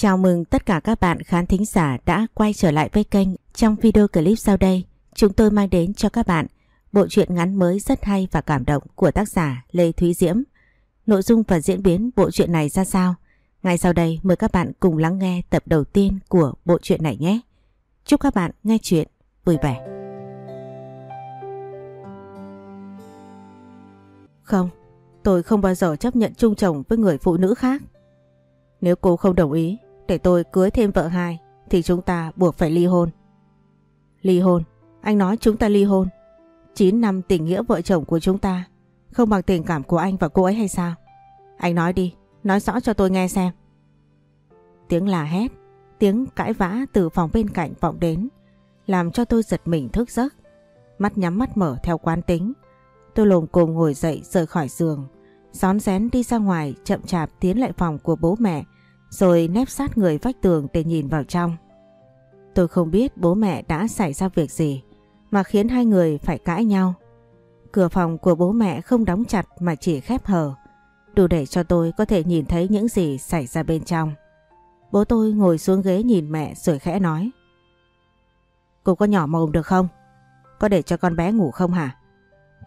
Chào mừng tất cả các bạn khán thính giả đã quay trở lại với kênh. Trong video clip sau đây, chúng tôi mang đến cho các bạn bộ truyện ngắn mới rất hay và cảm động của tác giả Lê Thúy Diễm. Nội dung và diễn biến bộ truyện này ra sao? Ngay sau đây mời các bạn cùng lắng nghe tập đầu tiên của bộ truyện này nhé. Chúc các bạn nghe chuyện vui vẻ. Không, tôi không bao giờ chấp nhận chung chồng với người phụ nữ khác. Nếu cô không đồng ý để tôi cưới thêm vợ hai thì chúng ta buộc phải ly hôn. Ly hôn? Anh nói chúng ta ly hôn. 9 năm tình nghĩa vợ chồng của chúng ta không bằng tình cảm của anh và cô ấy hay sao? Anh nói đi, nói rõ cho tôi nghe xem. Tiếng là hét, tiếng cãi vã từ phòng bên cạnh vọng đến, làm cho tôi giật mình thức giấc. Mắt nhắm mắt mở theo quán tính. Tôi lồm cồm ngồi dậy rời khỏi giường, Xón xén đi ra ngoài chậm chạp tiến lại phòng của bố mẹ rồi nép sát người vách tường để nhìn vào trong. Tôi không biết bố mẹ đã xảy ra việc gì mà khiến hai người phải cãi nhau. Cửa phòng của bố mẹ không đóng chặt mà chỉ khép hờ, đủ để cho tôi có thể nhìn thấy những gì xảy ra bên trong. Bố tôi ngồi xuống ghế nhìn mẹ rồi khẽ nói. Cô có nhỏ mồm được không? Có để cho con bé ngủ không hả?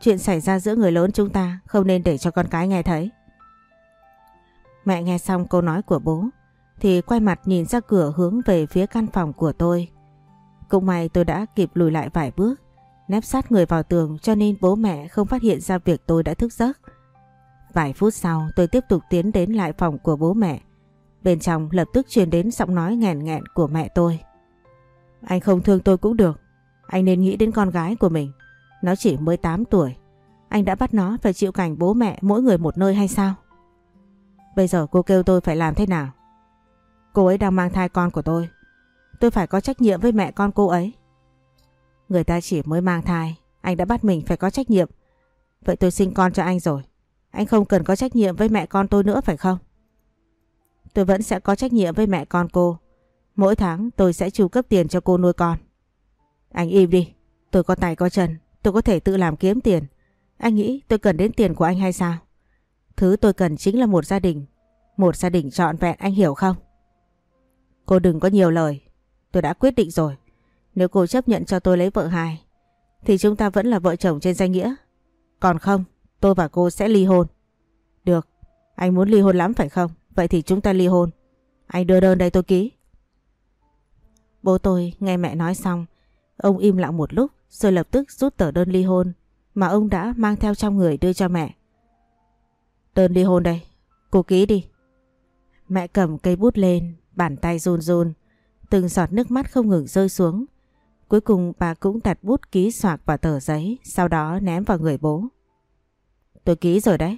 Chuyện xảy ra giữa người lớn chúng ta không nên để cho con cái nghe thấy. Mẹ nghe xong câu nói của bố thì quay mặt nhìn ra cửa hướng về phía căn phòng của tôi. Cũng may tôi đã kịp lùi lại vài bước, nép sát người vào tường cho nên bố mẹ không phát hiện ra việc tôi đã thức giấc. Vài phút sau tôi tiếp tục tiến đến lại phòng của bố mẹ. Bên trong lập tức truyền đến giọng nói nghẹn nghẹn của mẹ tôi. Anh không thương tôi cũng được, anh nên nghĩ đến con gái của mình. Nó chỉ mới 8 tuổi. Anh đã bắt nó phải chịu cảnh bố mẹ mỗi người một nơi hay sao? Bây giờ cô kêu tôi phải làm thế nào? Cô ấy đang mang thai con của tôi. Tôi phải có trách nhiệm với mẹ con cô ấy. Người ta chỉ mới mang thai, anh đã bắt mình phải có trách nhiệm. Vậy tôi sinh con cho anh rồi. Anh không cần có trách nhiệm với mẹ con tôi nữa phải không? Tôi vẫn sẽ có trách nhiệm với mẹ con cô. Mỗi tháng tôi sẽ chu cấp tiền cho cô nuôi con. Anh im đi, tôi có tay có chân, Tôi có thể tự làm kiếm tiền. Anh nghĩ tôi cần đến tiền của anh hay sao? Thứ tôi cần chính là một gia đình. Một gia đình trọn vẹn anh hiểu không? Cô đừng có nhiều lời. Tôi đã quyết định rồi. Nếu cô chấp nhận cho tôi lấy vợ hai thì chúng ta vẫn là vợ chồng trên danh nghĩa. Còn không, tôi và cô sẽ ly hôn. Được, anh muốn ly hôn lắm phải không? Vậy thì chúng ta ly hôn. Anh đưa đơn đây tôi ký. Bố tôi nghe mẹ nói xong, ông im lặng một lúc rồi lập tức rút tờ đơn ly hôn mà ông đã mang theo trong người đưa cho mẹ. Đơn ly hôn đây, cô ký đi. Mẹ cầm cây bút lên, bàn tay run run, từng giọt nước mắt không ngừng rơi xuống. Cuối cùng bà cũng đặt bút ký soạc vào tờ giấy, sau đó ném vào người bố. Tôi ký rồi đấy.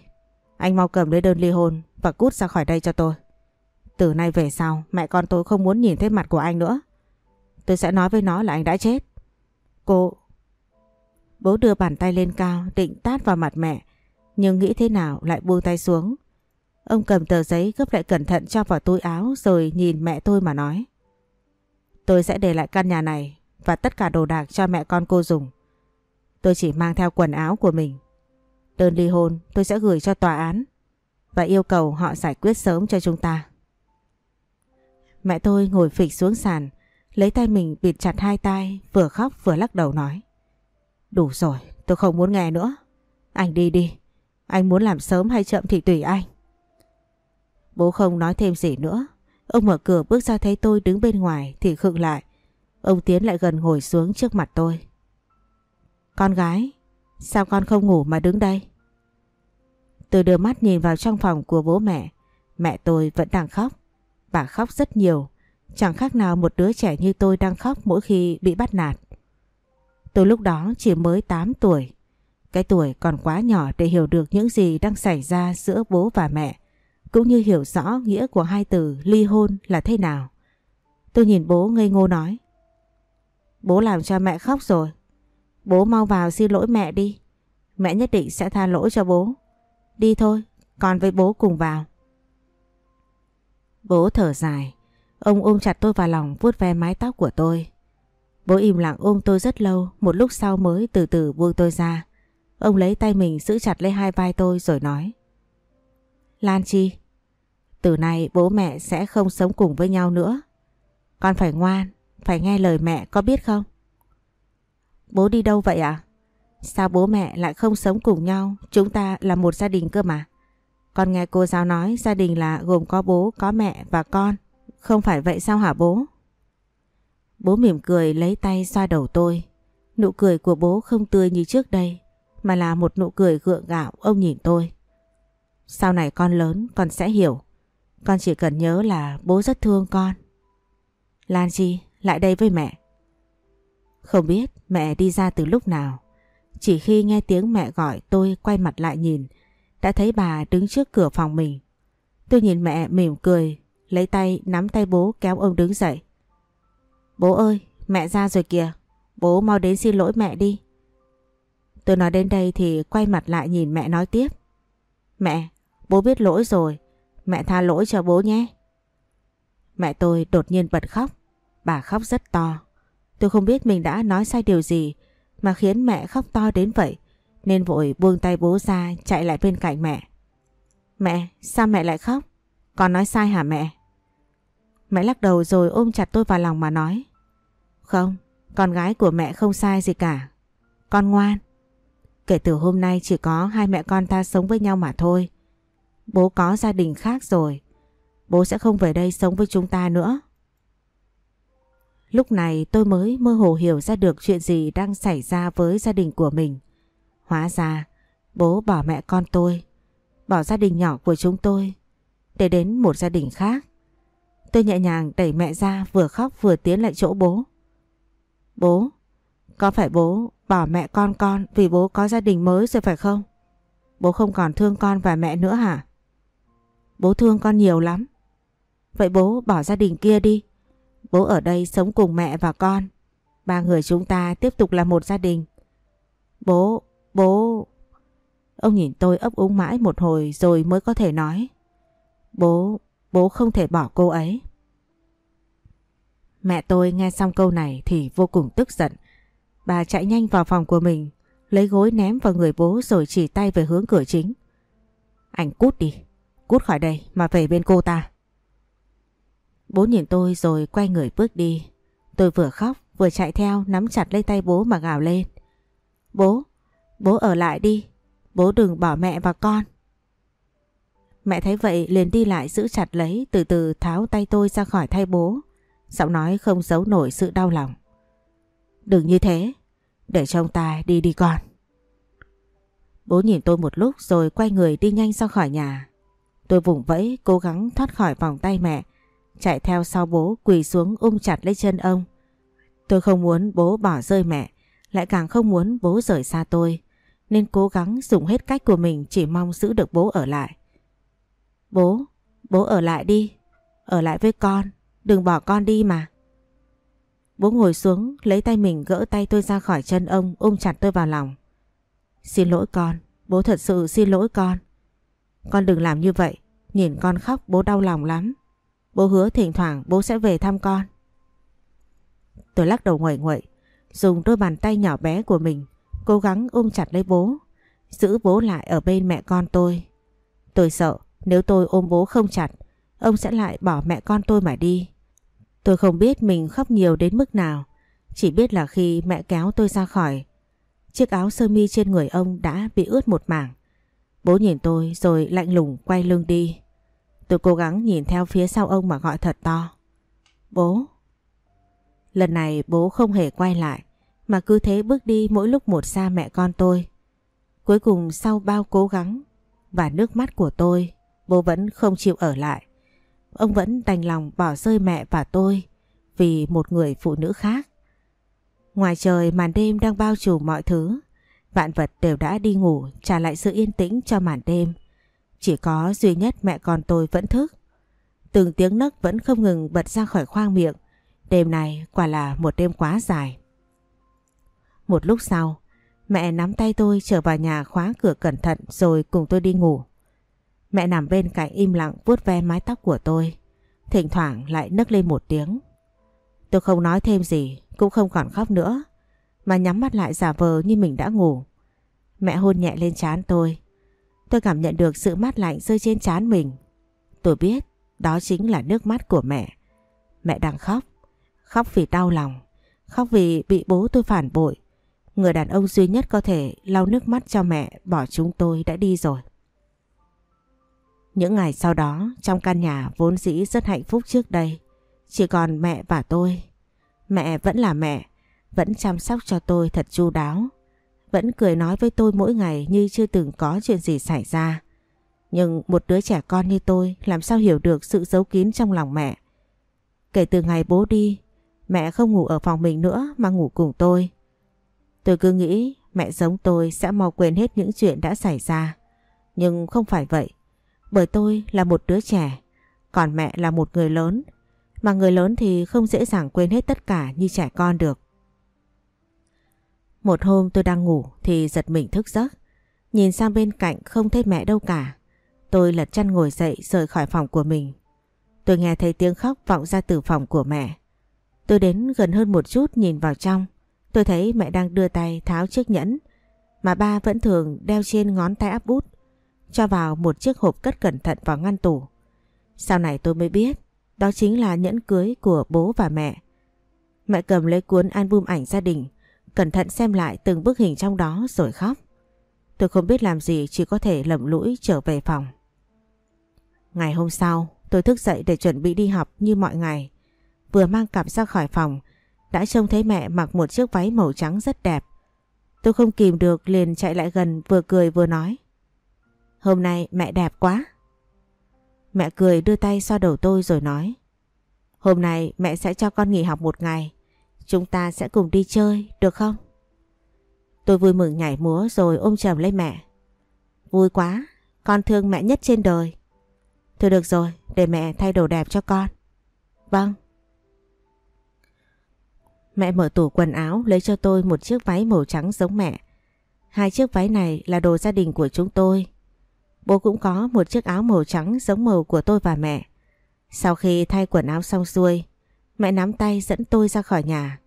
Anh mau cầm lấy đơn ly hôn và cút ra khỏi đây cho tôi. Từ nay về sau, mẹ con tôi không muốn nhìn thấy mặt của anh nữa. Tôi sẽ nói với nó là anh đã chết. Cô, Bố đưa bàn tay lên cao định tát vào mặt mẹ nhưng nghĩ thế nào lại buông tay xuống. Ông cầm tờ giấy gấp lại cẩn thận cho vào túi áo rồi nhìn mẹ tôi mà nói. Tôi sẽ để lại căn nhà này và tất cả đồ đạc cho mẹ con cô dùng. Tôi chỉ mang theo quần áo của mình. Đơn ly hôn tôi sẽ gửi cho tòa án và yêu cầu họ giải quyết sớm cho chúng ta. Mẹ tôi ngồi phịch xuống sàn, lấy tay mình bịt chặt hai tay, vừa khóc vừa lắc đầu nói. Đủ rồi, tôi không muốn nghe nữa. Anh đi đi. Anh muốn làm sớm hay chậm thì tùy anh. Bố không nói thêm gì nữa. Ông mở cửa bước ra thấy tôi đứng bên ngoài thì khựng lại. Ông tiến lại gần ngồi xuống trước mặt tôi. Con gái, sao con không ngủ mà đứng đây? Tôi đưa mắt nhìn vào trong phòng của bố mẹ. Mẹ tôi vẫn đang khóc. Bà khóc rất nhiều. Chẳng khác nào một đứa trẻ như tôi đang khóc mỗi khi bị bắt nạt. Tôi lúc đó chỉ mới 8 tuổi. Cái tuổi còn quá nhỏ để hiểu được những gì đang xảy ra giữa bố và mẹ, cũng như hiểu rõ nghĩa của hai từ ly hôn là thế nào. Tôi nhìn bố ngây ngô nói. Bố làm cho mẹ khóc rồi. Bố mau vào xin lỗi mẹ đi. Mẹ nhất định sẽ tha lỗi cho bố. Đi thôi, con với bố cùng vào. Bố thở dài. Ông ôm chặt tôi vào lòng vuốt ve mái tóc của tôi. Bố im lặng ôm tôi rất lâu, một lúc sau mới từ từ buông tôi ra. Ông lấy tay mình giữ chặt lấy hai vai tôi rồi nói. Lan Chi, Từ nay bố mẹ sẽ không sống cùng với nhau nữa. Con phải ngoan, phải nghe lời mẹ có biết không? Bố đi đâu vậy ạ? À? Sao bố mẹ lại không sống cùng nhau? Chúng ta là một gia đình cơ mà. Con nghe cô giáo nói gia đình là gồm có bố, có mẹ và con. Không phải vậy sao hả bố? Bố mỉm cười lấy tay xoa đầu tôi. Nụ cười của bố không tươi như trước đây, mà là một nụ cười gượng gạo ông nhìn tôi. Sau này con lớn con sẽ hiểu. Con chỉ cần nhớ là bố rất thương con. Lan Chi, lại đây với mẹ. Không biết mẹ đi ra từ lúc nào. Chỉ khi nghe tiếng mẹ gọi tôi quay mặt lại nhìn, đã thấy bà đứng trước cửa phòng mình. Tôi nhìn mẹ mỉm cười, lấy tay nắm tay bố kéo ông đứng dậy. Bố ơi, mẹ ra rồi kìa, bố mau đến xin lỗi mẹ đi. Tôi nói đến đây thì quay mặt lại nhìn mẹ nói tiếp. Mẹ, bố biết lỗi rồi, mẹ tha lỗi cho bố nhé. Mẹ tôi đột nhiên bật khóc, bà khóc rất to. Tôi không biết mình đã nói sai điều gì mà khiến mẹ khóc to đến vậy nên vội buông tay bố ra chạy lại bên cạnh mẹ. Mẹ, sao mẹ lại khóc? Con nói sai hả mẹ? Mẹ lắc đầu rồi ôm chặt tôi vào lòng mà nói. Không, con gái của mẹ không sai gì cả. Con ngoan. Kể từ hôm nay chỉ có hai mẹ con ta sống với nhau mà thôi. Bố có gia đình khác rồi. Bố sẽ không về đây sống với chúng ta nữa. Lúc này tôi mới mơ hồ hiểu ra được chuyện gì đang xảy ra với gia đình của mình. Hóa ra bố bỏ mẹ con tôi, bỏ gia đình nhỏ của chúng tôi để đến một gia đình khác. Tôi nhẹ nhàng đẩy mẹ ra vừa khóc vừa tiến lại chỗ bố. Bố, có phải bố bỏ mẹ con con vì bố có gia đình mới rồi phải không? Bố không còn thương con và mẹ nữa hả? Bố thương con nhiều lắm. Vậy bố bỏ gia đình kia đi. Bố ở đây sống cùng mẹ và con. Ba người chúng ta tiếp tục là một gia đình. Bố, bố... Ông nhìn tôi ấp úng mãi một hồi rồi mới có thể nói. Bố, bố không thể bỏ cô ấy. Mẹ tôi nghe xong câu này thì vô cùng tức giận. Bà chạy nhanh vào phòng của mình, lấy gối ném vào người bố rồi chỉ tay về hướng cửa chính. Anh cút đi, cút khỏi đây mà về bên cô ta. Bố nhìn tôi rồi quay người bước đi. Tôi vừa khóc vừa chạy theo nắm chặt lấy tay bố mà gào lên. Bố, bố ở lại đi, bố đừng bỏ mẹ và con. Mẹ thấy vậy liền đi lại giữ chặt lấy từ từ tháo tay tôi ra khỏi thay bố. Giọng nói không giấu nổi sự đau lòng. Đừng như thế, để cho ông ta đi đi con. Bố nhìn tôi một lúc rồi quay người đi nhanh ra khỏi nhà. Tôi vùng vẫy cố gắng thoát khỏi vòng tay mẹ, chạy theo sau bố quỳ xuống ôm chặt lấy chân ông. Tôi không muốn bố bỏ rơi mẹ, lại càng không muốn bố rời xa tôi, nên cố gắng dùng hết cách của mình chỉ mong giữ được bố ở lại. Bố, bố ở lại đi, ở lại với con, đừng bỏ con đi mà. Bố ngồi xuống lấy tay mình gỡ tay tôi ra khỏi chân ông ôm chặt tôi vào lòng. Xin lỗi con, bố thật sự xin lỗi con. Con đừng làm như vậy, nhìn con khóc bố đau lòng lắm. Bố hứa thỉnh thoảng bố sẽ về thăm con. Tôi lắc đầu nguậy nguậy, dùng đôi bàn tay nhỏ bé của mình cố gắng ôm chặt lấy bố, giữ bố lại ở bên mẹ con tôi. Tôi sợ nếu tôi ôm bố không chặt, ông sẽ lại bỏ mẹ con tôi mà đi. Tôi không biết mình khóc nhiều đến mức nào, chỉ biết là khi mẹ kéo tôi ra khỏi, chiếc áo sơ mi trên người ông đã bị ướt một mảng. Bố nhìn tôi rồi lạnh lùng quay lưng đi. Tôi cố gắng nhìn theo phía sau ông mà gọi thật to. Bố! Lần này bố không hề quay lại, mà cứ thế bước đi mỗi lúc một xa mẹ con tôi. Cuối cùng sau bao cố gắng và nước mắt của tôi, bố vẫn không chịu ở lại. Ông vẫn đành lòng bỏ rơi mẹ và tôi vì một người phụ nữ khác. Ngoài trời màn đêm đang bao trùm mọi thứ, vạn vật đều đã đi ngủ trả lại sự yên tĩnh cho màn đêm. Chỉ có duy nhất mẹ con tôi vẫn thức. Từng tiếng nấc vẫn không ngừng bật ra khỏi khoang miệng. Đêm này quả là một đêm quá dài. Một lúc sau, mẹ nắm tay tôi trở vào nhà khóa cửa cẩn thận rồi cùng tôi đi ngủ. Mẹ nằm bên cạnh im lặng vuốt ve mái tóc của tôi. Thỉnh thoảng lại nấc lên một tiếng. Tôi không nói thêm gì, cũng không còn khóc nữa. Mà nhắm mắt lại giả vờ như mình đã ngủ. Mẹ hôn nhẹ lên trán tôi. Tôi cảm nhận được sự mát lạnh rơi trên trán mình. Tôi biết Đó chính là nước mắt của mẹ. Mẹ đang khóc. Khóc vì đau lòng. Khóc vì bị bố tôi phản bội. Người đàn ông duy nhất có thể lau nước mắt cho mẹ bỏ chúng tôi đã đi rồi. Những ngày sau đó, trong căn nhà vốn dĩ rất hạnh phúc trước đây, chỉ còn mẹ và tôi. Mẹ vẫn là mẹ, vẫn chăm sóc cho tôi thật chu đáo, vẫn cười nói với tôi mỗi ngày như chưa từng có chuyện gì xảy ra. Nhưng một đứa trẻ con như tôi làm sao hiểu được sự giấu kín trong lòng mẹ. Kể từ ngày bố đi, mẹ không ngủ ở phòng mình nữa mà ngủ cùng tôi. Tôi cứ nghĩ mẹ giống tôi sẽ mau quên hết những chuyện đã xảy ra. Nhưng không phải vậy. Bởi tôi là một đứa trẻ, còn mẹ là một người lớn. Mà người lớn thì không dễ dàng quên hết tất cả như trẻ con được. Một hôm tôi đang ngủ thì giật mình thức giấc. Nhìn sang bên cạnh không thấy mẹ đâu cả. Tôi lật chăn ngồi dậy rời khỏi phòng của mình. Tôi nghe thấy tiếng khóc vọng ra từ phòng của mẹ. Tôi đến gần hơn một chút nhìn vào trong. Tôi thấy mẹ đang đưa tay tháo chiếc nhẫn mà ba vẫn thường đeo trên ngón tay áp út cho vào một chiếc hộp cất cẩn thận vào ngăn tủ. Sau này tôi mới biết, đó chính là nhẫn cưới của bố và mẹ. Mẹ cầm lấy cuốn album ảnh gia đình, cẩn thận xem lại từng bức hình trong đó rồi khóc. Tôi không biết làm gì chỉ có thể lầm lũi trở về phòng. Ngày hôm sau, tôi thức dậy để chuẩn bị đi học như mọi ngày. Vừa mang cặp ra khỏi phòng, đã trông thấy mẹ mặc một chiếc váy màu trắng rất đẹp. Tôi không kìm được liền chạy lại gần vừa cười vừa nói. Hôm nay mẹ đẹp quá. Mẹ cười đưa tay xoa đầu tôi rồi nói. Hôm nay mẹ sẽ cho con nghỉ học một ngày. Chúng ta sẽ cùng đi chơi, được không? Tôi vui mừng nhảy múa rồi ôm chầm lấy mẹ. Vui quá, con thương mẹ nhất trên đời. Thôi được rồi, để mẹ thay đồ đẹp cho con. Vâng. Mẹ mở tủ quần áo lấy cho tôi một chiếc váy màu trắng giống mẹ. Hai chiếc váy này là đồ gia đình của chúng tôi. Bố cũng có một chiếc áo màu trắng giống màu của tôi và mẹ. Sau khi thay quần áo xong xuôi, mẹ nắm tay dẫn tôi ra khỏi nhà.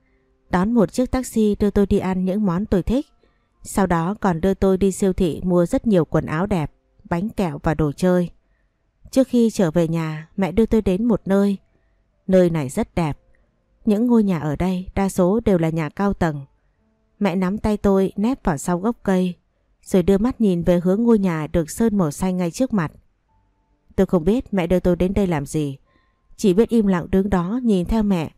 Đón một chiếc taxi đưa tôi đi ăn những món tôi thích. Sau đó còn đưa tôi đi siêu thị mua rất nhiều quần áo đẹp, bánh kẹo và đồ chơi. Trước khi trở về nhà, mẹ đưa tôi đến một nơi. Nơi này rất đẹp. Những ngôi nhà ở đây đa số đều là nhà cao tầng. Mẹ nắm tay tôi nép vào sau gốc cây, rồi đưa mắt nhìn về hướng ngôi nhà được sơn màu xanh ngay trước mặt. Tôi không biết mẹ đưa tôi đến đây làm gì. Chỉ biết im lặng đứng đó nhìn theo mẹ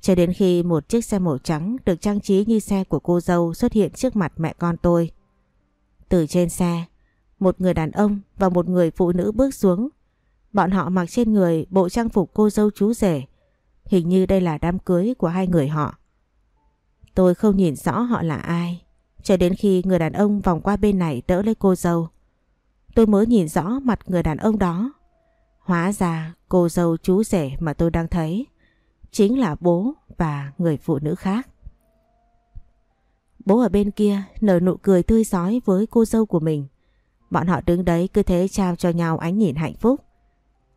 cho đến khi một chiếc xe màu trắng được trang trí như xe của cô dâu xuất hiện trước mặt mẹ con tôi. Từ trên xe, một người đàn ông và một người phụ nữ bước xuống. Bọn họ mặc trên người bộ trang phục cô dâu chú rể. Hình như đây là đám cưới của hai người họ. Tôi không nhìn rõ họ là ai. Cho đến khi người đàn ông vòng qua bên này đỡ lấy cô dâu. Tôi mới nhìn rõ mặt người đàn ông đó. Hóa ra cô dâu chú rể mà tôi đang thấy chính là bố và người phụ nữ khác. Bố ở bên kia nở nụ cười tươi giói với cô dâu của mình. Bọn họ đứng đấy cứ thế trao cho nhau ánh nhìn hạnh phúc.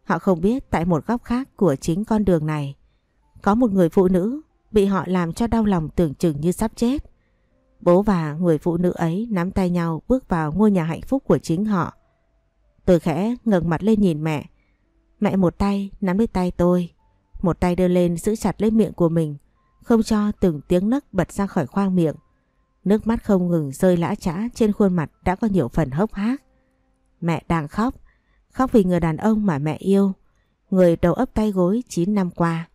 Họ không biết tại một góc khác của chính con đường này, có một người phụ nữ bị họ làm cho đau lòng tưởng chừng như sắp chết. Bố và người phụ nữ ấy nắm tay nhau bước vào ngôi nhà hạnh phúc của chính họ. Tôi khẽ ngẩng mặt lên nhìn mẹ. Mẹ một tay nắm lấy tay tôi, một tay đưa lên giữ chặt lấy miệng của mình, không cho từng tiếng nấc bật ra khỏi khoang miệng. Nước mắt không ngừng rơi lã trã trên khuôn mặt đã có nhiều phần hốc hác. Mẹ đang khóc, khóc vì người đàn ông mà mẹ yêu, người đầu ấp tay gối 9 năm qua,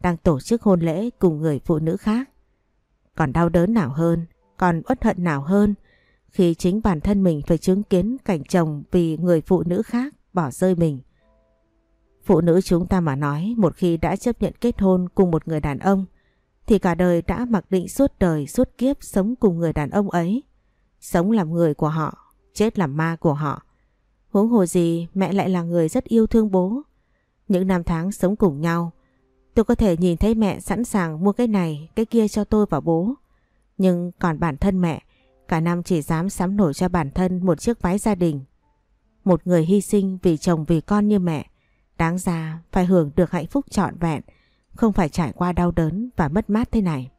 đang tổ chức hôn lễ cùng người phụ nữ khác. Còn đau đớn nào hơn, còn uất hận nào hơn khi chính bản thân mình phải chứng kiến cảnh chồng vì người phụ nữ khác bỏ rơi mình. Phụ nữ chúng ta mà nói một khi đã chấp nhận kết hôn cùng một người đàn ông thì cả đời đã mặc định suốt đời suốt kiếp sống cùng người đàn ông ấy. Sống làm người của họ, chết làm ma của họ. Huống hồ gì mẹ lại là người rất yêu thương bố. Những năm tháng sống cùng nhau, tôi có thể nhìn thấy mẹ sẵn sàng mua cái này, cái kia cho tôi và bố. Nhưng còn bản thân mẹ, cả năm chỉ dám sắm nổi cho bản thân một chiếc váy gia đình. Một người hy sinh vì chồng vì con như mẹ, Đáng ra phải hưởng được hạnh phúc trọn vẹn, không phải trải qua đau đớn và mất mát thế này.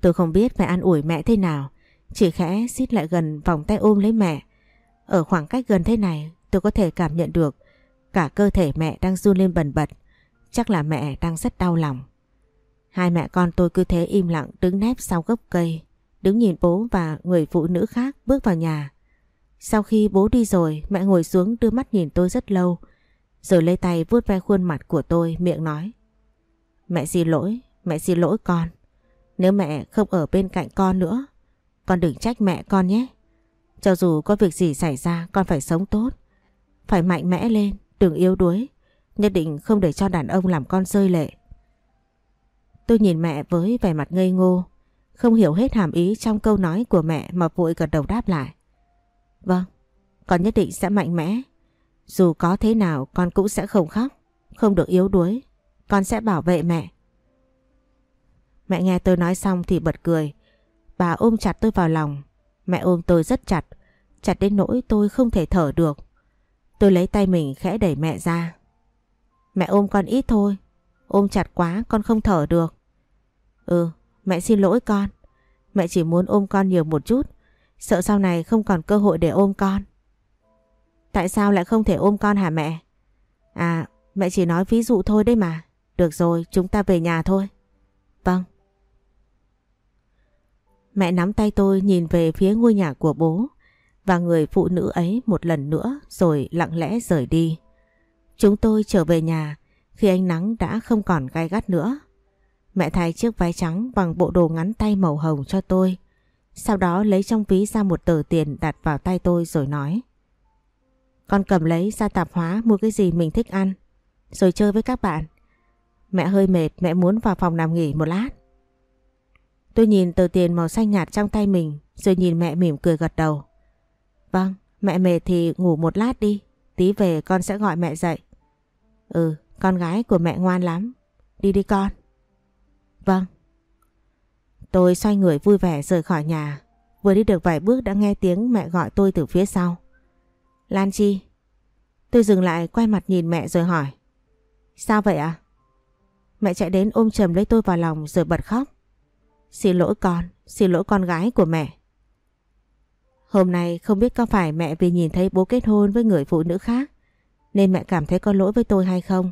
Tôi không biết phải an ủi mẹ thế nào, chỉ khẽ xít lại gần vòng tay ôm lấy mẹ. Ở khoảng cách gần thế này tôi có thể cảm nhận được Cả cơ thể mẹ đang run lên bần bật. Chắc là mẹ đang rất đau lòng. Hai mẹ con tôi cứ thế im lặng đứng nép sau gốc cây. Đứng nhìn bố và người phụ nữ khác bước vào nhà. Sau khi bố đi rồi mẹ ngồi xuống đưa mắt nhìn tôi rất lâu. Rồi lấy tay vuốt ve khuôn mặt của tôi miệng nói. Mẹ xin lỗi, mẹ xin lỗi con. Nếu mẹ không ở bên cạnh con nữa, con đừng trách mẹ con nhé. Cho dù có việc gì xảy ra con phải sống tốt. Phải mạnh mẽ lên, đừng yếu đuối. Nhất định không để cho đàn ông làm con rơi lệ. Tôi nhìn mẹ với vẻ mặt ngây ngô. Không hiểu hết hàm ý trong câu nói của mẹ mà vội gật đầu đáp lại. Vâng, con nhất định sẽ mạnh mẽ. Dù có thế nào con cũng sẽ không khóc, không được yếu đuối. Con sẽ bảo vệ mẹ. Mẹ nghe tôi nói xong thì bật cười. Bà ôm chặt tôi vào lòng. Mẹ ôm tôi rất chặt, chặt đến nỗi tôi không thể thở được. Tôi lấy tay mình khẽ đẩy mẹ ra. Mẹ ôm con ít thôi, ôm chặt quá con không thở được. Ừ, mẹ xin lỗi con. Mẹ chỉ muốn ôm con nhiều một chút, sợ sau này không còn cơ hội để ôm con. Tại sao lại không thể ôm con hả mẹ? À, mẹ chỉ nói ví dụ thôi đấy mà. Được rồi, chúng ta về nhà thôi. Vâng. Mẹ nắm tay tôi nhìn về phía ngôi nhà của bố và người phụ nữ ấy một lần nữa rồi lặng lẽ rời đi. Chúng tôi trở về nhà khi ánh nắng đã không còn gai gắt nữa. Mẹ thay chiếc váy trắng bằng bộ đồ ngắn tay màu hồng cho tôi. Sau đó lấy trong ví ra một tờ tiền đặt vào tay tôi rồi nói. Con cầm lấy ra tạp hóa mua cái gì mình thích ăn. Rồi chơi với các bạn. Mẹ hơi mệt, mẹ muốn vào phòng nằm nghỉ một lát. Tôi nhìn tờ tiền màu xanh nhạt trong tay mình rồi nhìn mẹ mỉm cười gật đầu. Vâng, mẹ mệt thì ngủ một lát đi. Tí về con sẽ gọi mẹ dậy. Ừ, con gái của mẹ ngoan lắm. Đi đi con. Vâng. Tôi xoay người vui vẻ rời khỏi nhà. Vừa đi được vài bước đã nghe tiếng mẹ gọi tôi từ phía sau. Lan Chi. Tôi dừng lại quay mặt nhìn mẹ rồi hỏi. Sao vậy ạ? À? Mẹ chạy đến ôm chầm lấy tôi vào lòng rồi bật khóc. Xin lỗi con, xin lỗi con gái của mẹ. Hôm nay không biết có phải mẹ vì nhìn thấy bố kết hôn với người phụ nữ khác nên mẹ cảm thấy có lỗi với tôi hay không?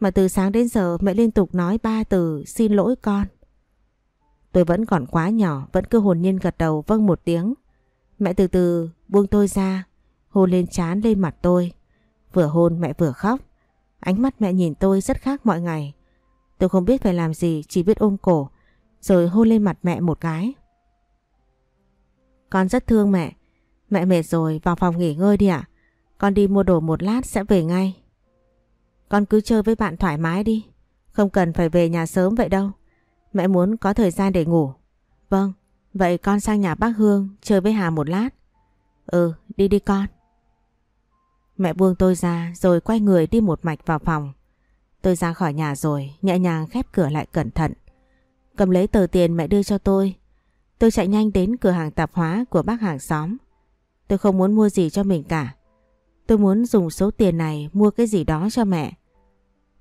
Mà từ sáng đến giờ mẹ liên tục nói ba từ xin lỗi con. Tôi vẫn còn quá nhỏ, vẫn cứ hồn nhiên gật đầu vâng một tiếng. Mẹ từ từ buông tôi ra, hôn lên trán lên mặt tôi. Vừa hôn mẹ vừa khóc. Ánh mắt mẹ nhìn tôi rất khác mọi ngày. Tôi không biết phải làm gì, chỉ biết ôm cổ, rồi hôn lên mặt mẹ một cái. Con rất thương mẹ. Mẹ mệt rồi, vào phòng nghỉ ngơi đi ạ. Con đi mua đồ một lát sẽ về ngay. Con cứ chơi với bạn thoải mái đi. Không cần phải về nhà sớm vậy đâu. Mẹ muốn có thời gian để ngủ. Vâng, vậy con sang nhà bác Hương chơi với Hà một lát. Ừ, đi đi con. Mẹ buông tôi ra rồi quay người đi một mạch vào phòng. Tôi ra khỏi nhà rồi, nhẹ nhàng khép cửa lại cẩn thận. Cầm lấy tờ tiền mẹ đưa cho tôi. Tôi chạy nhanh đến cửa hàng tạp hóa của bác hàng xóm. Tôi không muốn mua gì cho mình cả. Tôi muốn dùng số tiền này mua cái gì đó cho mẹ.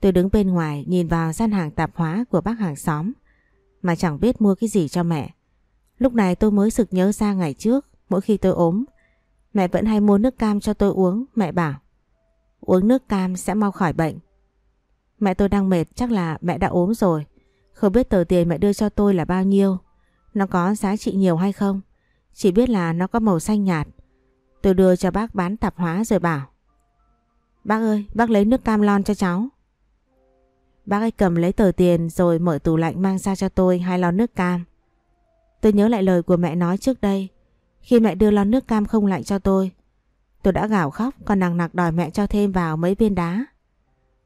Tôi đứng bên ngoài nhìn vào gian hàng tạp hóa của bác hàng xóm, mà chẳng biết mua cái gì cho mẹ. Lúc này tôi mới sực nhớ ra ngày trước, mỗi khi tôi ốm, mẹ vẫn hay mua nước cam cho tôi uống. Mẹ bảo uống nước cam sẽ mau khỏi bệnh. Mẹ tôi đang mệt, chắc là mẹ đã ốm rồi. Không biết tờ tiền mẹ đưa cho tôi là bao nhiêu. Nó có giá trị nhiều hay không? Chỉ biết là nó có màu xanh nhạt. Tôi đưa cho bác bán tạp hóa rồi bảo. Bác ơi, bác lấy nước cam lon cho cháu. Bác ấy cầm lấy tờ tiền rồi mở tủ lạnh mang ra cho tôi hai lon nước cam. Tôi nhớ lại lời của mẹ nói trước đây. Khi mẹ đưa lon nước cam không lạnh cho tôi, tôi đã gào khóc còn nặng nặc đòi mẹ cho thêm vào mấy viên đá.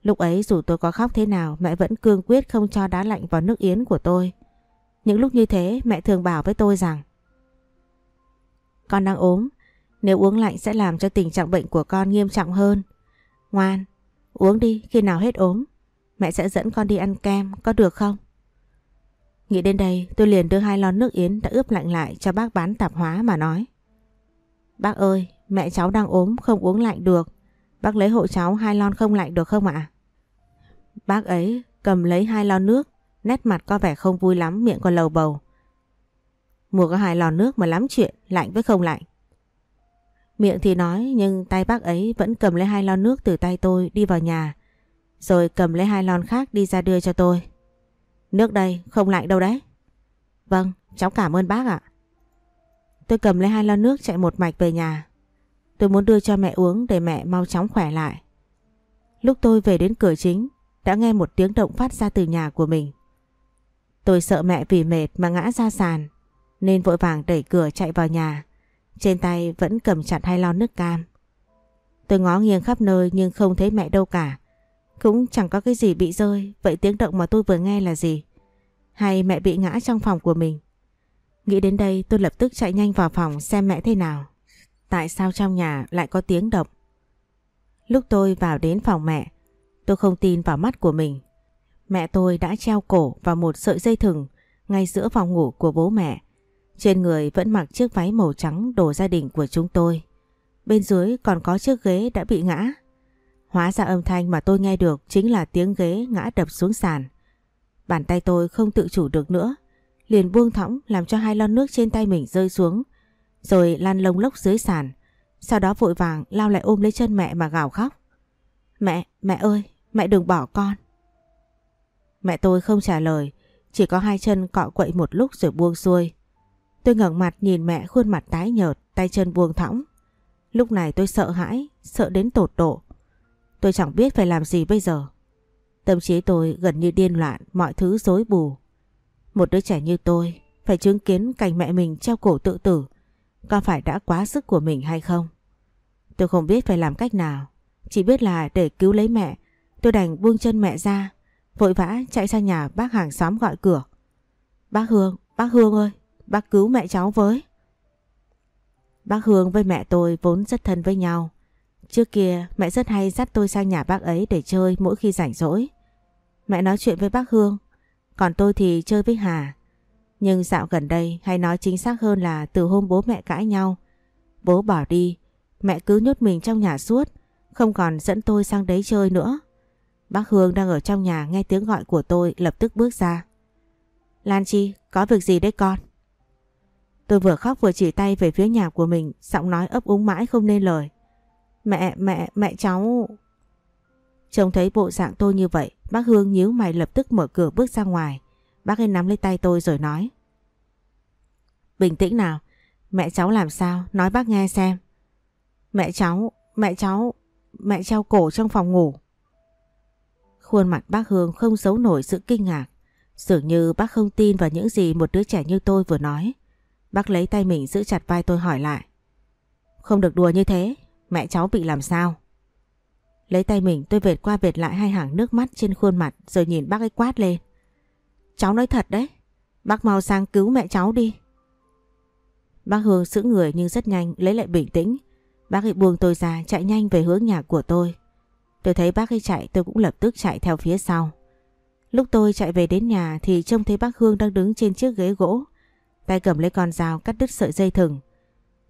Lúc ấy dù tôi có khóc thế nào mẹ vẫn cương quyết không cho đá lạnh vào nước yến của tôi. Những lúc như thế mẹ thường bảo với tôi rằng Con đang ốm, nếu uống lạnh sẽ làm cho tình trạng bệnh của con nghiêm trọng hơn. Ngoan, uống đi khi nào hết ốm. Mẹ sẽ dẫn con đi ăn kem, có được không? Nghĩ đến đây tôi liền đưa hai lon nước yến đã ướp lạnh lại cho bác bán tạp hóa mà nói. Bác ơi, mẹ cháu đang ốm không uống lạnh được. Bác lấy hộ cháu hai lon không lạnh được không ạ? Bác ấy cầm lấy hai lon nước, nét mặt có vẻ không vui lắm, miệng còn lầu bầu. Mua có hai lon nước mà lắm chuyện, lạnh với không lạnh. Miệng thì nói nhưng tay bác ấy vẫn cầm lấy hai lon nước từ tay tôi đi vào nhà. Rồi cầm lấy hai lon khác đi ra đưa cho tôi. Nước đây, không lạnh đâu đấy. Vâng, cháu cảm ơn bác ạ. Tôi cầm lấy hai lon nước chạy một mạch về nhà. Tôi muốn đưa cho mẹ uống để mẹ mau chóng khỏe lại. Lúc tôi về đến cửa chính, đã nghe một tiếng động phát ra từ nhà của mình. Tôi sợ mẹ vì mệt mà ngã ra sàn, nên vội vàng đẩy cửa chạy vào nhà. Trên tay vẫn cầm chặt hai lon nước cam. Tôi ngó nghiêng khắp nơi nhưng không thấy mẹ đâu cả. Cũng chẳng có cái gì bị rơi, vậy tiếng động mà tôi vừa nghe là gì? Hay mẹ bị ngã trong phòng của mình? Nghĩ đến đây tôi lập tức chạy nhanh vào phòng xem mẹ thế nào. Tại sao trong nhà lại có tiếng động? Lúc tôi vào đến phòng mẹ, tôi không tin vào mắt của mình. Mẹ tôi đã treo cổ vào một sợi dây thừng ngay giữa phòng ngủ của bố mẹ. Trên người vẫn mặc chiếc váy màu trắng đồ gia đình của chúng tôi. Bên dưới còn có chiếc ghế đã bị ngã. Hóa ra âm thanh mà tôi nghe được chính là tiếng ghế ngã đập xuống sàn. Bàn tay tôi không tự chủ được nữa. Liền buông thõng làm cho hai lon nước trên tay mình rơi xuống. Rồi lăn lông lốc dưới sàn. Sau đó vội vàng lao lại ôm lấy chân mẹ mà gào khóc. Mẹ, mẹ ơi, mẹ đừng bỏ con. Mẹ tôi không trả lời, chỉ có hai chân cọ quậy một lúc rồi buông xuôi. Tôi ngẩng mặt nhìn mẹ khuôn mặt tái nhợt, tay chân buông thõng. Lúc này tôi sợ hãi, sợ đến tột độ. Tôi chẳng biết phải làm gì bây giờ. Tâm trí tôi gần như điên loạn, mọi thứ rối bù. Một đứa trẻ như tôi phải chứng kiến cảnh mẹ mình treo cổ tự tử. Có phải đã quá sức của mình hay không? Tôi không biết phải làm cách nào. Chỉ biết là để cứu lấy mẹ, tôi đành buông chân mẹ ra, vội vã chạy sang nhà bác hàng xóm gọi cửa. Bác Hương, bác Hương ơi, bác cứu mẹ cháu với. Bác Hương với mẹ tôi vốn rất thân với nhau. Trước kia mẹ rất hay dắt tôi sang nhà bác ấy để chơi mỗi khi rảnh rỗi. Mẹ nói chuyện với bác Hương, còn tôi thì chơi với Hà. Nhưng dạo gần đây hay nói chính xác hơn là từ hôm bố mẹ cãi nhau. Bố bỏ đi, mẹ cứ nhốt mình trong nhà suốt, không còn dẫn tôi sang đấy chơi nữa. Bác Hương đang ở trong nhà nghe tiếng gọi của tôi lập tức bước ra. Lan Chi, có việc gì đấy con? Tôi vừa khóc vừa chỉ tay về phía nhà của mình, giọng nói ấp úng mãi không nên lời. Mẹ, mẹ, mẹ cháu... Trông thấy bộ dạng tôi như vậy, bác Hương nhíu mày lập tức mở cửa bước ra ngoài. Bác ấy nắm lấy tay tôi rồi nói. Bình tĩnh nào, mẹ cháu làm sao, nói bác nghe xem. Mẹ cháu, mẹ cháu, mẹ treo cổ trong phòng ngủ. Khuôn mặt bác Hương không giấu nổi sự kinh ngạc. Dường như bác không tin vào những gì một đứa trẻ như tôi vừa nói. Bác lấy tay mình giữ chặt vai tôi hỏi lại. Không được đùa như thế, mẹ cháu bị làm sao? Lấy tay mình tôi vệt qua vệt lại hai hàng nước mắt trên khuôn mặt rồi nhìn bác ấy quát lên. Cháu nói thật đấy, bác mau sang cứu mẹ cháu đi. Bác Hương giữ người nhưng rất nhanh lấy lại bình tĩnh. Bác ấy buông tôi ra chạy nhanh về hướng nhà của tôi. Tôi thấy bác ấy chạy tôi cũng lập tức chạy theo phía sau. Lúc tôi chạy về đến nhà thì trông thấy bác Hương đang đứng trên chiếc ghế gỗ. Tay cầm lấy con dao cắt đứt sợi dây thừng.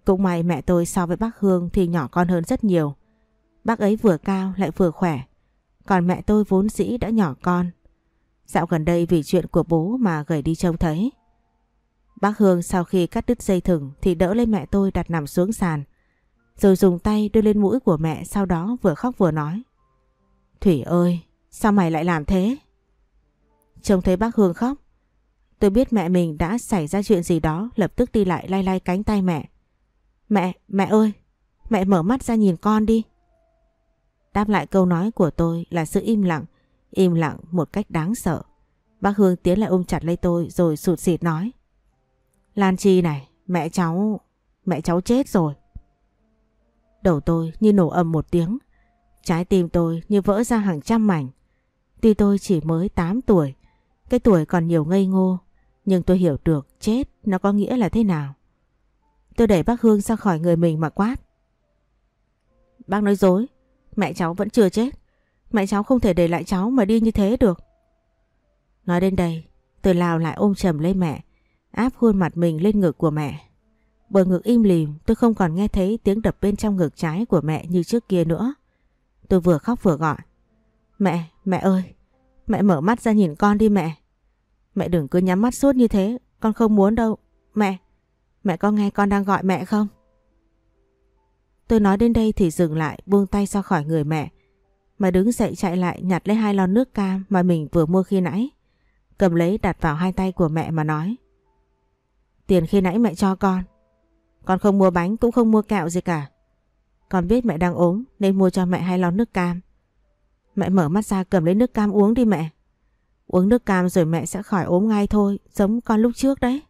Cũng may mẹ tôi so với bác Hương thì nhỏ con hơn rất nhiều. Bác ấy vừa cao lại vừa khỏe. Còn mẹ tôi vốn dĩ đã nhỏ con. Dạo gần đây vì chuyện của bố mà gầy đi trông thấy. Bác Hương sau khi cắt đứt dây thừng thì đỡ lấy mẹ tôi đặt nằm xuống sàn. Rồi dùng tay đưa lên mũi của mẹ sau đó vừa khóc vừa nói. Thủy ơi, sao mày lại làm thế? Trông thấy bác Hương khóc. Tôi biết mẹ mình đã xảy ra chuyện gì đó lập tức đi lại lay lay cánh tay mẹ. Mẹ, mẹ ơi, mẹ mở mắt ra nhìn con đi. Đáp lại câu nói của tôi là sự im lặng, im lặng một cách đáng sợ. Bác Hương tiến lại ôm chặt lấy tôi rồi sụt sịt nói. Lan Chi này, mẹ cháu, mẹ cháu chết rồi. Đầu tôi như nổ ầm một tiếng. Trái tim tôi như vỡ ra hàng trăm mảnh. Tuy tôi chỉ mới 8 tuổi, cái tuổi còn nhiều ngây ngô, nhưng tôi hiểu được chết nó có nghĩa là thế nào. Tôi đẩy bác Hương ra khỏi người mình mà quát. Bác nói dối, mẹ cháu vẫn chưa chết. Mẹ cháu không thể để lại cháu mà đi như thế được. Nói đến đây, tôi lao lại ôm chầm lấy mẹ, áp khuôn mặt mình lên ngực của mẹ. Bờ ngực im lìm tôi không còn nghe thấy tiếng đập bên trong ngực trái của mẹ như trước kia nữa. Tôi vừa khóc vừa gọi. Mẹ, mẹ ơi, mẹ mở mắt ra nhìn con đi mẹ. Mẹ đừng cứ nhắm mắt suốt như thế, con không muốn đâu. Mẹ, mẹ có nghe con đang gọi mẹ không? Tôi nói đến đây thì dừng lại buông tay ra khỏi người mẹ. Mà đứng dậy chạy lại nhặt lấy hai lon nước cam mà mình vừa mua khi nãy. Cầm lấy đặt vào hai tay của mẹ mà nói. Tiền khi nãy mẹ cho con. Con không mua bánh cũng không mua kẹo gì cả. Con biết mẹ đang ốm nên mua cho mẹ hai lon nước cam. Mẹ mở mắt ra cầm lấy nước cam uống đi mẹ. Uống nước cam rồi mẹ sẽ khỏi ốm ngay thôi, giống con lúc trước đấy.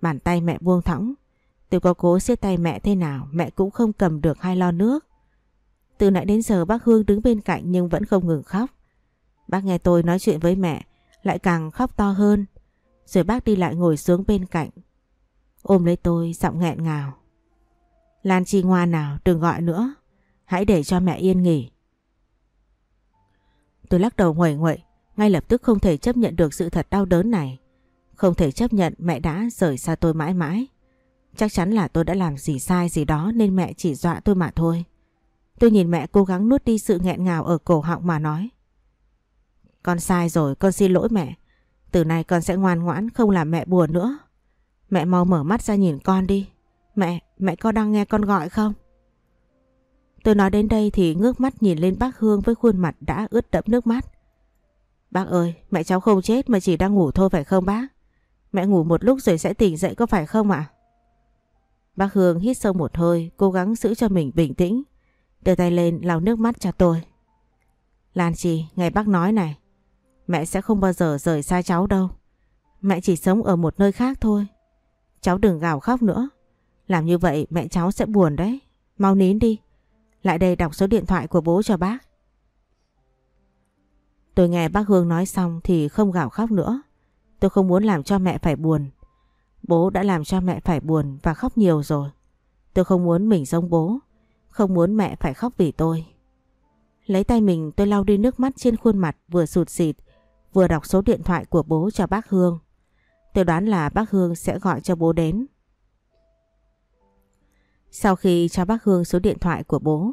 Bàn tay mẹ buông thõng. Tôi có cố siết tay mẹ thế nào mẹ cũng không cầm được hai lon nước. Từ nãy đến giờ bác Hương đứng bên cạnh nhưng vẫn không ngừng khóc. Bác nghe tôi nói chuyện với mẹ lại càng khóc to hơn. Rồi bác đi lại ngồi xuống bên cạnh. Ôm lấy tôi giọng nghẹn ngào. Lan Chi ngoan nào đừng gọi nữa. Hãy để cho mẹ yên nghỉ. Tôi lắc đầu nguẩy nguậy, ngay lập tức không thể chấp nhận được sự thật đau đớn này. Không thể chấp nhận mẹ đã rời xa tôi mãi mãi. Chắc chắn là tôi đã làm gì sai gì đó nên mẹ chỉ dọa tôi mà thôi. Tôi nhìn mẹ cố gắng nuốt đi sự nghẹn ngào ở cổ họng mà nói. Con sai rồi, con xin lỗi mẹ. Từ nay con sẽ ngoan ngoãn không làm mẹ buồn nữa. Mẹ mau mở mắt ra nhìn con đi. Mẹ, mẹ có đang nghe con gọi không? Tôi nói đến đây thì ngước mắt nhìn lên bác Hương với khuôn mặt đã ướt đẫm nước mắt. Bác ơi, mẹ cháu không chết mà chỉ đang ngủ thôi phải không bác? Mẹ ngủ một lúc rồi sẽ tỉnh dậy có phải không ạ? Bác Hương hít sâu một hơi, cố gắng giữ cho mình bình tĩnh. Đưa tay lên lau nước mắt cho tôi. Lan Chi, ngày bác nói này, mẹ sẽ không bao giờ rời xa cháu đâu. Mẹ chỉ sống ở một nơi khác thôi. Cháu đừng gào khóc nữa. Làm như vậy mẹ cháu sẽ buồn đấy. Mau nín đi. Lại đây đọc số điện thoại của bố cho bác. Tôi nghe bác Hương nói xong thì không gào khóc nữa. Tôi không muốn làm cho mẹ phải buồn. Bố đã làm cho mẹ phải buồn và khóc nhiều rồi. Tôi không muốn mình giống bố. Không muốn mẹ phải khóc vì tôi. Lấy tay mình tôi lau đi nước mắt trên khuôn mặt vừa sụt xịt vừa đọc số điện thoại của bố cho bác Hương. Tôi đoán là bác Hương sẽ gọi cho bố đến. Sau khi cho bác Hương số điện thoại của bố,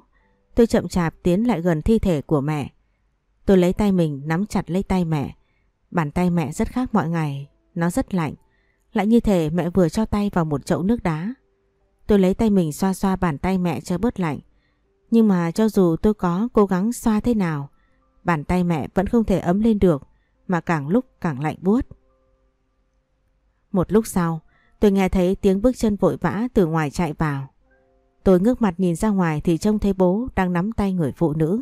tôi chậm chạp tiến lại gần thi thể của mẹ. Tôi lấy tay mình nắm chặt lấy tay mẹ. Bàn tay mẹ rất khác mọi ngày, nó rất lạnh. Lại như thể mẹ vừa cho tay vào một chậu nước đá. Tôi lấy tay mình xoa xoa bàn tay mẹ cho bớt lạnh. Nhưng mà cho dù tôi có cố gắng xoa thế nào, bàn tay mẹ vẫn không thể ấm lên được, mà càng lúc càng lạnh buốt. Một lúc sau, tôi nghe thấy tiếng bước chân vội vã từ ngoài chạy vào. Tôi ngước mặt nhìn ra ngoài thì trông thấy bố đang nắm tay người phụ nữ.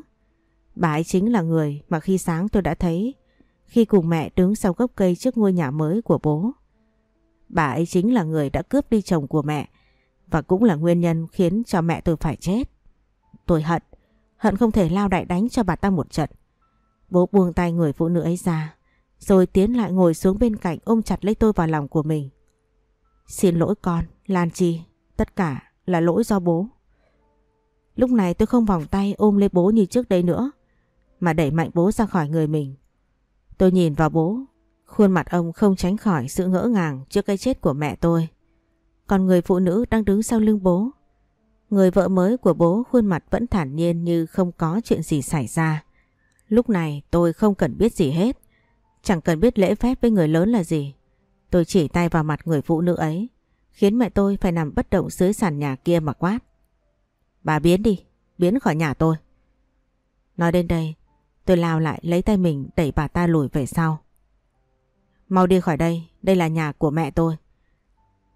Bà ấy chính là người mà khi sáng tôi đã thấy khi cùng mẹ đứng sau gốc cây trước ngôi nhà mới của bố. Bà ấy chính là người đã cướp đi chồng của mẹ và cũng là nguyên nhân khiến cho mẹ tôi phải chết. Tôi hận, hận không thể lao đại đánh cho bà ta một trận. Bố buông tay người phụ nữ ấy ra, rồi tiến lại ngồi xuống bên cạnh ôm chặt lấy tôi vào lòng của mình. Xin lỗi con, Lan Chi, tất cả là lỗi do bố. Lúc này tôi không vòng tay ôm lấy bố như trước đây nữa, mà đẩy mạnh bố ra khỏi người mình. Tôi nhìn vào bố, khuôn mặt ông không tránh khỏi sự ngỡ ngàng trước cái chết của mẹ tôi. Còn người phụ nữ đang đứng sau lưng bố. Người vợ mới của bố khuôn mặt vẫn thản nhiên như không có chuyện gì xảy ra. Lúc này tôi không cần biết gì hết. Chẳng cần biết lễ phép với người lớn là gì. Tôi chỉ tay vào mặt người phụ nữ ấy, khiến mẹ tôi phải nằm bất động dưới sàn nhà kia mà quát. Bà biến đi, biến khỏi nhà tôi. Nói đến đây, tôi lao lại lấy tay mình đẩy bà ta lùi về sau. Mau đi khỏi đây, đây là nhà của mẹ tôi.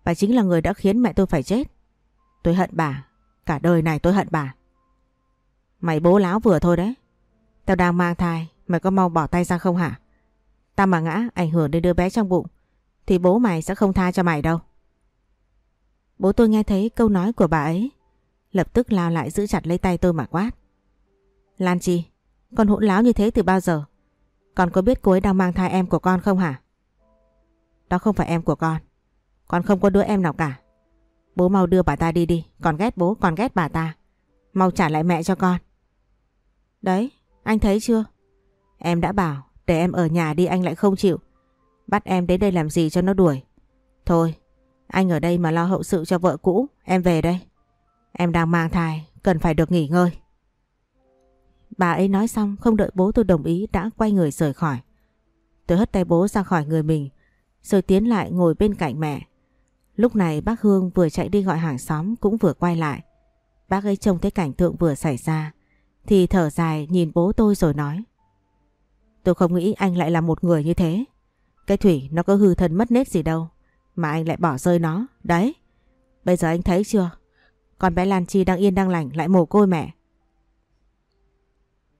Bà chính là người đã khiến mẹ tôi phải chết. Tôi hận bà, cả đời này tôi hận bà. Mày bố láo vừa thôi đấy. Tao đang mang thai, mày có mau bỏ tay ra không hả? Tao mà ngã ảnh hưởng đến đứa bé trong bụng thì bố mày sẽ không tha cho mày đâu. Bố tôi nghe thấy câu nói của bà ấy lập tức lao lại giữ chặt lấy tay tôi mà quát. Lan Chi, con hỗn láo như thế từ bao giờ? Con có biết cô ấy đang mang thai em của con không hả? Đó không phải em của con. Con không có đứa em nào cả. Bố mau đưa bà ta đi đi. Con ghét bố, con ghét bà ta. Mau trả lại mẹ cho con. Đấy, anh thấy chưa? Em đã bảo để em ở nhà đi anh lại không chịu. Bắt em đến đây làm gì cho nó đuổi. Thôi, anh ở đây mà lo hậu sự cho vợ cũ. Em về đây. Em đang mang thai, cần phải được nghỉ ngơi. Bà ấy nói xong không đợi bố tôi đồng ý đã quay người rời khỏi. Tôi hất tay bố ra khỏi người mình rồi tiến lại ngồi bên cạnh mẹ. Lúc này bác Hương vừa chạy đi gọi hàng xóm cũng vừa quay lại. Bác ấy trông thấy cảnh tượng vừa xảy ra thì thở dài nhìn bố tôi rồi nói. Tôi không nghĩ anh lại là một người như thế. Cái Thủy nó có hư thân mất nết gì đâu mà anh lại bỏ rơi nó. Đấy, bây giờ anh thấy chưa? Con bé Lan Chi đang yên đang lành lại mồ côi mẹ.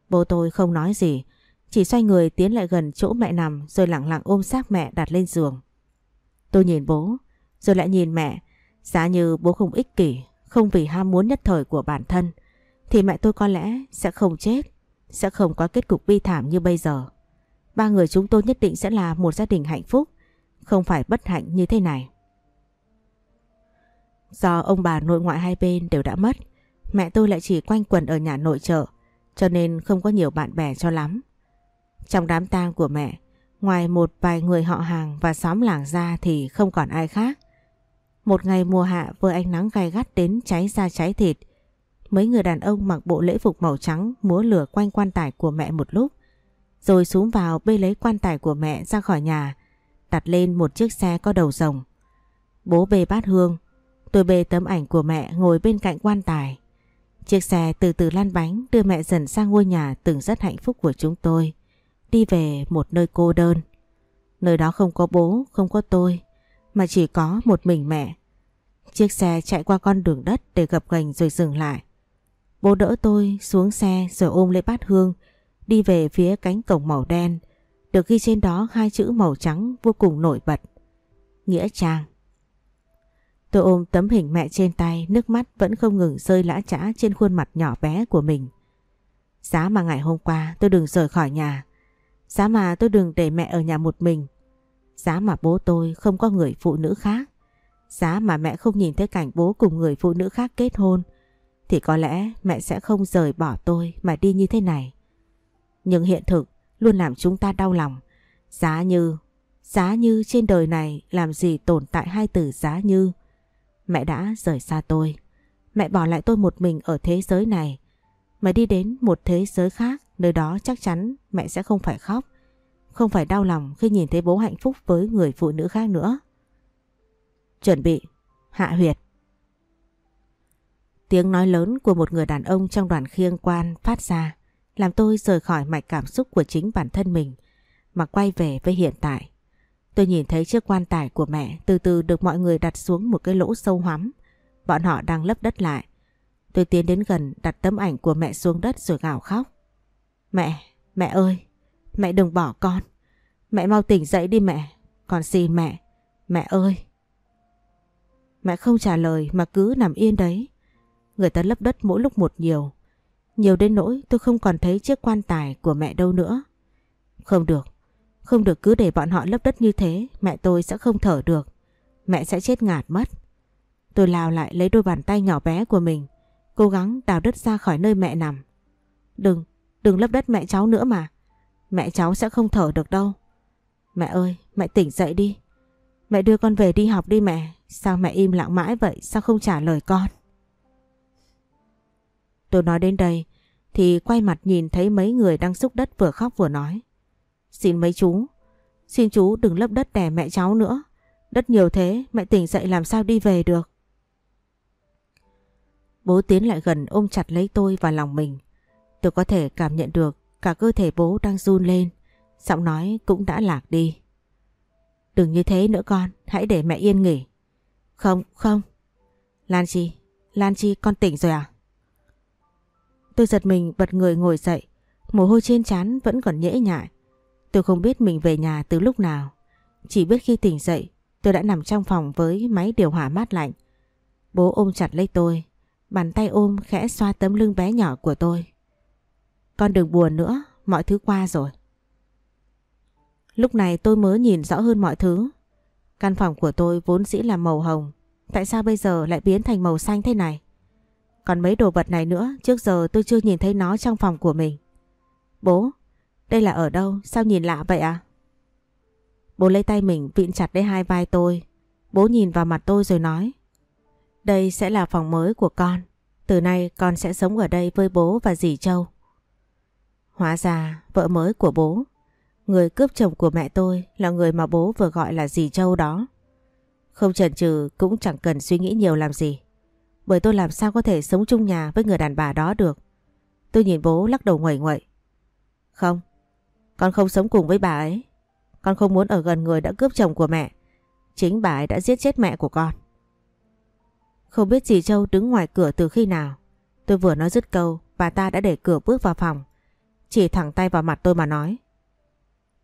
Bố tôi không nói gì, chỉ xoay người tiến lại gần chỗ mẹ nằm rồi lặng lặng ôm xác mẹ đặt lên giường. Tôi nhìn bố, rồi lại nhìn mẹ, giá như bố không ích kỷ, không vì ham muốn nhất thời của bản thân, thì mẹ tôi có lẽ sẽ không chết, sẽ không có kết cục bi thảm như bây giờ. Ba người chúng tôi nhất định sẽ là một gia đình hạnh phúc, không phải bất hạnh như thế này. Do ông bà nội ngoại hai bên đều đã mất, mẹ tôi lại chỉ quanh quẩn ở nhà nội trợ, cho nên không có nhiều bạn bè cho lắm. Trong đám tang của mẹ, ngoài một vài người họ hàng và xóm làng ra thì không còn ai khác. Một ngày mùa hạ với ánh nắng gai gắt đến cháy da cháy thịt, mấy người đàn ông mặc bộ lễ phục màu trắng múa lửa quanh quan tài của mẹ một lúc, rồi xuống vào bê lấy quan tài của mẹ ra khỏi nhà, đặt lên một chiếc xe có đầu rồng. Bố bê bát hương, tôi bê tấm ảnh của mẹ ngồi bên cạnh quan tài. Chiếc xe từ từ lan bánh đưa mẹ dần sang ngôi nhà từng rất hạnh phúc của chúng tôi, đi về một nơi cô đơn. Nơi đó không có bố, không có tôi, mà chỉ có một mình mẹ. Chiếc xe chạy qua con đường đất để gập gành rồi dừng lại. Bố đỡ tôi xuống xe rồi ôm lấy bát hương, đi về phía cánh cổng màu đen, được ghi trên đó hai chữ màu trắng vô cùng nổi bật. Nghĩa Trang. Tôi ôm tấm hình mẹ trên tay, nước mắt vẫn không ngừng rơi lã trã trên khuôn mặt nhỏ bé của mình. Giá mà ngày hôm qua tôi đừng rời khỏi nhà. Giá mà tôi đừng để mẹ ở nhà một mình. Giá mà bố tôi không có người phụ nữ khác. Giá mà mẹ không nhìn thấy cảnh bố cùng người phụ nữ khác kết hôn. Thì có lẽ mẹ sẽ không rời bỏ tôi mà đi như thế này. Nhưng hiện thực luôn làm chúng ta đau lòng. Giá như, giá như trên đời này làm gì tồn tại hai từ giá như. Mẹ đã rời xa tôi. Mẹ bỏ lại tôi một mình ở thế giới này. Mà đi đến một thế giới khác, nơi đó chắc chắn mẹ sẽ không phải khóc. Không phải đau lòng khi nhìn thấy bố hạnh phúc với người phụ nữ khác nữa. Chuẩn bị, hạ huyệt. Tiếng nói lớn của một người đàn ông trong đoàn khiêng quan phát ra làm tôi rời khỏi mạch cảm xúc của chính bản thân mình mà quay về với hiện tại. Tôi nhìn thấy chiếc quan tài của mẹ từ từ được mọi người đặt xuống một cái lỗ sâu hoắm. Bọn họ đang lấp đất lại. Tôi tiến đến gần đặt tấm ảnh của mẹ xuống đất rồi gào khóc. Mẹ, mẹ ơi, mẹ đừng bỏ con. Mẹ mau tỉnh dậy đi mẹ. Con xin mẹ, mẹ ơi. Mẹ không trả lời mà cứ nằm yên đấy. Người ta lấp đất mỗi lúc một nhiều. Nhiều đến nỗi tôi không còn thấy chiếc quan tài của mẹ đâu nữa. Không được, không được cứ để bọn họ lấp đất như thế, mẹ tôi sẽ không thở được. Mẹ sẽ chết ngạt mất. Tôi lao lại lấy đôi bàn tay nhỏ bé của mình, cố gắng đào đất ra khỏi nơi mẹ nằm. Đừng, đừng lấp đất mẹ cháu nữa mà. Mẹ cháu sẽ không thở được đâu. Mẹ ơi, mẹ tỉnh dậy đi. Mẹ đưa con về đi học đi mẹ. Sao mẹ im lặng mãi vậy? Sao không trả lời con? Tôi nói đến đây thì quay mặt nhìn thấy mấy người đang xúc đất vừa khóc vừa nói. Xin mấy chú, xin chú đừng lấp đất đè mẹ cháu nữa. Đất nhiều thế, mẹ tỉnh dậy làm sao đi về được. Bố tiến lại gần ôm chặt lấy tôi vào lòng mình. Tôi có thể cảm nhận được cả cơ thể bố đang run lên, giọng nói cũng đã lạc đi. Đừng như thế nữa con, hãy để mẹ yên nghỉ. Không, không. Lan Chi, Lan Chi con tỉnh rồi à? Tôi giật mình bật người ngồi dậy, mồ hôi trên trán vẫn còn nhễ nhại. Tôi không biết mình về nhà từ lúc nào. Chỉ biết khi tỉnh dậy, tôi đã nằm trong phòng với máy điều hòa mát lạnh. Bố ôm chặt lấy tôi, bàn tay ôm khẽ xoa tấm lưng bé nhỏ của tôi. Con đừng buồn nữa, mọi thứ qua rồi. Lúc này tôi mới nhìn rõ hơn mọi thứ. Căn phòng của tôi vốn dĩ là màu hồng, tại sao bây giờ lại biến thành màu xanh thế này? Còn mấy đồ vật này nữa, trước giờ tôi chưa nhìn thấy nó trong phòng của mình. Bố, đây là ở đâu? Sao nhìn lạ vậy à? Bố lấy tay mình vịn chặt lấy hai vai tôi. Bố nhìn vào mặt tôi rồi nói. Đây sẽ là phòng mới của con. Từ nay con sẽ sống ở đây với bố và dì Châu. Hóa ra vợ mới của bố, người cướp chồng của mẹ tôi là người mà bố vừa gọi là dì Châu đó. Không chần chừ cũng chẳng cần suy nghĩ nhiều làm gì. Bởi tôi làm sao có thể sống chung nhà với người đàn bà đó được. Tôi nhìn bố lắc đầu ngoẩy nguậy. Không, con không sống cùng với bà ấy. Con không muốn ở gần người đã cướp chồng của mẹ. Chính bà ấy đã giết chết mẹ của con. Không biết dì Châu đứng ngoài cửa từ khi nào. Tôi vừa nói dứt câu, bà ta đã để cửa bước vào phòng. Chỉ thẳng tay vào mặt tôi mà nói.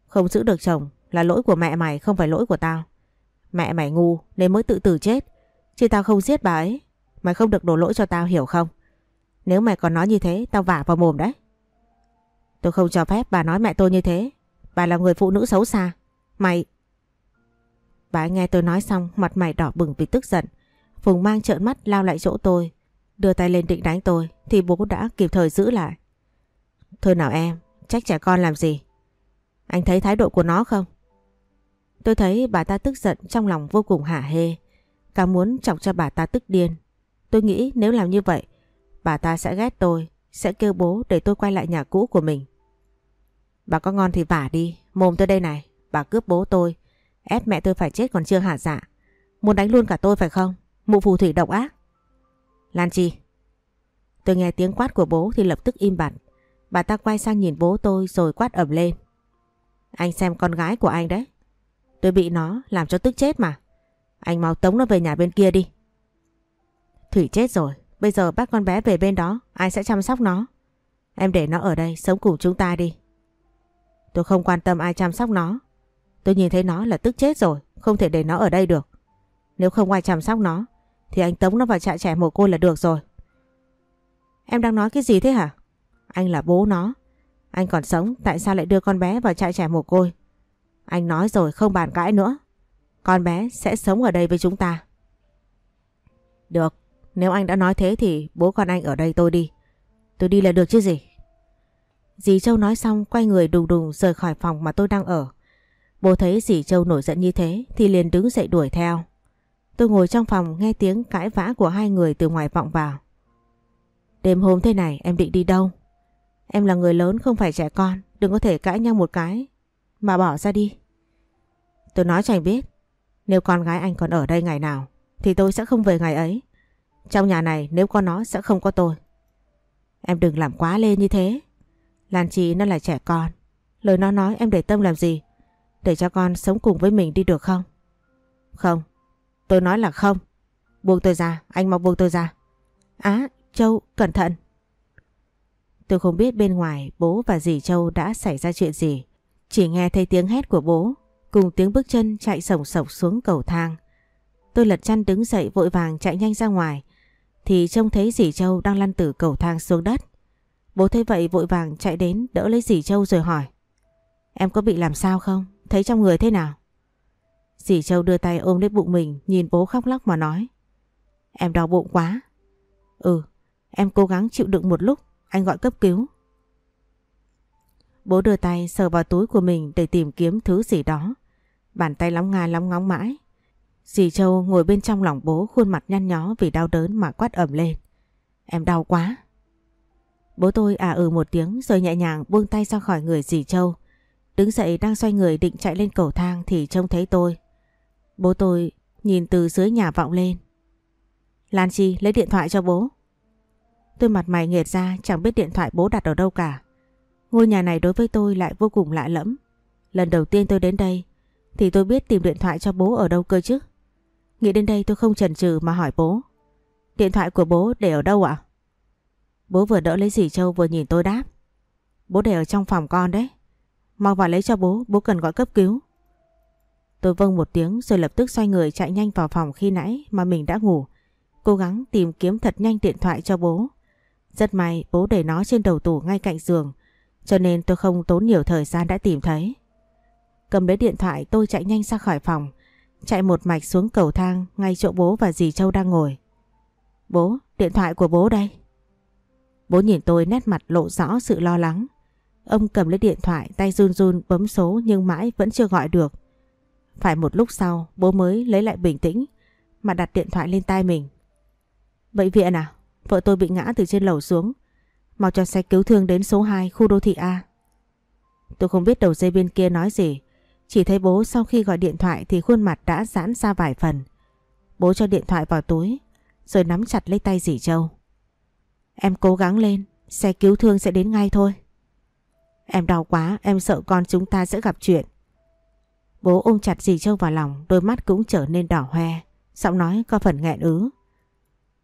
Không giữ được chồng là lỗi của mẹ mày không phải lỗi của tao. Mẹ mày ngu nên mới tự tử chết. Chứ tao không giết bà ấy. Mày không được đổ lỗi cho tao hiểu không? Nếu mày còn nói như thế tao vả vào mồm đấy. Tôi không cho phép bà nói mẹ tôi như thế. Bà là người phụ nữ xấu xa. Mày... Bà nghe tôi nói xong mặt mày đỏ bừng vì tức giận. Phùng mang trợn mắt lao lại chỗ tôi. Đưa tay lên định đánh tôi thì bố đã kịp thời giữ lại. Thôi nào em, trách trẻ con làm gì? Anh thấy thái độ của nó không? Tôi thấy bà ta tức giận trong lòng vô cùng hả hê. Cả muốn chọc cho bà ta tức điên. Tôi nghĩ nếu làm như vậy, bà ta sẽ ghét tôi, sẽ kêu bố để tôi quay lại nhà cũ của mình. Bà có ngon thì vả đi, mồm tôi đây này, bà cướp bố tôi, ép mẹ tôi phải chết còn chưa hả dạ. Muốn đánh luôn cả tôi phải không? Mụ phù thủy độc ác. Lan Chi. Tôi nghe tiếng quát của bố thì lập tức im bặt. Bà ta quay sang nhìn bố tôi rồi quát ẩm lên. Anh xem con gái của anh đấy. Tôi bị nó làm cho tức chết mà. Anh mau tống nó về nhà bên kia đi. Thủy chết rồi. Bây giờ bắt con bé về bên đó. Ai sẽ chăm sóc nó? Em để nó ở đây sống cùng chúng ta đi. Tôi không quan tâm ai chăm sóc nó. Tôi nhìn thấy nó là tức chết rồi. Không thể để nó ở đây được. Nếu không ai chăm sóc nó thì anh tống nó vào trại trẻ mồ côi là được rồi. Em đang nói cái gì thế hả? Anh là bố nó. Anh còn sống tại sao lại đưa con bé vào trại trẻ mồ côi? Anh nói rồi không bàn cãi nữa. Con bé sẽ sống ở đây với chúng ta. Được, nếu anh đã nói thế thì bố con anh ở đây tôi đi. Tôi đi là được chứ gì. Dì Châu nói xong quay người đùng đùng rời khỏi phòng mà tôi đang ở. Bố thấy dì Châu nổi giận như thế thì liền đứng dậy đuổi theo. Tôi ngồi trong phòng nghe tiếng cãi vã của hai người từ ngoài vọng vào. Đêm hôm thế này em định đi đâu? Em là người lớn không phải trẻ con, đừng có thể cãi nhau một cái mà bỏ ra đi. Tôi nói cho anh biết, nếu con gái anh còn ở đây ngày nào thì tôi sẽ không về ngày ấy. Trong nhà này nếu có nó sẽ không có tôi. Em đừng làm quá lên như thế. Lan Chi nó là trẻ con. Lời nó nói em để tâm làm gì? Để cho con sống cùng với mình đi được không? Không. Tôi nói là không. Buông tôi ra, anh mau buông tôi ra. Á, Châu, cẩn thận. Tôi không biết bên ngoài bố và dì Châu đã xảy ra chuyện gì. Chỉ nghe thấy tiếng hét của bố cùng tiếng bước chân chạy sổng sộc xuống cầu thang. Tôi lật chăn đứng dậy vội vàng chạy nhanh ra ngoài thì trông thấy dì Châu đang lăn từ cầu thang xuống đất. Bố thấy vậy vội vàng chạy đến đỡ lấy dì Châu rồi hỏi Em có bị làm sao không? Thấy trong người thế nào? Dì Châu đưa tay ôm lấy bụng mình nhìn bố khóc lóc mà nói Em đau bụng quá. Ừ, em cố gắng chịu đựng một lúc, anh gọi cấp cứu. Bố đưa tay sờ vào túi của mình để tìm kiếm thứ gì đó. Bàn tay lóng nga lóng ngóng mãi. Dì Châu ngồi bên trong lòng bố khuôn mặt nhăn nhó vì đau đớn mà quát ẩm lên. Em đau quá. Bố tôi à ừ một tiếng rồi nhẹ nhàng buông tay ra khỏi người dì Châu. Đứng dậy đang xoay người định chạy lên cầu thang thì trông thấy tôi. Bố tôi nhìn từ dưới nhà vọng lên. Lan Chi, lấy điện thoại cho bố. Tôi mặt mày nghệt ra, chẳng biết điện thoại bố đặt ở đâu cả. Ngôi nhà này đối với tôi lại vô cùng lạ lẫm. Lần đầu tiên tôi đến đây, thì tôi biết tìm điện thoại cho bố ở đâu cơ chứ. Nghĩ đến đây tôi không chần chừ mà hỏi bố. Điện thoại của bố để ở đâu ạ? Bố vừa đỡ lấy dì Châu vừa nhìn tôi đáp. Bố để ở trong phòng con đấy. Mau vào lấy cho bố, bố cần gọi cấp cứu. Tôi vâng một tiếng rồi lập tức xoay người chạy nhanh vào phòng khi nãy mà mình đã ngủ. Cố gắng tìm kiếm thật nhanh điện thoại cho bố. Rất may bố để nó trên đầu tủ ngay cạnh giường cho nên tôi không tốn nhiều thời gian đã tìm thấy. Cầm lấy điện thoại tôi chạy nhanh ra khỏi phòng chạy một mạch xuống cầu thang ngay chỗ bố và dì Châu đang ngồi. Bố, điện thoại của bố đây. Bố nhìn tôi nét mặt lộ rõ sự lo lắng. Ông cầm lấy điện thoại, tay run run bấm số nhưng mãi vẫn chưa gọi được. Phải một lúc sau, bố mới lấy lại bình tĩnh, mà đặt điện thoại lên tai mình. Bệnh viện à? Vợ tôi bị ngã từ trên lầu xuống. Mau cho xe cứu thương đến số 2 khu đô thị A. Tôi không biết đầu dây bên kia nói gì. Chỉ thấy bố sau khi gọi điện thoại thì khuôn mặt đã giãn ra vài phần. Bố cho điện thoại vào túi. rồi nắm chặt lấy tay dì Châu. Em cố gắng lên, xe cứu thương sẽ đến ngay thôi. Em đau quá, em sợ con chúng ta sẽ gặp chuyện. Bố ôm chặt dì Châu vào lòng, đôi mắt cũng trở nên đỏ hoe, giọng nói có phần nghẹn ứ.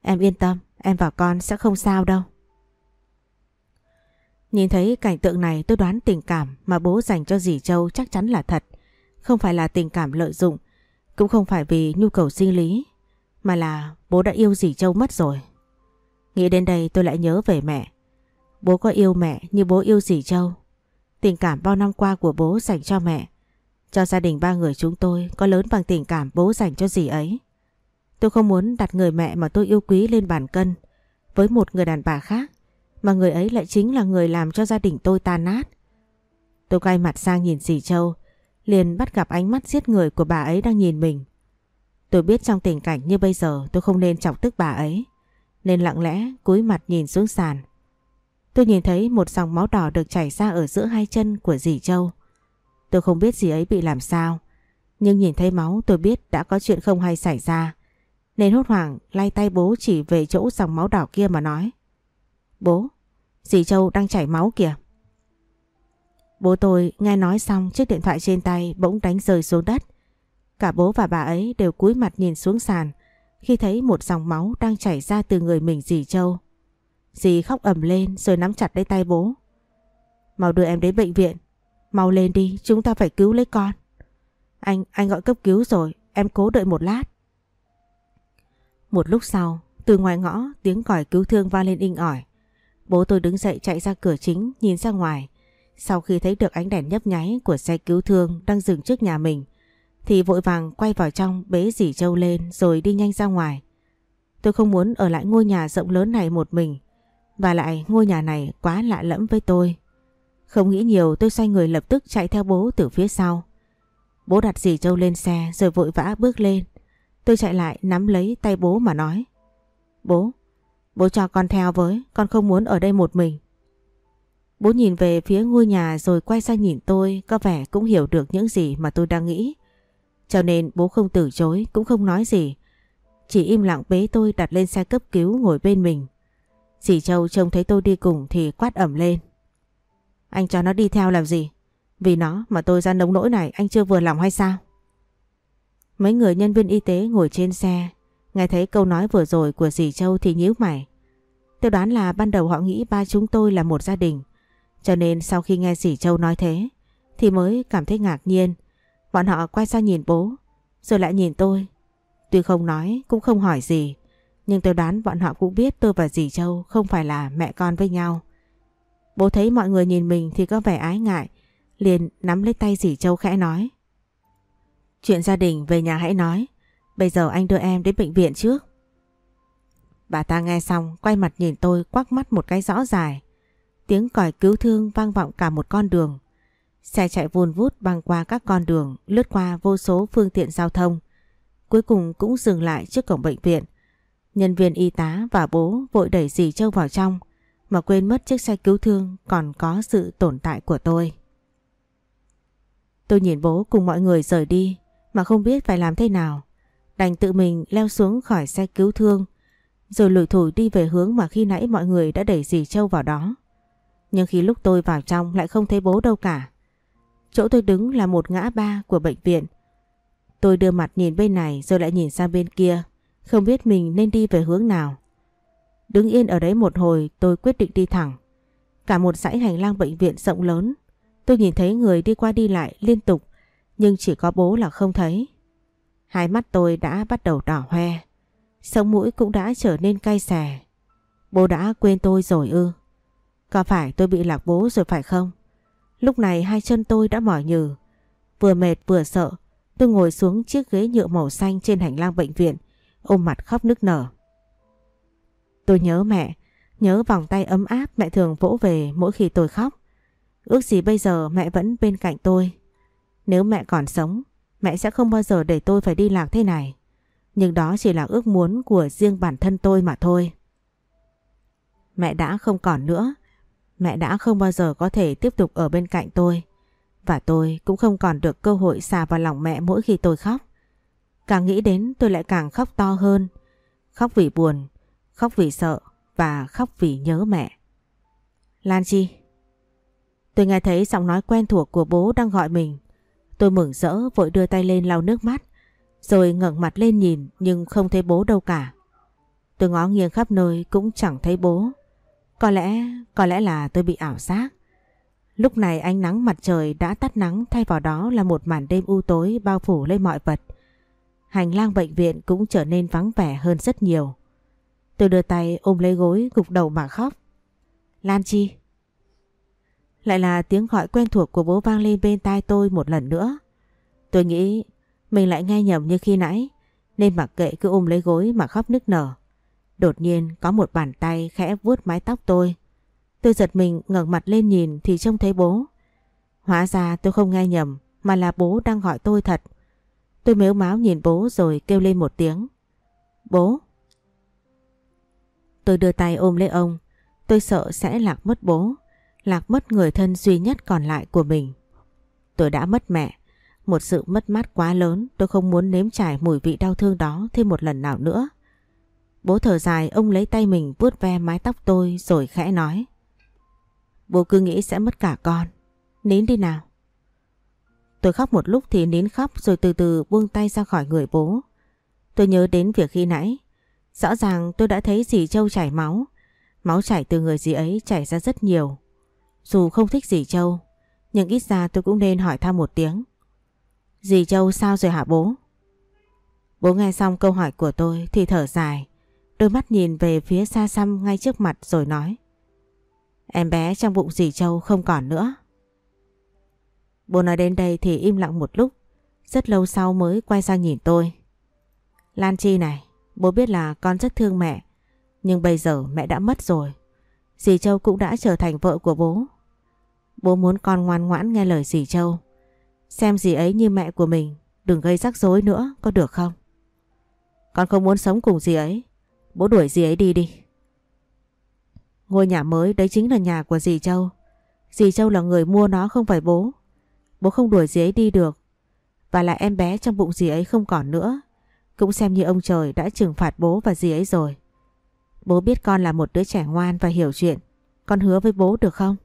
Em yên tâm, em và con sẽ không sao đâu. Nhìn thấy cảnh tượng này tôi đoán tình cảm mà bố dành cho dì Châu chắc chắn là thật. Không phải là tình cảm lợi dụng, cũng không phải vì nhu cầu sinh lý, mà là bố đã yêu dì Châu mất rồi. Nghĩ đến đây tôi lại nhớ về mẹ. Bố có yêu mẹ như bố yêu dì Châu. Tình cảm bao năm qua của bố dành cho mẹ, cho gia đình ba người chúng tôi có lớn bằng tình cảm bố dành cho dì ấy. Tôi không muốn đặt người mẹ mà tôi yêu quý lên bàn cân với một người đàn bà khác mà người ấy lại chính là người làm cho gia đình tôi tan nát. Tôi quay mặt sang nhìn dì Châu, liền bắt gặp ánh mắt giết người của bà ấy đang nhìn mình. Tôi biết trong tình cảnh như bây giờ tôi không nên chọc tức bà ấy, nên lặng lẽ cúi mặt nhìn xuống sàn. Tôi nhìn thấy một dòng máu đỏ được chảy ra ở giữa hai chân của dì Châu. Tôi không biết dì ấy bị làm sao, nhưng nhìn thấy máu tôi biết đã có chuyện không hay xảy ra. Nên hốt hoảng lay tay bố chỉ về chỗ dòng máu đỏ kia mà nói. Bố, dì Châu đang chảy máu kìa. Bố tôi nghe nói xong chiếc điện thoại trên tay bỗng đánh rơi xuống đất. Cả bố và bà ấy đều cúi mặt nhìn xuống sàn khi thấy một dòng máu đang chảy ra từ người mình dì Châu. Dì khóc ầm lên rồi nắm chặt lấy tay bố. Mau đưa em đến bệnh viện. Mau lên đi, chúng ta phải cứu lấy con. Anh, anh gọi cấp cứu rồi, em cố đợi một lát. Một lúc sau, từ ngoài ngõ tiếng còi cứu thương vang lên inh ỏi. Bố tôi đứng dậy chạy ra cửa chính nhìn ra ngoài. Sau khi thấy được ánh đèn nhấp nháy của xe cứu thương đang dừng trước nhà mình thì vội vàng quay vào trong bế dì Châu lên rồi đi nhanh ra ngoài. Tôi không muốn ở lại ngôi nhà rộng lớn này một mình và lại ngôi nhà này quá lạ lẫm với tôi. Không nghĩ nhiều tôi xoay người lập tức chạy theo bố từ phía sau. Bố đặt dì Châu lên xe rồi vội vã bước lên. Tôi chạy lại nắm lấy tay bố mà nói. Bố, bố cho con theo với, con không muốn ở đây một mình. Bố nhìn về phía ngôi nhà rồi quay sang nhìn tôi có vẻ cũng hiểu được những gì mà tôi đang nghĩ. Cho nên bố không từ chối, cũng không nói gì. Chỉ im lặng bế tôi đặt lên xe cấp cứu ngồi bên mình. Dì Châu trông thấy tôi đi cùng thì quát ẩm lên. Anh cho nó đi theo làm gì? Vì nó mà tôi ra nông nỗi này, anh chưa vừa lòng hay sao? Mấy người nhân viên y tế ngồi trên xe, Nghe thấy câu nói vừa rồi của dì Châu thì nhíu mày Tôi đoán là ban đầu họ nghĩ ba chúng tôi là một gia đình, Cho nên sau khi nghe dì Châu nói thế, Thì mới cảm thấy ngạc nhiên Bọn họ quay sang nhìn bố, Rồi lại nhìn tôi Tuy không nói, cũng không hỏi gì, Nhưng tôi đoán bọn họ cũng biết tôi và dì Châu Không phải là mẹ con với nhau Bố thấy mọi người nhìn mình thì có vẻ ái ngại, Liền nắm lấy tay dì Châu khẽ nói Chuyện gia đình về nhà hãy nói. Bây giờ anh đưa em đến bệnh viện trước. Bà ta nghe xong, quay mặt nhìn tôi quắc mắt một cái rõ dài. Tiếng còi cứu thương vang vọng cả một con đường. Xe chạy vùn vút băng qua các con đường, lướt qua vô số phương tiện giao thông. Cuối cùng cũng dừng lại trước cổng bệnh viện. Nhân viên y tá và bố vội đẩy dì Châu vào trong mà quên mất chiếc xe cứu thương còn có sự tồn tại của tôi. Tôi nhìn bố cùng mọi người rời đi mà không biết phải làm thế nào. Đành tự mình leo xuống khỏi xe cứu thương rồi lủi thủi đi về hướng mà khi nãy mọi người đã đẩy dì Châu vào đó. Nhưng khi lúc tôi vào trong lại không thấy bố đâu cả. Chỗ tôi đứng là một ngã ba của bệnh viện. Tôi đưa mặt nhìn bên này rồi lại nhìn sang bên kia, không biết mình nên đi về hướng nào. Đứng yên ở đấy một hồi tôi quyết định đi thẳng. Cả một dãy hành lang bệnh viện rộng lớn, tôi nhìn thấy người đi qua đi lại liên tục nhưng chỉ có bố là không thấy. Hai mắt tôi đã bắt đầu đỏ hoe. Sống mũi cũng đã trở nên cay xè. Bố đã quên tôi rồi ư. Có phải tôi bị lạc bố rồi phải không? Lúc này hai chân tôi đã mỏi nhừ. Vừa mệt vừa sợ, tôi ngồi xuống chiếc ghế nhựa màu xanh trên hành lang bệnh viện, ôm mặt khóc nức nở. Tôi nhớ mẹ, nhớ vòng tay ấm áp mẹ thường vỗ về mỗi khi tôi khóc. Ước gì bây giờ mẹ vẫn bên cạnh tôi, nếu mẹ còn sống, mẹ sẽ không bao giờ để tôi phải đi lạc thế này. Nhưng đó chỉ là ước muốn của riêng bản thân tôi mà thôi. Mẹ đã không còn nữa. Mẹ đã không bao giờ có thể tiếp tục ở bên cạnh tôi. Và tôi cũng không còn được cơ hội xà vào lòng mẹ mỗi khi tôi khóc. Càng nghĩ đến tôi lại càng khóc to hơn. Khóc vì buồn, khóc vì sợ và khóc vì nhớ mẹ. Lan Chi Tôi nghe thấy giọng nói quen thuộc của bố đang gọi mình. Tôi mừng rỡ vội đưa tay lên lau nước mắt rồi ngẩng mặt lên nhìn nhưng không thấy bố đâu cả. Tôi ngó nghiêng khắp nơi cũng chẳng thấy bố. Có lẽ, có lẽ là tôi bị ảo giác. Lúc này ánh nắng mặt trời đã tắt nắng thay vào đó là một màn đêm u tối bao phủ lên mọi vật. Hành lang bệnh viện cũng trở nên vắng vẻ hơn rất nhiều. Tôi đưa tay ôm lấy gối gục đầu mà khóc. Lan Chi. Lại là tiếng gọi quen thuộc của bố vang lên bên tai tôi một lần nữa. Tôi nghĩ mình lại nghe nhầm như khi nãy nên mặc kệ cứ ôm lấy gối mà khóc nức nở. Đột nhiên có một bàn tay khẽ vuốt mái tóc tôi. Tôi giật mình ngẩng mặt lên nhìn thì trông thấy bố. Hóa ra tôi không nghe nhầm mà là bố đang gọi tôi thật. Tôi mếu máo nhìn bố rồi kêu lên một tiếng. Bố! Tôi đưa tay ôm lấy ông. Tôi sợ sẽ lạc mất bố, lạc mất người thân duy nhất còn lại của mình. Tôi đã mất mẹ. Một sự mất mát quá lớn tôi không muốn nếm trải mùi vị đau thương đó thêm một lần nào nữa. Bố thở dài ông lấy tay mình vuốt ve mái tóc tôi rồi khẽ nói. Bố cứ nghĩ sẽ mất cả con. Nín đi nào. Tôi khóc một lúc thì nín khóc rồi từ từ buông tay ra khỏi người bố. Tôi nhớ đến việc khi nãy. Rõ ràng tôi đã thấy dì Châu chảy máu. Máu chảy từ người dì ấy chảy ra rất nhiều. Dù không thích dì Châu, nhưng ít ra tôi cũng nên hỏi thăm một tiếng. Dì Châu sao rồi hả bố? Bố nghe xong câu hỏi của tôi thì thở dài. Đôi mắt nhìn về phía xa xăm ngay trước mặt rồi nói. Em bé trong bụng dì Châu không còn nữa. Bố nói đến đây thì im lặng một lúc. Rất lâu sau mới quay sang nhìn tôi. Lan Chi này, bố biết là con rất thương mẹ. Nhưng bây giờ mẹ đã mất rồi. Dì Châu cũng đã trở thành vợ của bố. Bố muốn con ngoan ngoãn nghe lời dì Châu. Xem dì ấy như mẹ của mình, đừng gây rắc rối nữa, có được không? Con không muốn sống cùng dì ấy, bố đuổi dì ấy đi đi. Ngôi nhà mới đấy chính là nhà của dì Châu. Dì Châu là người mua nó không phải bố. Bố không đuổi dì ấy đi được. Và là em bé trong bụng dì ấy không còn nữa. Cũng xem như ông trời đã trừng phạt bố và dì ấy rồi. Bố biết con là một đứa trẻ ngoan và hiểu chuyện. Con hứa với bố được không?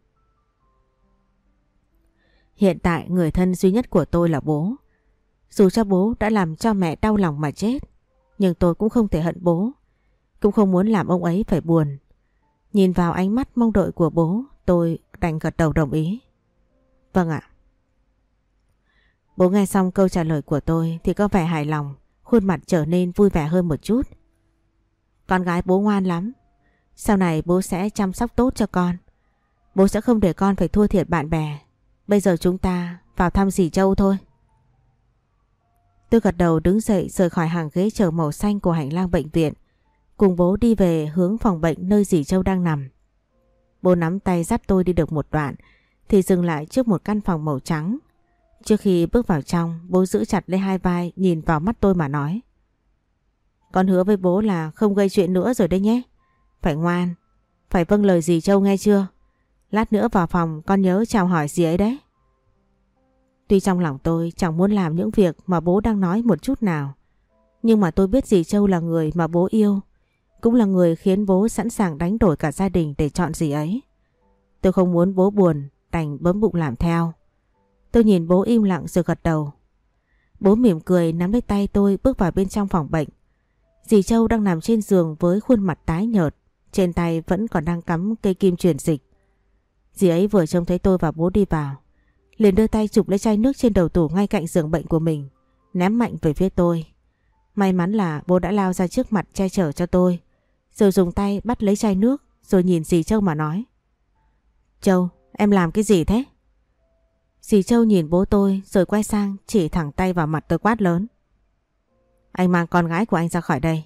Hiện tại người thân duy nhất của tôi là bố. Dù cho bố đã làm cho mẹ đau lòng mà chết, nhưng tôi cũng không thể hận bố. Cũng không muốn làm ông ấy phải buồn. Nhìn vào ánh mắt mong đợi của bố, tôi đành gật đầu đồng ý. Vâng ạ. Bố nghe xong câu trả lời của tôi thì có vẻ hài lòng, khuôn mặt trở nên vui vẻ hơn một chút. Con gái bố ngoan lắm. Sau này bố sẽ chăm sóc tốt cho con. Bố sẽ không để con phải thua thiệt bạn bè Bây giờ chúng ta vào thăm dì Châu thôi. Tôi gật đầu đứng dậy rời khỏi hàng ghế chờ màu xanh của hành lang bệnh viện. Cùng bố đi về hướng phòng bệnh nơi dì Châu đang nằm. Bố nắm tay dắt tôi đi được một đoạn thì dừng lại trước một căn phòng màu trắng. Trước khi bước vào trong, bố giữ chặt lấy hai vai nhìn vào mắt tôi mà nói. Con hứa với bố là không gây chuyện nữa rồi đấy nhé. Phải ngoan, phải vâng lời dì Châu nghe chưa? Lát nữa vào phòng con nhớ chào hỏi Dì ấy đấy. Tuy trong lòng tôi chẳng muốn làm những việc mà bố đang nói một chút nào. Nhưng mà tôi biết dì Châu là người mà bố yêu. Cũng là người khiến bố sẵn sàng đánh đổi cả gia đình để chọn gì ấy. Tôi không muốn bố buồn, đành bấm bụng làm theo. Tôi nhìn bố im lặng rồi gật đầu. Bố mỉm cười nắm lấy tay tôi bước vào bên trong phòng bệnh. Dì Châu đang nằm trên giường với khuôn mặt tái nhợt. Trên tay vẫn còn đang cắm cây kim truyền dịch. Dì ấy vừa trông thấy tôi và bố đi vào. Liền đưa tay chụp lấy chai nước trên đầu tủ ngay cạnh giường bệnh của mình. Ném mạnh về phía tôi. May mắn là bố đã lao ra trước mặt che chở cho tôi. Rồi dùng tay bắt lấy chai nước rồi nhìn dì Châu mà nói. Châu, em làm cái gì thế? Dì Châu nhìn bố tôi rồi quay sang chỉ thẳng tay vào mặt tôi quát lớn. Anh mang con gái của anh ra khỏi đây.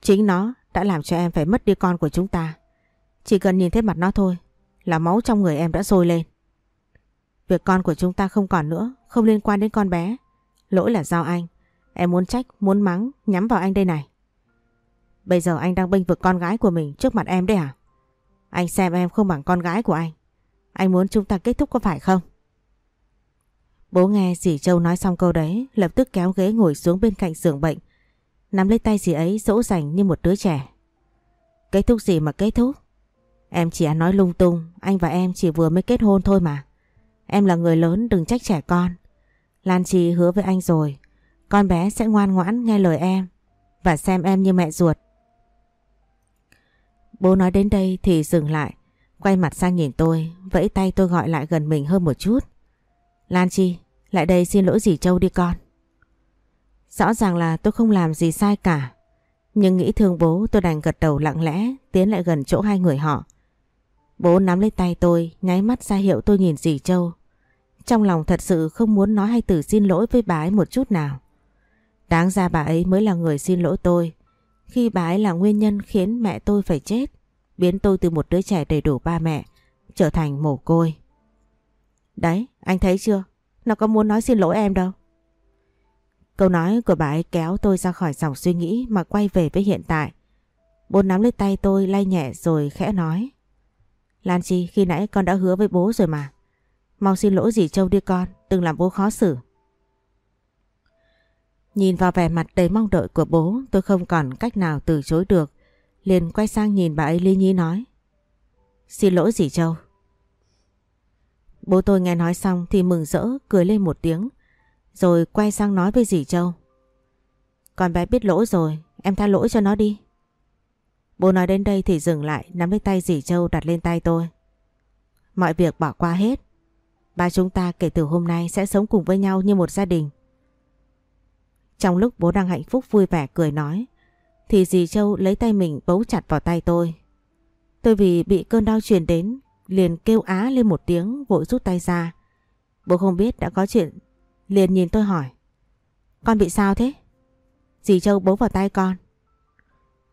Chính nó đã làm cho em phải mất đi con của chúng ta. Chỉ cần nhìn thấy mặt nó thôi là máu trong người em đã sôi lên. Việc con của chúng ta không còn nữa, không liên quan đến con bé. Lỗi là do anh. Em muốn trách, muốn mắng, nhắm vào anh đây này. Bây giờ anh đang bênh vực con gái của mình trước mặt em đấy à? Anh xem em không bằng con gái của anh. Anh muốn chúng ta kết thúc có phải không? Bố nghe dì Châu nói xong câu đấy, lập tức kéo ghế ngồi xuống bên cạnh giường bệnh. nắm lấy tay dì ấy dỗ dành như một đứa trẻ. Kết thúc gì mà kết thúc? Em chỉ nói lung tung, anh và em chỉ vừa mới kết hôn thôi mà. Em là người lớn đừng trách trẻ con. Lan Chi hứa với anh rồi, con bé sẽ ngoan ngoãn nghe lời em và xem em như mẹ ruột. Bố nói đến đây thì dừng lại, quay mặt sang nhìn tôi, vẫy tay tôi gọi lại gần mình hơn một chút. Lan Chi, lại đây xin lỗi dì Châu đi con. Rõ ràng là tôi không làm gì sai cả, nhưng nghĩ thương bố tôi đành gật đầu lặng lẽ tiến lại gần chỗ hai người họ. Bố nắm lấy tay tôi, nháy mắt ra hiệu tôi nhìn dì Châu. Trong lòng thật sự không muốn nói hay từ xin lỗi với bà ấy một chút nào. Đáng ra bà ấy mới là người xin lỗi tôi. Khi bà ấy là nguyên nhân khiến mẹ tôi phải chết, biến tôi từ một đứa trẻ đầy đủ ba mẹ, trở thành mồ côi. Đấy, anh thấy chưa? Nó có muốn nói xin lỗi em đâu. Câu nói của bà ấy kéo tôi ra khỏi dòng suy nghĩ mà quay về với hiện tại. Bố nắm lấy tay tôi lay nhẹ rồi khẽ nói. Lan Chi khi nãy con đã hứa với bố rồi mà. Mau xin lỗi dì Châu đi con, đừng làm bố khó xử. Nhìn vào vẻ mặt đầy mong đợi của bố tôi không còn cách nào từ chối được. Liền quay sang nhìn bà ấy ly nhí nói. Xin lỗi dì Châu. Bố tôi nghe nói xong thì mừng rỡ cười lên một tiếng. Rồi quay sang nói với dì Châu. Con bé biết lỗi rồi, em tha lỗi cho nó đi. Bố nói đến đây thì dừng lại nắm lấy tay dì Châu đặt lên tay tôi. Mọi việc bỏ qua hết. Ba chúng ta kể từ hôm nay sẽ sống cùng với nhau như một gia đình. Trong lúc bố đang hạnh phúc vui vẻ cười nói, thì dì Châu lấy tay mình bấu chặt vào tay tôi. Tôi vì bị cơn đau truyền đến, liền kêu á lên một tiếng vội rút tay ra. Bố không biết đã có chuyện, liền nhìn tôi hỏi, Con bị sao thế? Dì Châu bấu vào tay con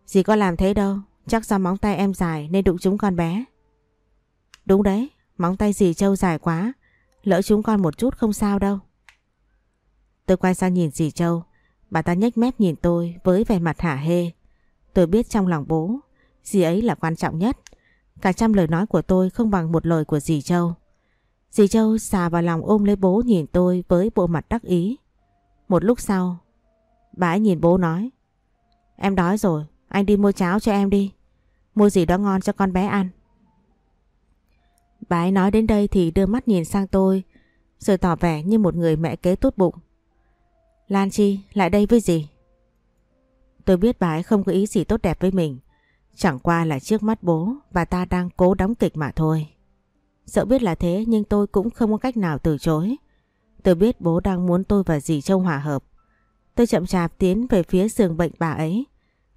Dì có làm thế đâu, Chắc do móng tay em dài nên đụng chúng con bé Đúng đấy, Móng tay dì Châu dài quá, Lỡ chúng con một chút không sao đâu Tôi quay sang nhìn dì Châu Bà ta nhếch mép nhìn tôi với vẻ mặt hả hê Tôi biết trong lòng bố Dì ấy là quan trọng nhất Cả trăm lời nói của tôi không bằng một lời của dì Châu Dì Châu xà vào lòng ôm lấy bố nhìn tôi với bộ mặt đắc ý. Một lúc sau, bà ấy nhìn bố nói. Em đói rồi, anh đi mua cháo cho em đi. Mua gì đó ngon cho con bé ăn. Bà ấy nói đến đây thì đưa mắt nhìn sang tôi, rồi tỏ vẻ như một người mẹ kế tốt bụng. Lan Chi, lại đây với gì? Tôi biết bà ấy không có ý gì tốt đẹp với mình. Chẳng qua là trước mắt bố, bà ta đang cố đóng kịch mà thôi. Sợ biết là thế nhưng tôi cũng không có cách nào từ chối. Tôi biết bố đang muốn tôi và dì Châu hòa hợp. Tôi chậm chạp tiến về phía giường bệnh bà ấy.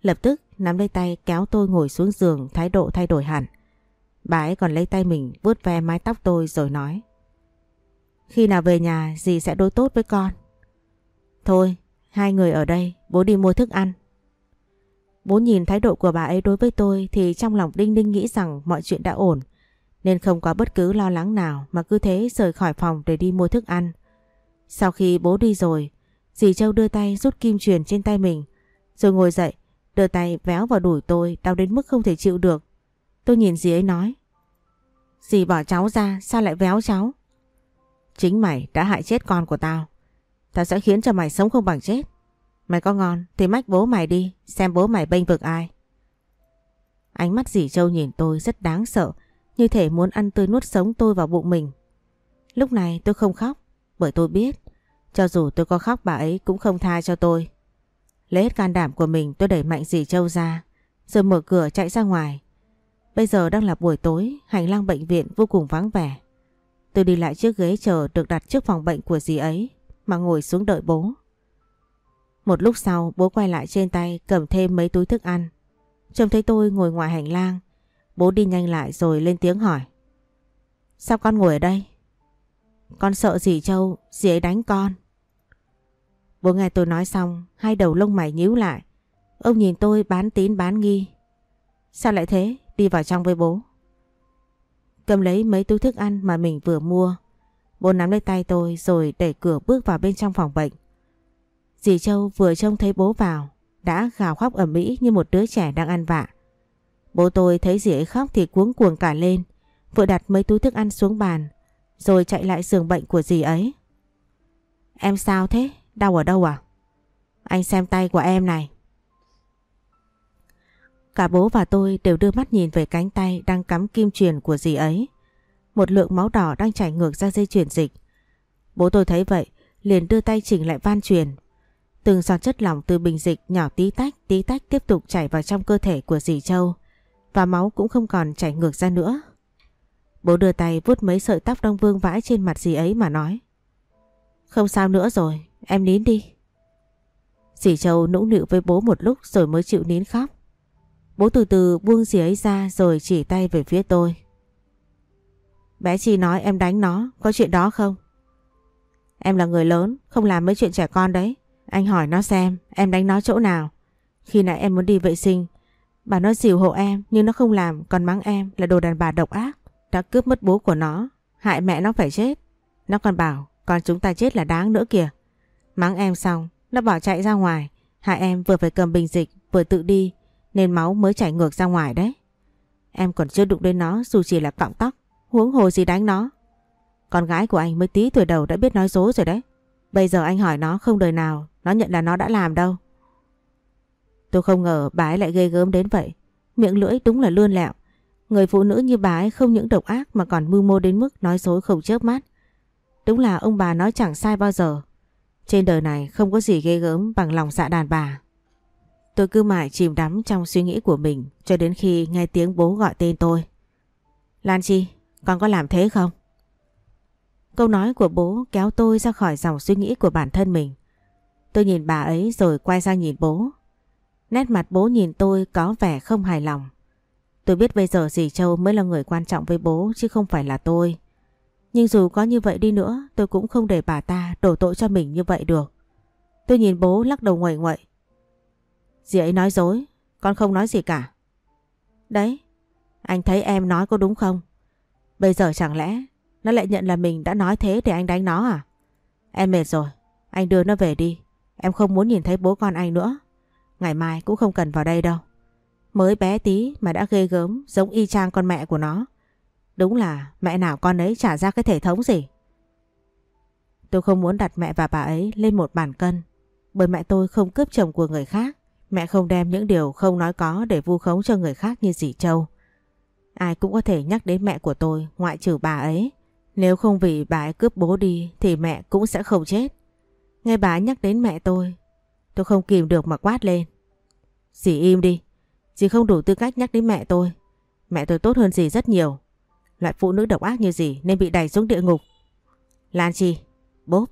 Lập tức nắm lấy tay kéo tôi ngồi xuống giường thái độ thay đổi hẳn. Bà ấy còn lấy tay mình vuốt ve mái tóc tôi rồi nói. Khi nào về nhà dì sẽ đối tốt với con. Thôi, hai người ở đây, bố đi mua thức ăn. Bố nhìn thái độ của bà ấy đối với tôi thì trong lòng đinh đinh nghĩ rằng mọi chuyện đã ổn nên không có bất cứ lo lắng nào mà cứ thế rời khỏi phòng để đi mua thức ăn. Sau khi bố đi rồi, dì Châu đưa tay rút kim truyền trên tay mình, rồi ngồi dậy, đưa tay véo vào đùi tôi đau đến mức không thể chịu được. Tôi nhìn dì ấy nói, dì bỏ cháu ra, sao lại véo cháu? Chính mày đã hại chết con của tao. Tao sẽ khiến cho mày sống không bằng chết. Mày có ngon thì mách bố mày đi, xem bố mày bênh vực ai. Ánh mắt dì Châu nhìn tôi rất đáng sợ, như thể muốn ăn tươi nuốt sống tôi vào bụng mình. Lúc này tôi không khóc bởi tôi biết cho dù tôi có khóc bà ấy cũng không tha cho tôi. Lấy hết can đảm của mình tôi đẩy mạnh dì Châu ra rồi mở cửa chạy ra ngoài. Bây giờ đang là buổi tối, hành lang bệnh viện vô cùng vắng vẻ. Tôi đi lại chiếc ghế chờ được đặt trước phòng bệnh của dì ấy mà ngồi xuống đợi bố. Một lúc sau bố quay lại trên tay cầm thêm mấy túi thức ăn. Trông thấy tôi ngồi ngoài hành lang Bố đi nhanh lại rồi lên tiếng hỏi. Sao con ngồi ở đây? Con sợ dì Châu, dì ấy đánh con. Bố nghe tôi nói xong, hai đầu lông mày nhíu lại. Ông nhìn tôi bán tín bán nghi. Sao lại thế? Đi vào trong với bố. Cầm lấy mấy túi thức ăn mà mình vừa mua. Bố nắm lấy tay tôi rồi đẩy cửa bước vào bên trong phòng bệnh. Dì Châu vừa trông thấy bố vào, đã gào khóc ẩm mỹ như một đứa trẻ đang ăn vạ. Bố tôi thấy dì ấy khóc thì cuống cuồng cả lên, vừa đặt mấy túi thức ăn xuống bàn, rồi chạy lại giường bệnh của dì ấy. Em sao thế? Đau ở đâu à? Anh xem tay của em này. Cả bố và tôi đều đưa mắt nhìn về cánh tay đang cắm kim truyền của dì ấy. Một lượng máu đỏ đang chảy ngược ra dây chuyển dịch. Bố tôi thấy vậy, liền đưa tay chỉnh lại van truyền. Từng giọt chất lỏng từ bình dịch nhỏ tí tách tí tách tiếp tục chảy vào trong cơ thể của dì Châu và máu cũng không còn chảy ngược ra nữa. Bố đưa tay vuốt mấy sợi tóc đông vương vãi trên mặt dì ấy mà nói. Không sao nữa rồi, em nín đi. Dì Châu nũng nịu với bố một lúc rồi mới chịu nín khóc. Bố từ từ buông dì ấy ra rồi chỉ tay về phía tôi. Bé Chi nói em đánh nó, có chuyện đó không? Em là người lớn, không làm mấy chuyện trẻ con đấy. Anh hỏi nó xem, em đánh nó chỗ nào? Khi nãy em muốn đi vệ sinh, bà nó dìu hộ em nhưng nó không làm còn mắng em là đồ đàn bà độc ác. Đã cướp mất bố của nó, hại mẹ nó phải chết. Nó còn bảo còn chúng ta chết là đáng nữa kìa. Mắng em xong, nó bỏ chạy ra ngoài. Hại em vừa phải cầm bình dịch vừa tự đi nên máu mới chảy ngược ra ngoài đấy. Em còn chưa đụng đến nó dù chỉ là cọng tóc, huống hồ gì đánh nó. Con gái của anh mới tí tuổi đầu đã biết nói dối rồi đấy. Bây giờ anh hỏi nó không đời nào, nó nhận là nó đã làm đâu. Tôi không ngờ bà ấy lại ghê gớm đến vậy. Miệng lưỡi đúng là lươn lẹo. Người phụ nữ như bà ấy không những độc ác mà còn mưu mô đến mức nói dối không chớp mắt. Đúng là ông bà nói chẳng sai bao giờ. Trên đời này không có gì ghê gớm bằng lòng dạ đàn bà. Tôi cứ mãi chìm đắm trong suy nghĩ của mình cho đến khi nghe tiếng bố gọi tên tôi. Lan Chi, con có làm thế không? Câu nói của bố kéo tôi ra khỏi dòng suy nghĩ của bản thân mình. Tôi nhìn bà ấy rồi quay sang nhìn bố. Nét mặt bố nhìn tôi có vẻ không hài lòng. Tôi biết bây giờ dì Châu mới là người quan trọng với bố chứ không phải là tôi. Nhưng dù có như vậy đi nữa tôi cũng không để bà ta đổ tội cho mình như vậy được. Tôi nhìn bố lắc đầu nguậy nguậy. Dì ấy nói dối, con không nói gì cả. Đấy, anh thấy em nói có đúng không? Bây giờ chẳng lẽ nó lại nhận là mình đã nói thế để anh đánh nó à? Em mệt rồi, anh đưa nó về đi. Em không muốn nhìn thấy bố con anh nữa. Ngày mai cũng không cần vào đây đâu. Mới bé tí mà đã ghê gớm giống y chang con mẹ của nó. Đúng là mẹ nào con ấy trả ra cái thể thống gì. Tôi không muốn đặt mẹ và bà ấy lên một bàn cân. Bởi mẹ tôi không cướp chồng của người khác. Mẹ không đem những điều không nói có để vu khống cho người khác như dì Châu. Ai cũng có thể nhắc đến mẹ của tôi ngoại trừ bà ấy. Nếu không vì bà ấy cướp bố đi thì mẹ cũng sẽ không chết. Nghe bà ấy nhắc đến mẹ tôi, tôi không kìm được mà quát lên. Dì im đi, dì không đủ tư cách nhắc đến mẹ tôi. Mẹ tôi tốt hơn dì rất nhiều. Loại phụ nữ độc ác như dì nên bị đẩy xuống địa ngục. Lan Chi, bốp.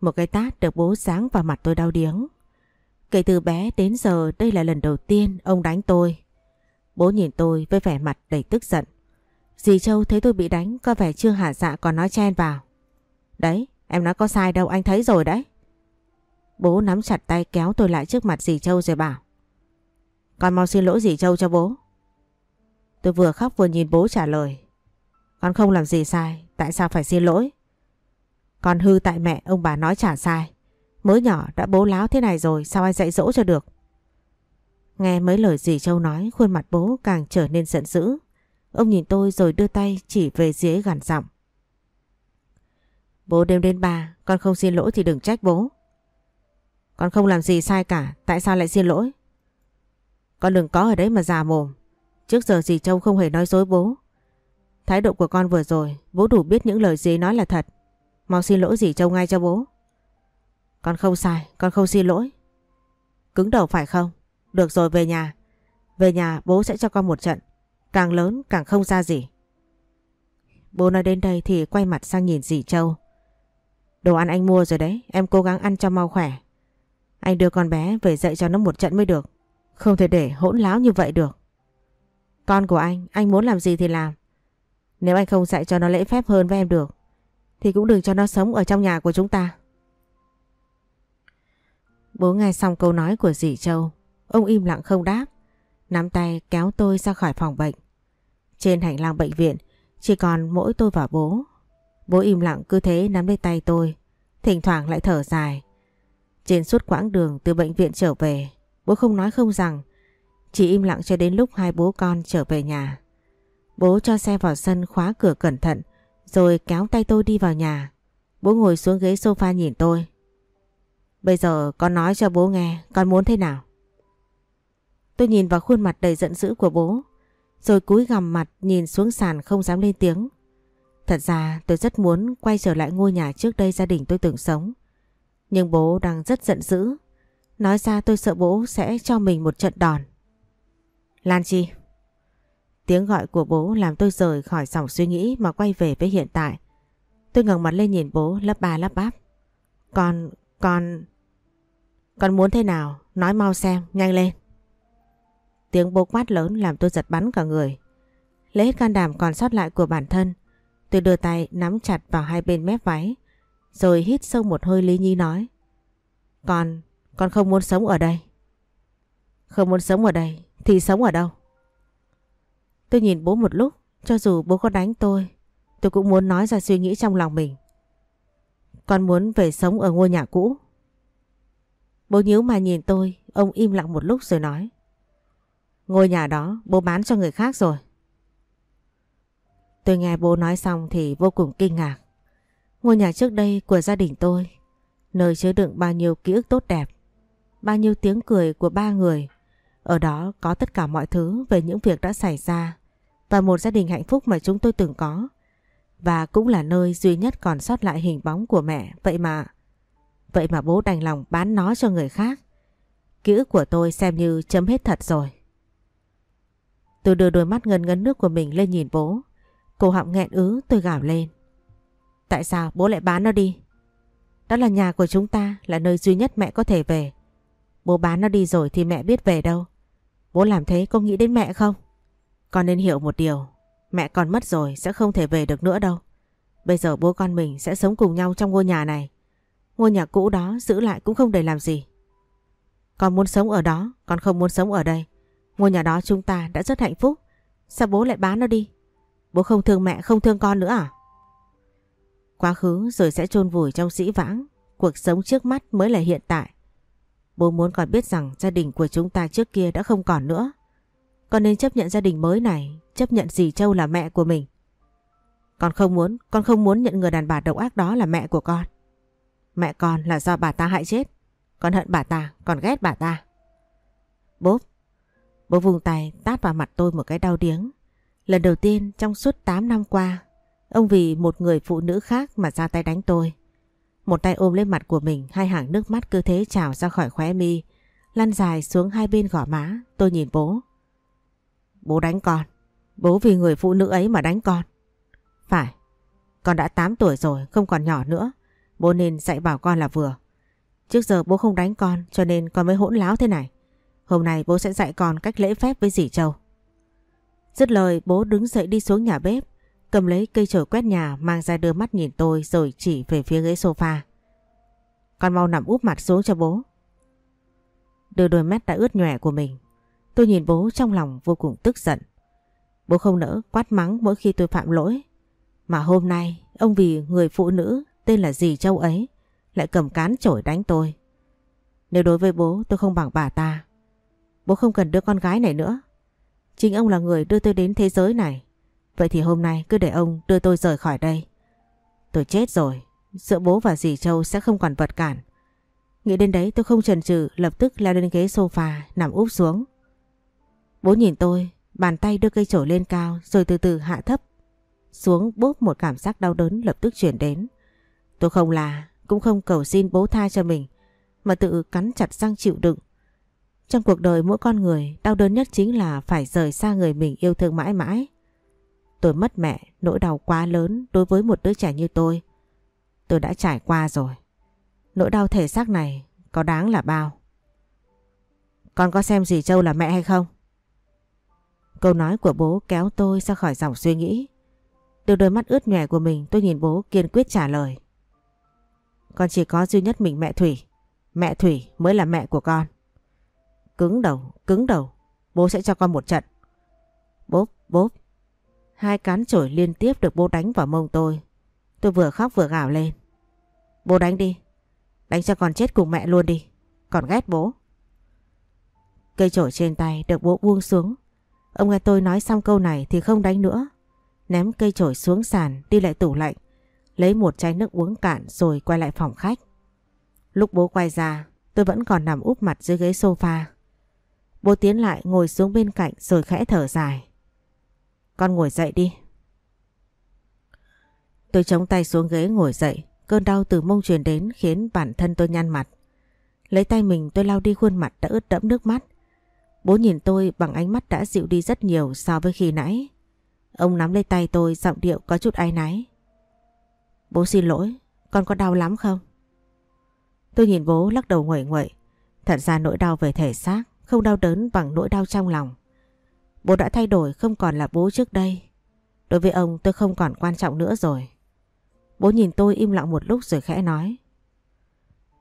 Một cái tát được bố sáng vào mặt tôi đau điếng. Kể từ bé đến giờ đây là lần đầu tiên ông đánh tôi. Bố nhìn tôi với vẻ mặt đầy tức giận. Dì Châu thấy tôi bị đánh có vẻ chưa hả dạ còn nói chen vào. Đấy, em nói có sai đâu anh thấy rồi đấy. Bố nắm chặt tay kéo tôi lại trước mặt dì Châu rồi bảo. Con mau xin lỗi dì Châu cho bố. Tôi vừa khóc vừa nhìn bố trả lời. Con không làm gì sai, tại sao phải xin lỗi? Con hư tại mẹ ông bà nói trả sai. Mới nhỏ đã bố láo thế này rồi sao ai dạy dỗ cho được? Nghe mấy lời dì Châu nói khuôn mặt bố càng trở nên giận dữ. Ông nhìn tôi rồi đưa tay chỉ về dưới gằn giọng. Bố đêm đến ba, con không xin lỗi thì đừng trách bố. Con không làm gì sai cả, tại sao lại xin lỗi? Con đừng có ở đấy mà già mồm. Trước giờ dì Châu không hề nói dối bố. Thái độ của con vừa rồi, bố đủ biết những lời dì nói là thật. Mau xin lỗi dì Châu ngay cho bố. Con không sai, con không xin lỗi. Cứng đầu phải không? Được rồi về nhà. Về nhà bố sẽ cho con một trận. Càng lớn càng không ra gì. Bố nói đến đây thì quay mặt sang nhìn dì Châu. Đồ ăn anh mua rồi đấy, em cố gắng ăn cho mau khỏe. Anh đưa con bé về dạy cho nó một trận mới được. Không thể để hỗn láo như vậy được. Con của anh, anh muốn làm gì thì làm. Nếu anh không dạy cho nó lễ phép hơn với em được, thì cũng đừng cho nó sống ở trong nhà của chúng ta. Bố nghe xong câu nói của dì Châu, ông im lặng không đáp, nắm tay kéo tôi ra khỏi phòng bệnh. Trên hành lang bệnh viện, chỉ còn mỗi tôi và bố. Bố im lặng cứ thế nắm lấy tay tôi, thỉnh thoảng lại thở dài. Trên suốt quãng đường từ bệnh viện trở về, bố không nói không rằng, chỉ im lặng cho đến lúc hai bố con trở về nhà. Bố cho xe vào sân khóa cửa cẩn thận, rồi kéo tay tôi đi vào nhà. Bố ngồi xuống ghế sofa nhìn tôi. Bây giờ con nói cho bố nghe con muốn thế nào? Tôi nhìn vào khuôn mặt đầy giận dữ của bố, rồi cúi gằm mặt nhìn xuống sàn không dám lên tiếng. Thật ra tôi rất muốn quay trở lại ngôi nhà trước đây gia đình tôi từng sống. Nhưng bố đang rất giận dữ. Nói ra tôi sợ bố sẽ cho mình một trận đòn. Lan Chi. Tiếng gọi của bố làm tôi rời khỏi dòng suy nghĩ mà quay về với hiện tại. Tôi ngẩng mặt lên nhìn bố lắp ba lắp bắp. Con, con... Con muốn thế nào? Nói mau xem, nhanh lên. Tiếng bố quát lớn làm tôi giật bắn cả người. Lấy hết can đảm còn sót lại của bản thân. Tôi đưa tay nắm chặt vào hai bên mép váy. Rồi hít sâu một hơi Lý Nhi nói. Con, con không muốn sống ở đây. Không muốn sống ở đây thì sống ở đâu? Tôi nhìn bố một lúc, cho dù bố có đánh tôi, tôi cũng muốn nói ra suy nghĩ trong lòng mình. Con muốn về sống ở ngôi nhà cũ. Bố nhíu mà nhìn tôi, ông im lặng một lúc rồi nói. Ngôi nhà đó bố bán cho người khác rồi. Tôi nghe bố nói xong thì vô cùng kinh ngạc. Ngôi nhà trước đây của gia đình tôi, nơi chứa đựng bao nhiêu ký ức tốt đẹp, bao nhiêu tiếng cười của ba người. Ở đó có tất cả mọi thứ về những việc đã xảy ra và một gia đình hạnh phúc mà chúng tôi từng có. Và cũng là nơi duy nhất còn sót lại hình bóng của mẹ. Vậy mà... Vậy mà bố đành lòng bán nó cho người khác. Ký ức của tôi xem như chấm hết thật rồi. Tôi đưa đôi mắt ngấn ngấn nước của mình lên nhìn bố. Cổ họng nghẹn ứ tôi gào lên. Tại sao bố lại bán nó đi? Đó là nhà của chúng ta, là nơi duy nhất mẹ có thể về. Bố bán nó đi rồi thì mẹ biết về đâu. Bố làm thế có nghĩ đến mẹ không? Con nên hiểu một điều, mẹ con mất rồi sẽ không thể về được nữa đâu. Bây giờ bố con mình sẽ sống cùng nhau trong ngôi nhà này. Ngôi nhà cũ đó giữ lại cũng không để làm gì. Con muốn sống ở đó, con không muốn sống ở đây. Ngôi nhà đó chúng ta đã rất hạnh phúc. Sao bố lại bán nó đi? Bố không thương mẹ, không thương con nữa à? Quá khứ rồi sẽ chôn vùi trong dĩ vãng. Cuộc sống trước mắt mới là hiện tại. Bố muốn con biết rằng gia đình của chúng ta trước kia đã không còn nữa. Con nên chấp nhận gia đình mới này, chấp nhận dì Châu là mẹ của mình. Con không muốn, con không muốn nhận người đàn bà độc ác đó là mẹ của con. Mẹ con là do bà ta hại chết. Con hận bà ta, con ghét bà ta. Bố, bố vùng tay tát vào mặt tôi một cái đau điếng. Lần đầu tiên trong suốt 8 năm qua, ông vì một người phụ nữ khác mà ra tay đánh tôi. Một tay ôm lên mặt của mình, hai hàng nước mắt cứ thế trào ra khỏi khóe mi, lăn dài xuống hai bên gò má, tôi nhìn bố. Bố đánh con, bố vì người phụ nữ ấy mà đánh con. Phải, con đã 8 tuổi rồi, không còn nhỏ nữa, bố nên dạy bảo con là vừa. Trước giờ bố không đánh con cho nên con mới hỗn láo thế này. Hôm nay bố sẽ dạy con cách lễ phép với dì Châu. Dứt lời bố đứng dậy đi xuống nhà bếp, cầm lấy cây chổi quét nhà mang ra đưa mắt nhìn tôi rồi chỉ về phía ghế sofa. Con mau nằm úp mặt xuống cho bố. Đưa đôi mắt đã ướt nhòe của mình. Tôi nhìn bố trong lòng vô cùng tức giận. Bố không nỡ quát mắng mỗi khi tôi phạm lỗi. Mà hôm nay ông vì người phụ nữ tên là dì Châu ấy lại cầm cán chổi đánh tôi. Nếu đối với bố tôi không bằng bà ta. Bố không cần đứa con gái này nữa. Chính ông là người đưa tôi đến thế giới này. Vậy thì hôm nay cứ để ông đưa tôi rời khỏi đây. Tôi chết rồi, giữa bố và dì Châu sẽ không còn vật cản. Nghĩ đến đấy tôi không chần chừ lập tức leo lên ghế sofa nằm úp xuống. Bố nhìn tôi, bàn tay đưa cây chổi lên cao rồi từ từ hạ thấp. Xuống bốp một cảm giác đau đớn lập tức chuyển đến. Tôi không là, cũng không cầu xin bố tha cho mình, mà tự cắn chặt răng chịu đựng. Trong cuộc đời mỗi con người, đau đớn nhất chính là phải rời xa người mình yêu thương mãi mãi. Tôi mất mẹ, nỗi đau quá lớn đối với một đứa trẻ như tôi. Tôi đã trải qua rồi. Nỗi đau thể xác này có đáng là bao. Con có xem dì Châu là mẹ hay không? Câu nói của bố kéo tôi ra khỏi dòng suy nghĩ. Từ đôi mắt ướt nhòe của mình tôi nhìn bố kiên quyết trả lời. Con chỉ có duy nhất mình mẹ Thủy. Mẹ Thủy mới là mẹ của con. Cứng đầu, cứng đầu. Bố sẽ cho con một trận. Bốp, bốp. Hai cán chổi liên tiếp được bố đánh vào mông tôi. Tôi vừa khóc vừa gào lên. Bố đánh đi. Đánh cho con chết cùng mẹ luôn đi. Còn ghét bố. Cây chổi trên tay được bố buông xuống. Ông nghe tôi nói xong câu này thì không đánh nữa. Ném cây chổi xuống sàn đi lại tủ lạnh. Lấy một chai nước uống cạn rồi quay lại phòng khách. Lúc bố quay ra tôi vẫn còn nằm úp mặt dưới ghế sofa. Bố tiến lại ngồi xuống bên cạnh rồi khẽ thở dài. Con ngồi dậy đi. Tôi chống tay xuống ghế ngồi dậy. Cơn đau từ mông truyền đến khiến bản thân tôi nhăn mặt. Lấy tay mình tôi lau đi khuôn mặt đã ướt đẫm nước mắt. Bố nhìn tôi bằng ánh mắt đã dịu đi rất nhiều so với khi nãy. Ông nắm lấy tay tôi giọng điệu có chút áy náy. Bố xin lỗi, con có đau lắm không? Tôi nhìn bố lắc đầu nguẩy nguẩy. Thật ra nỗi đau về thể xác không đau đớn bằng nỗi đau trong lòng. Bố đã thay đổi không còn là bố trước đây. Đối với ông tôi không còn quan trọng nữa rồi. Bố nhìn tôi im lặng một lúc rồi khẽ nói.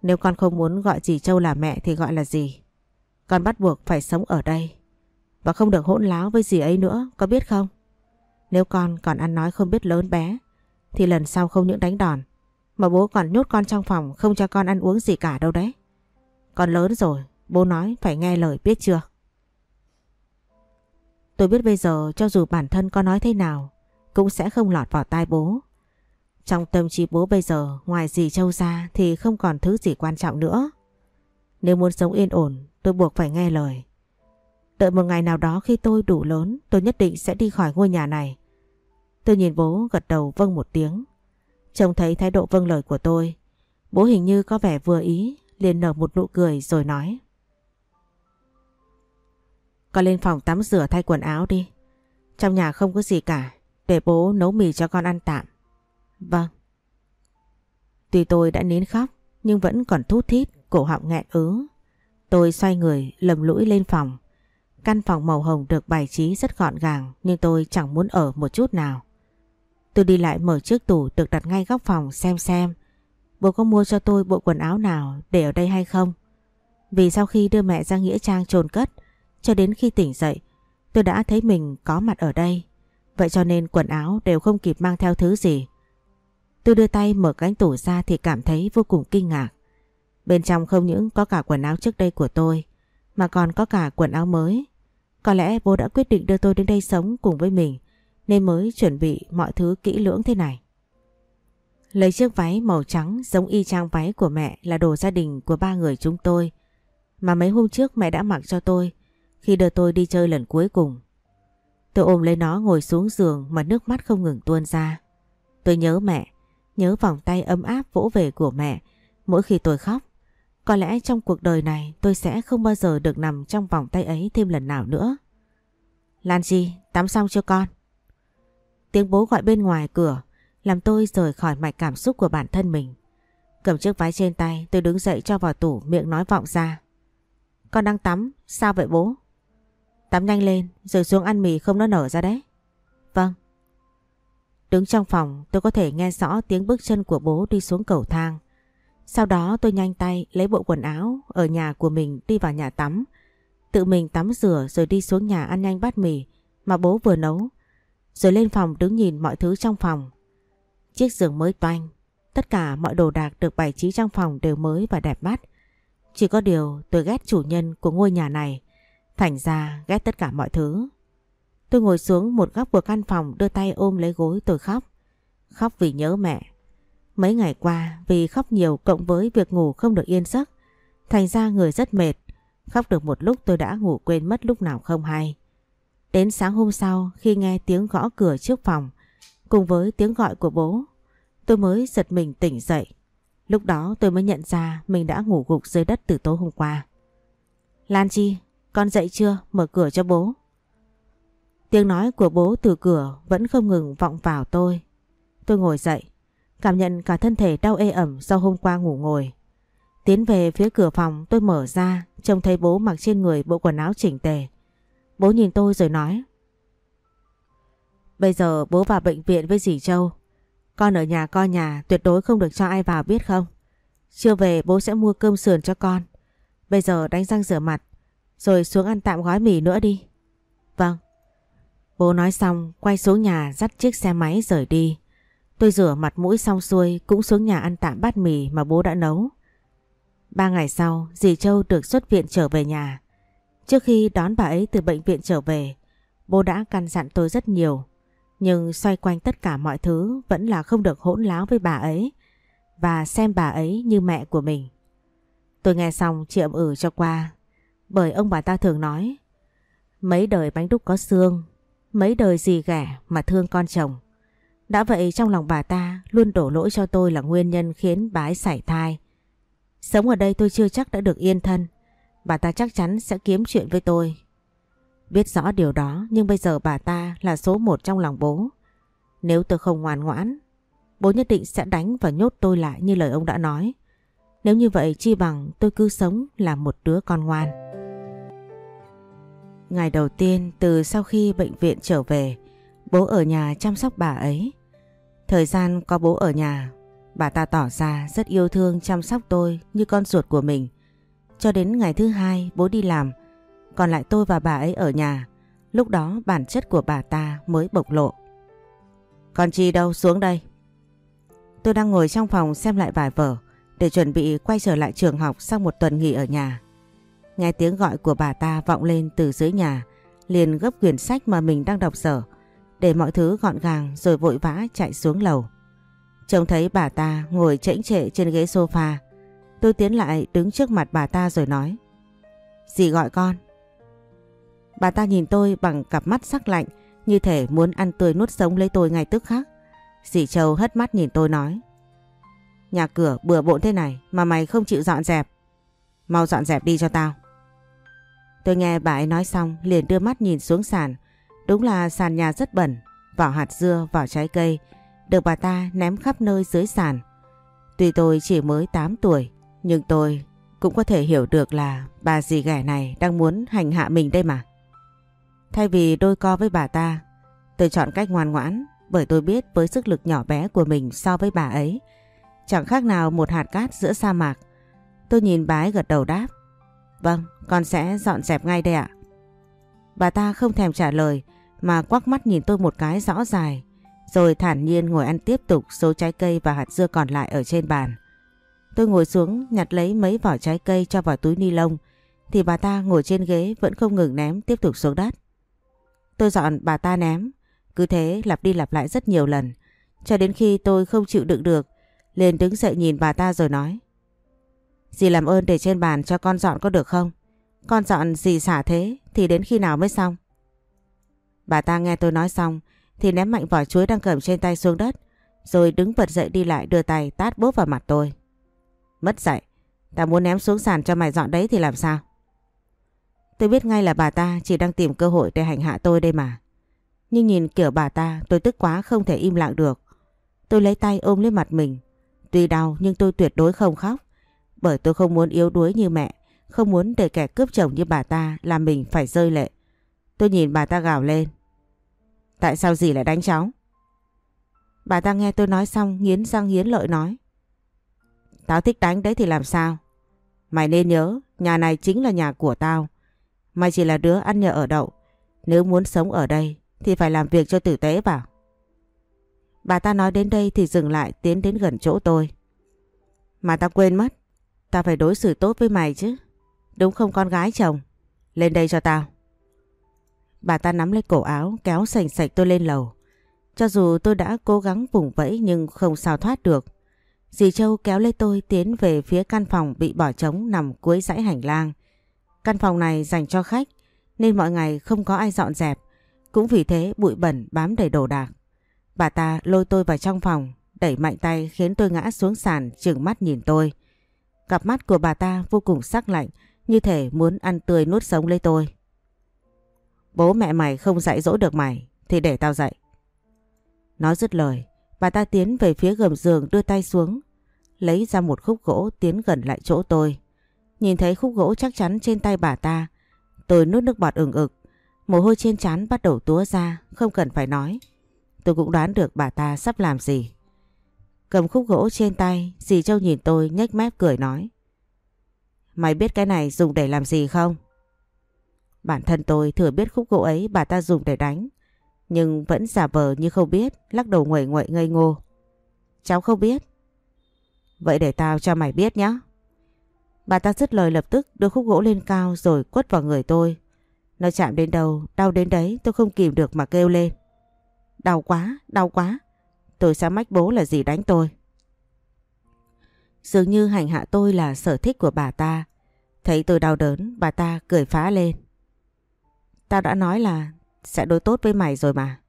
Nếu con không muốn gọi dì Châu là mẹ thì gọi là gì? Con bắt buộc phải sống ở đây. Và không được hỗn láo với dì ấy nữa, có biết không? Nếu con còn ăn nói không biết lớn bé, thì lần sau không những đánh đòn, mà bố còn nhốt con trong phòng không cho con ăn uống gì cả đâu đấy. Con lớn rồi, bố nói phải nghe lời biết chưa? Tôi biết bây giờ cho dù bản thân có nói thế nào, cũng sẽ không lọt vào tai bố. Trong tâm trí bố bây giờ ngoài dì Châu ra thì không còn thứ gì quan trọng nữa. Nếu muốn sống yên ổn tôi buộc phải nghe lời. Đợi một ngày nào đó khi tôi đủ lớn tôi nhất định sẽ đi khỏi ngôi nhà này. Tôi nhìn bố gật đầu vâng một tiếng. Trông thấy thái độ vâng lời của tôi. Bố hình như có vẻ vừa ý liền nở một nụ cười rồi nói. Con lên phòng tắm rửa thay quần áo đi. Trong nhà không có gì cả. Để bố nấu mì cho con ăn tạm. Vâng. Tuy tôi đã nín khóc nhưng vẫn còn thút thít, cổ họng nghẹn ứ. Tôi xoay người lầm lũi lên phòng. Căn phòng màu hồng được bài trí rất gọn gàng nhưng tôi chẳng muốn ở một chút nào. Tôi đi lại mở chiếc tủ được đặt ngay góc phòng xem xem bố có mua cho tôi bộ quần áo nào để ở đây hay không. Vì sau khi đưa mẹ ra Nghĩa Trang trồn cất cho đến khi tỉnh dậy tôi đã thấy mình có mặt ở đây. Vậy cho nên quần áo đều không kịp mang theo thứ gì. Tôi đưa tay mở cánh tủ ra thì cảm thấy vô cùng kinh ngạc. Bên trong không những có cả quần áo trước đây của tôi, mà còn có cả quần áo mới. Có lẽ bố đã quyết định đưa tôi đến đây sống cùng với mình, nên mới chuẩn bị mọi thứ kỹ lưỡng thế này. Lấy chiếc váy màu trắng giống y chang váy của mẹ là đồ gia đình của ba người chúng tôi, mà mấy hôm trước mẹ đã mặc cho tôi khi đưa tôi đi chơi lần cuối cùng. Tôi ôm lấy nó ngồi xuống giường mà nước mắt không ngừng tuôn ra. Tôi nhớ mẹ, Nhớ vòng tay ấm áp vỗ về của mẹ mỗi khi tôi khóc. Có lẽ trong cuộc đời này tôi sẽ không bao giờ được nằm trong vòng tay ấy thêm lần nào nữa. Lan Chi, tắm xong chưa con? Tiếng bố gọi bên ngoài cửa làm tôi rời khỏi mạch cảm xúc của bản thân mình. Cầm chiếc váy trên tay tôi đứng dậy cho vào tủ miệng nói vọng ra. Con đang tắm, sao vậy bố? Tắm nhanh lên, rồi xuống ăn mì không nó nở ra đấy. Vâng. Đứng trong phòng, tôi có thể nghe rõ tiếng bước chân của bố đi xuống cầu thang. Sau đó tôi nhanh tay lấy bộ quần áo ở nhà của mình đi vào nhà tắm. Tự mình tắm rửa rồi đi xuống nhà ăn nhanh bát mì mà bố vừa nấu. Rồi lên phòng đứng nhìn mọi thứ trong phòng. Chiếc giường mới toanh. Tất cả mọi đồ đạc được bày trí trong phòng đều mới và đẹp mắt. Chỉ có điều tôi ghét chủ nhân của ngôi nhà này. Thành ra ghét tất cả mọi thứ. Tôi ngồi xuống một góc của căn phòng đưa tay ôm lấy gối tôi khóc. Khóc vì nhớ mẹ. Mấy ngày qua vì khóc nhiều cộng với việc ngủ không được yên giấc. Thành ra người rất mệt. Khóc được một lúc tôi đã ngủ quên mất lúc nào không hay. Đến sáng hôm sau khi nghe tiếng gõ cửa trước phòng cùng với tiếng gọi của bố tôi mới giật mình tỉnh dậy. Lúc đó tôi mới nhận ra mình đã ngủ gục dưới đất từ tối hôm qua. Lan Chi, con dậy chưa? Mở cửa cho bố. Tiếng nói của bố từ cửa vẫn không ngừng vọng vào tôi. Tôi ngồi dậy, cảm nhận cả thân thể đau ê ẩm do hôm qua ngủ ngồi. Tiến về phía cửa phòng tôi mở ra, trông thấy bố mặc trên người bộ quần áo chỉnh tề. Bố nhìn tôi rồi nói. Bây giờ bố vào bệnh viện với dì Châu. Con ở nhà coi nhà tuyệt đối không được cho ai vào biết không? Chưa về bố sẽ mua cơm sườn cho con. Bây giờ đánh răng rửa mặt, rồi xuống ăn tạm gói mì nữa đi. Vâng. Bố nói xong quay xuống nhà dắt chiếc xe máy rời đi. Tôi rửa mặt mũi xong xuôi cũng xuống nhà ăn tạm bát mì mà bố đã nấu. Ba ngày sau, dì Châu được xuất viện trở về nhà. Trước khi đón bà ấy từ bệnh viện trở về, bố đã căn dặn tôi rất nhiều. Nhưng xoay quanh tất cả mọi thứ vẫn là không được hỗn láo với bà ấy và xem bà ấy như mẹ của mình. Tôi nghe xong chị ậm ừ cho qua. Bởi ông bà ta thường nói, Mấy đời bánh đúc có xương, Mấy đời gì ghẻ mà thương con chồng. Đã vậy trong lòng bà ta Luôn đổ lỗi cho tôi là nguyên nhân khiến bà ấy sảy thai. Sống ở đây tôi chưa chắc đã được yên thân. Bà ta chắc chắn sẽ kiếm chuyện với tôi. Biết rõ điều đó, Nhưng bây giờ bà ta là số một trong lòng bố. Nếu tôi không ngoan ngoãn, Bố nhất định sẽ đánh và nhốt tôi lại như lời ông đã nói. Nếu như vậy, chi bằng tôi cứ sống là một đứa con ngoan. Ngày đầu tiên từ sau khi bệnh viện trở về, bố ở nhà chăm sóc bà ấy. Thời gian có bố ở nhà, bà ta tỏ ra rất yêu thương chăm sóc tôi như con ruột của mình. Cho đến ngày thứ hai bố đi làm, còn lại tôi và bà ấy ở nhà. Lúc đó bản chất của bà ta mới bộc lộ. Con Chi đâu xuống đây? Tôi đang ngồi trong phòng xem lại bài vở để chuẩn bị quay trở lại trường học sau một tuần nghỉ ở nhà. Nghe tiếng gọi của bà ta vọng lên từ dưới nhà, liền gấp quyển sách mà mình đang đọc sở, để mọi thứ gọn gàng rồi vội vã chạy xuống lầu. Trông thấy bà ta ngồi chễnh trệ trên ghế sofa, tôi tiến lại đứng trước mặt bà ta rồi nói. Dì gọi con. Bà ta nhìn tôi bằng cặp mắt sắc lạnh, như thể muốn ăn tươi nuốt sống lấy tôi ngay tức khắc. Dì Châu hất mắt nhìn tôi nói. Nhà cửa bừa bộn thế này mà mày không chịu dọn dẹp. Mau dọn dẹp đi cho tao. Tôi nghe bà ấy nói xong liền đưa mắt nhìn xuống sàn. Đúng là sàn nhà rất bẩn, vỏ hạt dưa, vỏ trái cây được bà ta ném khắp nơi dưới sàn. Tuy tôi chỉ mới 8 tuổi, nhưng tôi cũng có thể hiểu được là bà dì ghẻ này đang muốn hành hạ mình đây mà. Thay vì đôi co với bà ta, tôi chọn cách ngoan ngoãn bởi tôi biết với sức lực nhỏ bé của mình so với bà ấy, chẳng khác nào một hạt cát giữa sa mạc. Tôi nhìn bà ấy gật đầu đáp. Vâng, con sẽ dọn dẹp ngay đây ạ. Bà ta không thèm trả lời mà quắc mắt nhìn tôi một cái rõ dài rồi thản nhiên ngồi ăn tiếp tục số trái cây và hạt dưa còn lại ở trên bàn. Tôi ngồi xuống nhặt lấy mấy vỏ trái cây cho vào túi ni lông thì bà ta ngồi trên ghế vẫn không ngừng ném tiếp tục xuống đất. Tôi dọn bà ta ném, cứ thế lặp đi lặp lại rất nhiều lần cho đến khi tôi không chịu đựng được liền đứng dậy nhìn bà ta rồi nói Dì làm ơn để trên bàn cho con dọn có được không? Con dọn gì xả thế thì đến khi nào mới xong? Bà ta nghe tôi nói xong thì ném mạnh vỏ chuối đang cầm trên tay xuống đất rồi đứng bật dậy đi lại đưa tay tát bốp vào mặt tôi. Mất dạy, ta muốn ném xuống sàn cho mày dọn đấy thì làm sao? Tôi biết ngay là bà ta chỉ đang tìm cơ hội để hành hạ tôi đây mà. Nhưng nhìn kiểu bà ta tôi tức quá không thể im lặng được. Tôi lấy tay ôm lên mặt mình. Tuy đau nhưng tôi tuyệt đối không khóc. Bởi tôi không muốn yếu đuối như mẹ, không muốn để kẻ cướp chồng như bà ta làm mình phải rơi lệ. Tôi nhìn bà ta gào lên. Tại sao dì lại đánh cháu? Bà ta nghe tôi nói xong nghiến răng nghiến lợi nói. Tao thích đánh đấy thì làm sao? Mày nên nhớ, nhà này chính là nhà của tao. Mày chỉ là đứa ăn nhờ ở đậu. Nếu muốn sống ở đây thì phải làm việc cho tử tế vào. Bà ta nói đến đây thì dừng lại tiến đến gần chỗ tôi. Mà ta quên mất, ta phải đối xử tốt với mày chứ. Đúng không con gái chồng? Lên đây cho tao. Bà ta nắm lấy cổ áo kéo sành sạch tôi lên lầu. Cho dù tôi đã cố gắng vùng vẫy nhưng không sao thoát được. Dì Châu kéo lấy tôi tiến về phía căn phòng bị bỏ trống nằm cuối dãy hành lang. Căn phòng này dành cho khách nên mọi ngày không có ai dọn dẹp. Cũng vì thế bụi bẩn bám đầy đồ đạc. Bà ta lôi tôi vào trong phòng, đẩy mạnh tay khiến tôi ngã xuống sàn trừng mắt nhìn tôi. Cặp mắt của bà ta vô cùng sắc lạnh, như thể muốn ăn tươi nuốt sống lấy tôi. Bố mẹ mày không dạy dỗ được mày, thì để tao dạy. Nói dứt lời, bà ta tiến về phía gầm giường đưa tay xuống, lấy ra một khúc gỗ tiến gần lại chỗ tôi. Nhìn thấy khúc gỗ chắc chắn trên tay bà ta, tôi nuốt nước bọt ửng ực, mồ hôi trên trán bắt đầu túa ra, không cần phải nói. Tôi cũng đoán được bà ta sắp làm gì. Cầm khúc gỗ trên tay, dì Châu nhìn tôi nhếch mép cười nói. Mày biết cái này dùng để làm gì không? Bản thân tôi thừa biết khúc gỗ ấy bà ta dùng để đánh. Nhưng vẫn giả vờ như không biết, lắc đầu nguậy nguậy ngây ngô. Cháu không biết. Vậy để tao cho mày biết nhé. Bà ta dứt lời lập tức đưa khúc gỗ lên cao rồi quất vào người tôi. Nó chạm đến đầu, đau đến đấy tôi không kìm được mà kêu lên. Đau quá, đau quá. Tôi sẽ mách bố là gì đánh tôi. Dường như hành hạ tôi là sở thích của bà ta. Thấy tôi đau đớn, bà ta cười phá lên. Tao đã nói là sẽ đối tốt với mày rồi mà.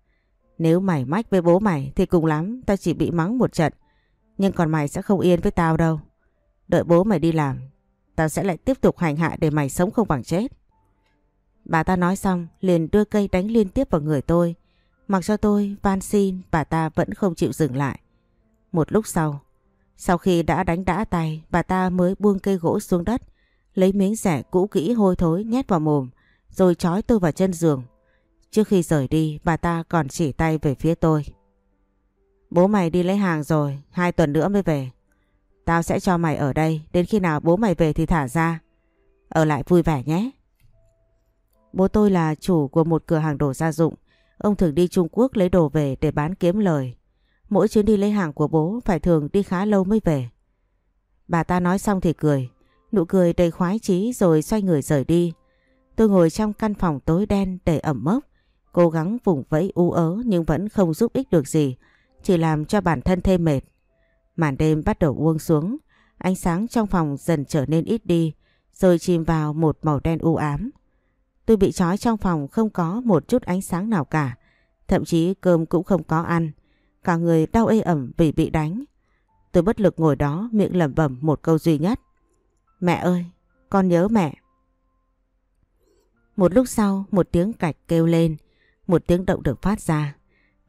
Nếu mày mách với bố mày thì cùng lắm tao chỉ bị mắng một trận. Nhưng còn mày sẽ không yên với tao đâu. Đợi bố mày đi làm, tao sẽ lại tiếp tục hành hạ để mày sống không bằng chết. Bà ta nói xong liền đưa cây đánh liên tiếp vào người tôi. Mặc cho tôi van xin bà ta vẫn không chịu dừng lại. Một lúc sau, sau khi đã đánh đã tay bà ta mới buông cây gỗ xuống đất lấy miếng rẻ cũ kỹ hôi thối nhét vào mồm rồi trói tôi vào chân giường. Trước khi rời đi bà ta còn chỉ tay về phía tôi. Bố mày đi lấy hàng rồi, hai tuần nữa mới về. Tao sẽ cho mày ở đây, đến khi nào bố mày về thì thả ra. Ở lại vui vẻ nhé. Bố tôi là chủ của một cửa hàng đồ gia dụng. Ông thường đi Trung Quốc lấy đồ về để bán kiếm lời. Mỗi chuyến đi lấy hàng của bố phải thường đi khá lâu mới về. Bà ta nói xong thì cười. Nụ cười đầy khoái chí rồi xoay người rời đi. Tôi ngồi trong căn phòng tối đen để ẩm mốc. Cố gắng vùng vẫy u ớ nhưng vẫn không giúp ích được gì. Chỉ làm cho bản thân thêm mệt. Màn đêm bắt đầu buông xuống. Ánh sáng trong phòng dần trở nên ít đi. Rồi chìm vào một màu đen u ám. Tôi bị trói trong phòng không có một chút ánh sáng nào cả. Thậm chí cơm cũng không có ăn. Cả người đau ê ẩm vì bị đánh. Tôi bất lực ngồi đó miệng lẩm bẩm một câu duy nhất. Mẹ ơi, con nhớ mẹ. Một lúc sau một tiếng cạch kêu lên, một tiếng động được phát ra.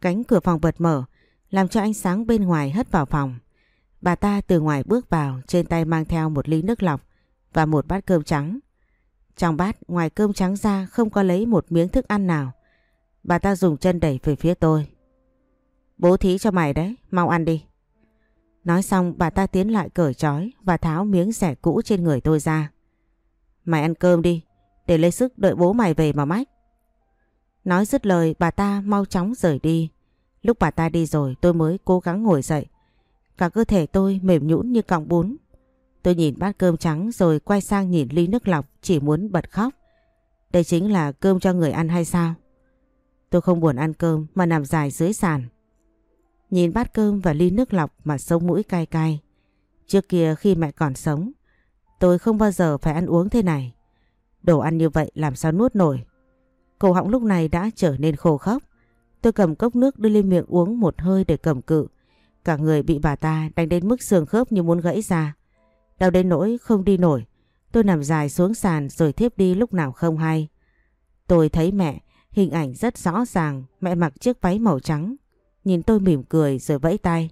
Cánh cửa phòng bật mở, làm cho ánh sáng bên ngoài hất vào phòng. Bà ta từ ngoài bước vào, trên tay mang theo một ly nước lọc và một bát cơm trắng. Trong bát ngoài cơm trắng ra không có lấy một miếng thức ăn nào. Bà ta dùng chân đẩy về phía tôi. Bố thí cho mày đấy, mau ăn đi. Nói xong bà ta tiến lại cởi trói và tháo miếng rẻ cũ trên người tôi ra. Mày ăn cơm đi, để lấy sức đợi bố mày về mà mách. Nói dứt lời bà ta mau chóng rời đi. Lúc bà ta đi rồi tôi mới cố gắng ngồi dậy. Cả cơ thể tôi mềm nhũn như cọng bún. Tôi nhìn bát cơm trắng rồi quay sang nhìn ly nước lọc chỉ muốn bật khóc. Đây chính là cơm cho người ăn hay sao? Tôi không buồn ăn cơm mà nằm dài dưới sàn. Nhìn bát cơm và ly nước lọc mà sống mũi cay cay. Trước kia khi mẹ còn sống, tôi không bao giờ phải ăn uống thế này. Đồ ăn như vậy làm sao nuốt nổi. Cổ họng lúc này đã trở nên khô khốc. Tôi cầm cốc nước đưa lên miệng uống một hơi để cầm cự. Cả người bị bà ta đánh đến mức xương khớp như muốn gãy ra. Đau đến nỗi không đi nổi. Tôi nằm dài xuống sàn rồi thiếp đi lúc nào không hay. Tôi thấy mẹ, hình ảnh rất rõ ràng, mẹ mặc chiếc váy màu trắng. Nhìn tôi mỉm cười rồi vẫy tay.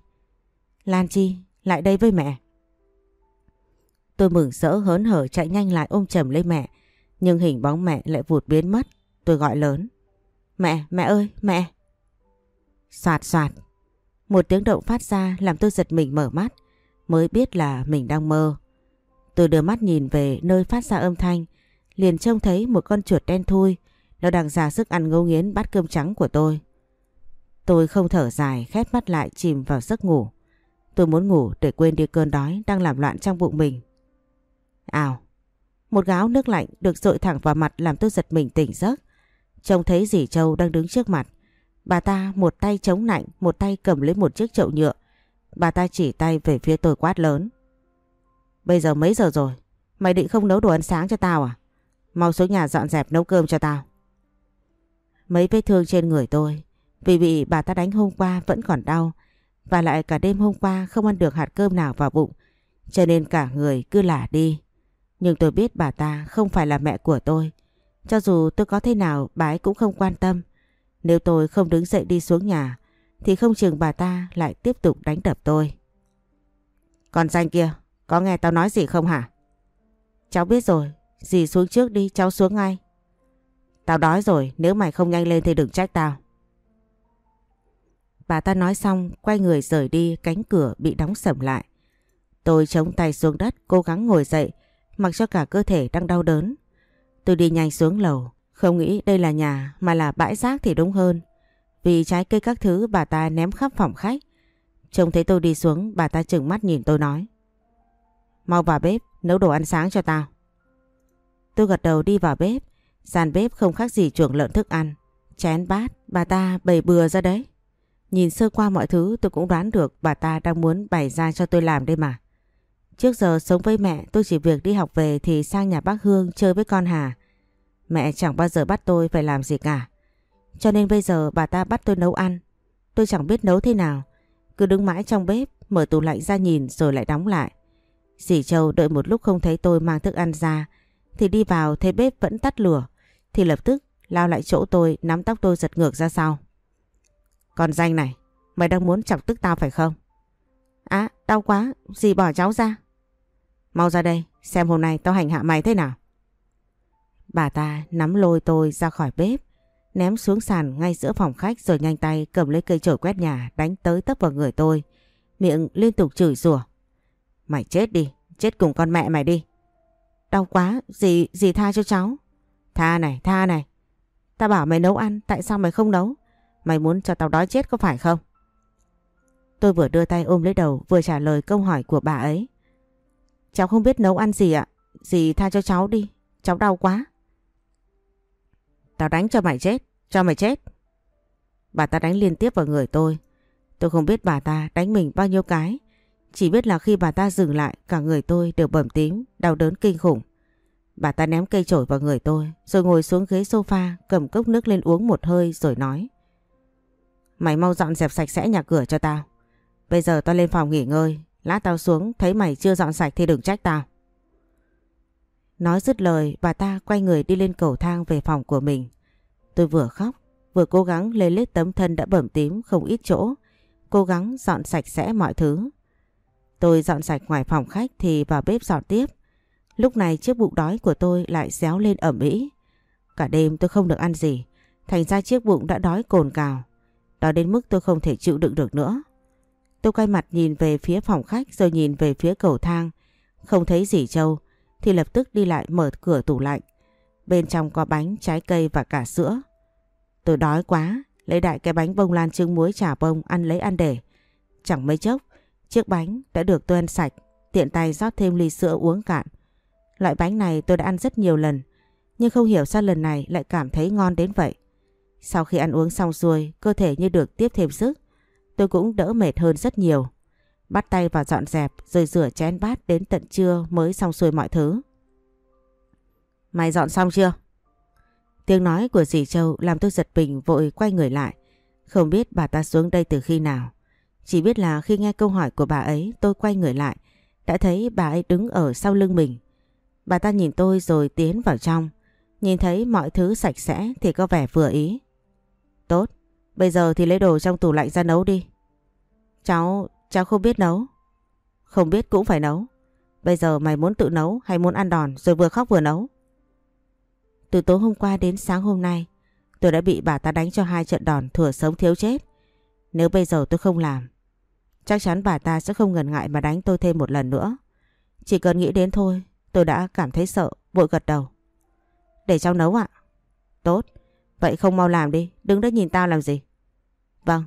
Lan Chi, lại đây với mẹ. Tôi mừng rỡ hớn hở chạy nhanh lại ôm chầm lấy mẹ. Nhưng hình bóng mẹ lại vụt biến mất. Tôi gọi lớn. Mẹ, mẹ ơi, mẹ. Xoạt xoạt. Một tiếng động phát ra làm tôi giật mình mở mắt. Mới biết là mình đang mơ. Tôi đưa mắt nhìn về nơi phát ra âm thanh. Liền trông thấy một con chuột đen thui. Nó đang ra sức ăn ngấu nghiến bát cơm trắng của tôi. Tôi không thở dài khép mắt lại chìm vào giấc ngủ. Tôi muốn ngủ để quên đi cơn đói đang làm loạn trong bụng mình. Ào, một gáo nước lạnh được dội thẳng vào mặt làm tôi giật mình tỉnh giấc. Trông thấy dì Châu đang đứng trước mặt. Bà ta một tay chống nạnh, một tay cầm lấy một chiếc chậu nhựa. Bà ta chỉ tay về phía tôi quát lớn. Bây giờ mấy giờ rồi? Mày định không nấu đồ ăn sáng cho tao à? Mau xuống nhà dọn dẹp nấu cơm cho tao. Mấy vết thương trên người tôi, vì bị bà ta đánh hôm qua vẫn còn đau, và lại cả đêm hôm qua không ăn được hạt cơm nào vào bụng, cho nên cả người cứ lả đi. Nhưng tôi biết bà ta không phải là mẹ của tôi. Cho dù tôi có thế nào bà ấy cũng không quan tâm. Nếu tôi không đứng dậy đi xuống nhà thì không chừng bà ta lại tiếp tục đánh đập tôi. Còn danh kia, có nghe tao nói gì không hả? Cháu biết rồi, dì xuống trước đi, cháu xuống ngay. Tao đói rồi, nếu mày không nhanh lên thì đừng trách tao. Bà ta nói xong, quay người rời đi, cánh cửa bị đóng sầm lại. Tôi chống tay xuống đất, cố gắng ngồi dậy, mặc cho cả cơ thể đang đau đớn. Tôi đi nhanh xuống lầu, không nghĩ đây là nhà mà là bãi rác thì đúng hơn. Vì trái cây các thứ bà ta ném khắp phòng khách. Trông thấy tôi đi xuống, bà ta chừng mắt nhìn tôi nói. Mau vào bếp, nấu đồ ăn sáng cho tao. Tôi gật đầu đi vào bếp, sàn bếp không khác gì chuồng lợn thức ăn. Chén bát, bà ta bày bừa ra đấy. Nhìn sơ qua mọi thứ tôi cũng đoán được bà ta đang muốn bày ra cho tôi làm đây mà. Trước giờ sống với mẹ tôi chỉ việc đi học về thì sang nhà bác Hương chơi với con Hà. Mẹ chẳng bao giờ bắt tôi phải làm gì cả. Cho nên bây giờ bà ta bắt tôi nấu ăn. Tôi chẳng biết nấu thế nào. Cứ đứng mãi trong bếp, mở tủ lạnh ra nhìn rồi lại đóng lại. Dì Châu đợi một lúc không thấy tôi mang thức ăn ra thì đi vào thấy bếp vẫn tắt lửa thì lập tức lao lại chỗ tôi nắm tóc tôi giật ngược ra sau. Còn danh này, mày đang muốn chọc tức tao phải không? Á, đau quá, dì bỏ cháu ra. Mau ra đây, xem hôm nay tao hành hạ mày thế nào. Bà ta nắm lôi tôi ra khỏi bếp, ném xuống sàn ngay giữa phòng khách rồi nhanh tay cầm lấy cây chổi quét nhà đánh tới tấp vào người tôi. Miệng liên tục chửi rủa. Mày chết đi, chết cùng con mẹ mày đi. Đau quá, gì gì tha cho cháu. Tha này, tha này. Ta bảo mày nấu ăn, tại sao mày không nấu? Mày muốn cho tao đói chết có phải không? Tôi vừa đưa tay ôm lấy đầu vừa trả lời câu hỏi của bà ấy. Cháu không biết nấu ăn gì ạ. Dì tha cho cháu đi. Cháu đau quá. Tao đánh cho mày chết. Cho mày chết. Bà ta đánh liên tiếp vào người tôi. Tôi không biết bà ta đánh mình bao nhiêu cái. Chỉ biết là khi bà ta dừng lại cả người tôi đều bầm tím, đau đớn kinh khủng. Bà ta ném cây chổi vào người tôi rồi ngồi xuống ghế sofa cầm cốc nước lên uống một hơi rồi nói. Mày mau dọn dẹp sạch sẽ nhà cửa cho tao. Bây giờ tao lên phòng nghỉ ngơi, lát tao xuống thấy mày chưa dọn sạch thì đừng trách tao. Nói dứt lời bà ta quay người đi lên cầu thang về phòng của mình. Tôi vừa khóc, vừa cố gắng lấy lết tấm thân đã bẩm tím không ít chỗ, cố gắng dọn sạch sẽ mọi thứ. Tôi dọn sạch ngoài phòng khách thì vào bếp dọn tiếp. Lúc này chiếc bụng đói của tôi lại réo lên ẩm ĩ. Cả đêm tôi không được ăn gì, thành ra chiếc bụng đã đói cồn cào. Đó đến mức tôi không thể chịu đựng được nữa. Tôi quay mặt nhìn về phía phòng khách rồi nhìn về phía cầu thang. Không thấy gì Châu thì lập tức đi lại mở cửa tủ lạnh. Bên trong có bánh, trái cây và cả sữa. Tôi đói quá, lấy đại cái bánh bông lan trứng muối chả bông ăn lấy ăn để. Chẳng mấy chốc, chiếc bánh đã được tôi ăn sạch, tiện tay rót thêm ly sữa uống cạn. Loại bánh này tôi đã ăn rất nhiều lần, nhưng không hiểu sao lần này lại cảm thấy ngon đến vậy. Sau khi ăn uống xong xuôi, cơ thể như được tiếp thêm sức. Tôi cũng đỡ mệt hơn rất nhiều. Bắt tay vào dọn dẹp rồi rửa chén bát đến tận trưa mới xong xuôi mọi thứ. Mày dọn xong chưa? Tiếng nói của dì Châu làm tôi giật mình vội quay người lại. Không biết bà ta xuống đây từ khi nào. Chỉ biết là khi nghe câu hỏi của bà ấy tôi quay người lại. Đã thấy bà ấy đứng ở sau lưng mình. Bà ta nhìn tôi rồi tiến vào trong. Nhìn thấy mọi thứ sạch sẽ thì có vẻ vừa ý. Tốt, bây giờ thì lấy đồ trong tủ lạnh ra nấu đi. Cháu, cháu không biết nấu. Không biết cũng phải nấu. Bây giờ mày muốn tự nấu hay muốn ăn đòn rồi vừa khóc vừa nấu? Từ tối hôm qua đến sáng hôm nay, tôi đã bị bà ta đánh cho hai trận đòn thừa sống thiếu chết. Nếu bây giờ tôi không làm, chắc chắn bà ta sẽ không ngần ngại mà đánh tôi thêm một lần nữa. Chỉ cần nghĩ đến thôi, tôi đã cảm thấy sợ, vội gật đầu. Để cháu nấu ạ. Tốt, vậy không mau làm đi, đứng đó nhìn tao làm gì. Vâng.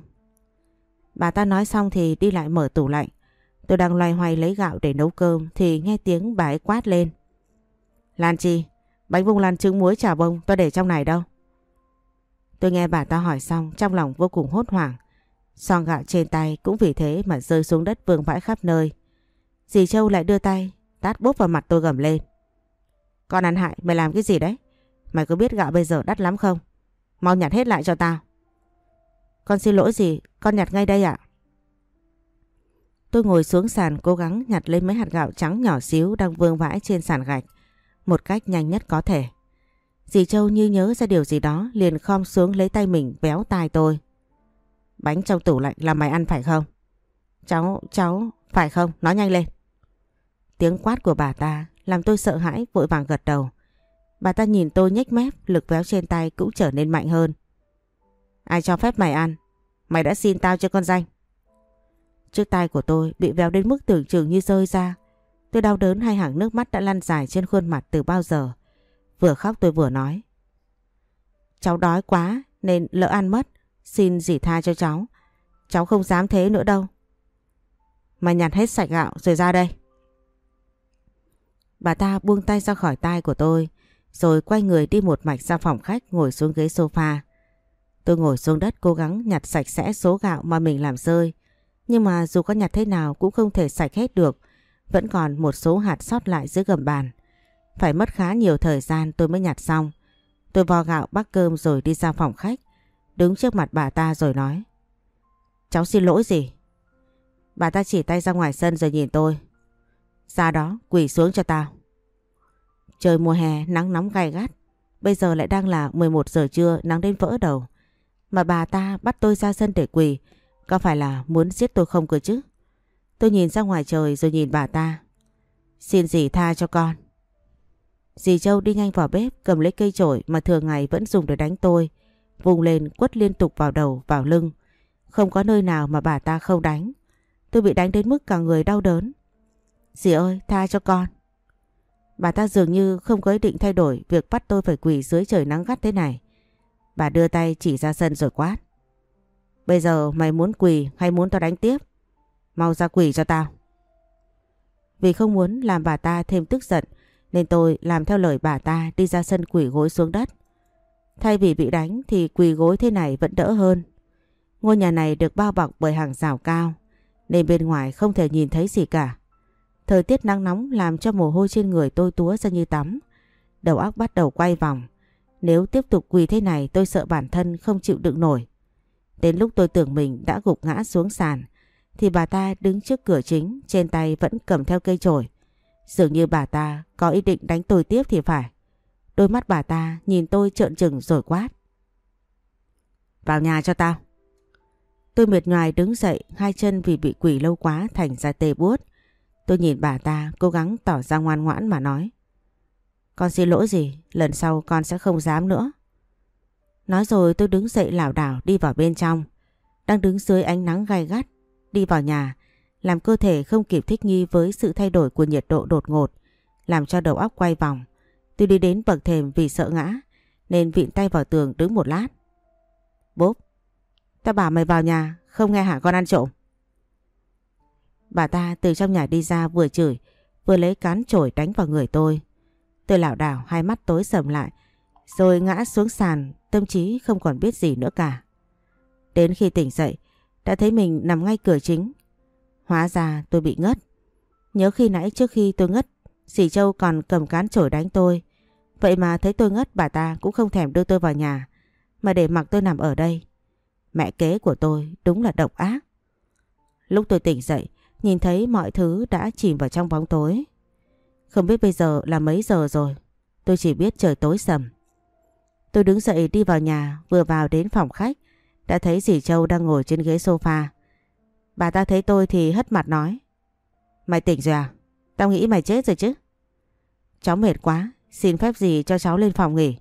Bà ta nói xong thì đi lại mở tủ lạnh. Tôi đang loay hoay lấy gạo để nấu cơm thì nghe tiếng bà ấy quát lên. Lan Chi, bánh bông lan trứng muối chả bông tôi để trong này đâu. Tôi nghe bà ta hỏi xong trong lòng vô cùng hốt hoảng. Son gạo trên tay cũng vì thế mà rơi xuống đất vương vãi khắp nơi. Dì Châu lại đưa tay, tát bốp vào mặt tôi gầm lên. Con ăn hại, mày làm cái gì đấy? Mày có biết gạo bây giờ đắt lắm không? Mau nhặt hết lại cho tao. Con xin lỗi gì, con nhặt ngay đây ạ. Tôi ngồi xuống sàn cố gắng nhặt lên mấy hạt gạo trắng nhỏ xíu đang vương vãi trên sàn gạch. Một cách nhanh nhất có thể. Dì Châu như nhớ ra điều gì đó liền khom xuống lấy tay mình véo tai tôi. Bánh trong tủ lạnh là mày ăn phải không? Cháu, cháu, phải không? Nói nhanh lên. Tiếng quát của bà ta làm tôi sợ hãi vội vàng gật đầu. Bà ta nhìn tôi nhếch mép, lực véo trên tay cũng trở nên mạnh hơn. Ai cho phép mày ăn? Mày đã xin tao cho con danh. Trước tay của tôi bị véo đến mức tưởng chừng như rơi ra. Tôi đau đớn hai hàng nước mắt đã lăn dài trên khuôn mặt từ bao giờ. Vừa khóc tôi vừa nói. Cháu đói quá nên lỡ ăn mất. Xin dì tha cho cháu. Cháu không dám thế nữa đâu. Mày nhặt hết sạch gạo rồi ra đây. Bà ta buông tay ra khỏi tay của tôi, rồi quay người đi một mạch ra phòng khách ngồi xuống ghế sofa. Tôi ngồi xuống đất cố gắng nhặt sạch sẽ số gạo mà mình làm rơi. Nhưng mà dù có nhặt thế nào cũng không thể sạch hết được Vẫn còn một số hạt sót lại dưới gầm bàn. Phải mất khá nhiều thời gian tôi mới nhặt xong. Tôi vo gạo bắt cơm rồi đi ra phòng khách. Đứng trước mặt bà ta rồi nói. Cháu xin lỗi gì? Bà ta chỉ tay ra ngoài sân rồi nhìn tôi. Ra đó, quỳ xuống cho tao. Trời mùa hè, nắng nóng gay gắt. Bây giờ lại đang là 11 giờ trưa, nắng đến vỡ đầu. Mà bà ta bắt tôi ra sân để quỳ. Có phải là muốn giết tôi không cơ chứ? Tôi nhìn ra ngoài trời rồi nhìn bà ta. Xin dì tha cho con. Dì Châu đi nhanh vào bếp cầm lấy cây chổi mà thường ngày vẫn dùng để đánh tôi. Vùng lên quất liên tục vào đầu, vào lưng. Không có nơi nào mà bà ta không đánh. Tôi bị đánh đến mức cả người đau đớn. Dì ơi, tha cho con. Bà ta dường như không có ý định thay đổi việc bắt tôi phải quỳ dưới trời nắng gắt thế này. Bà đưa tay chỉ ra sân rồi quát. Bây giờ mày muốn quỳ hay muốn tao đánh tiếp? Mau ra quỳ cho tao. Vì không muốn làm bà ta thêm tức giận, nên tôi làm theo lời bà ta đi ra sân quỳ gối xuống đất. Thay vì bị đánh thì quỳ gối thế này vẫn đỡ hơn. Ngôi nhà này được bao bọc bởi hàng rào cao, nên bên ngoài không thể nhìn thấy gì cả. Thời tiết nắng nóng làm cho mồ hôi trên người tôi túa ra như tắm. Đầu óc bắt đầu quay vòng. Nếu tiếp tục quỳ thế này tôi sợ bản thân không chịu đựng nổi. Đến lúc tôi tưởng mình đã gục ngã xuống sàn thì bà ta đứng trước cửa chính trên tay vẫn cầm theo cây chổi. Dường như bà ta có ý định đánh tôi tiếp thì phải. Đôi mắt bà ta nhìn tôi trợn trừng rồi quát. Vào nhà cho tao. Tôi mệt nhoài đứng dậy, hai chân vì bị quỷ lâu quá thành ra tê buốt. Tôi nhìn bà ta cố gắng tỏ ra ngoan ngoãn mà nói. Con xin lỗi gì, lần sau con sẽ không dám nữa. Nói rồi tôi đứng dậy lảo đảo đi vào bên trong. Đang đứng dưới ánh nắng gai gắt, đi vào nhà, làm cơ thể không kịp thích nghi với sự thay đổi của nhiệt độ đột ngột, làm cho đầu óc quay vòng. Tôi đi đến bậc thềm vì sợ ngã, nên vịn tay vào tường đứng một lát. Bốp, ta bảo mày vào nhà, không nghe hả con ăn trộm. Bà ta từ trong nhà đi ra vừa chửi, vừa lấy cán chổi đánh vào người tôi. Tôi lảo đảo hai mắt tối sầm lại, rồi ngã xuống sàn, tâm trí không còn biết gì nữa cả. Đến khi tỉnh dậy, đã thấy mình nằm ngay cửa chính. Hóa ra tôi bị ngất. Nhớ khi nãy trước khi tôi ngất, dì Châu còn cầm cán chổi đánh tôi. Vậy mà thấy tôi ngất bà ta cũng không thèm đưa tôi vào nhà, mà để mặc tôi nằm ở đây. Mẹ kế của tôi đúng là độc ác. Lúc tôi tỉnh dậy, nhìn thấy mọi thứ đã chìm vào trong bóng tối. Không biết bây giờ là mấy giờ rồi, tôi chỉ biết trời tối sầm. Tôi đứng dậy đi vào nhà, vừa vào đến phòng khách, đã thấy dì Châu đang ngồi trên ghế sofa. Bà ta thấy tôi thì hất mặt nói. Mày tỉnh rồi à? Tao nghĩ mày chết rồi chứ. Cháu mệt quá, xin phép gì cho cháu lên phòng nghỉ.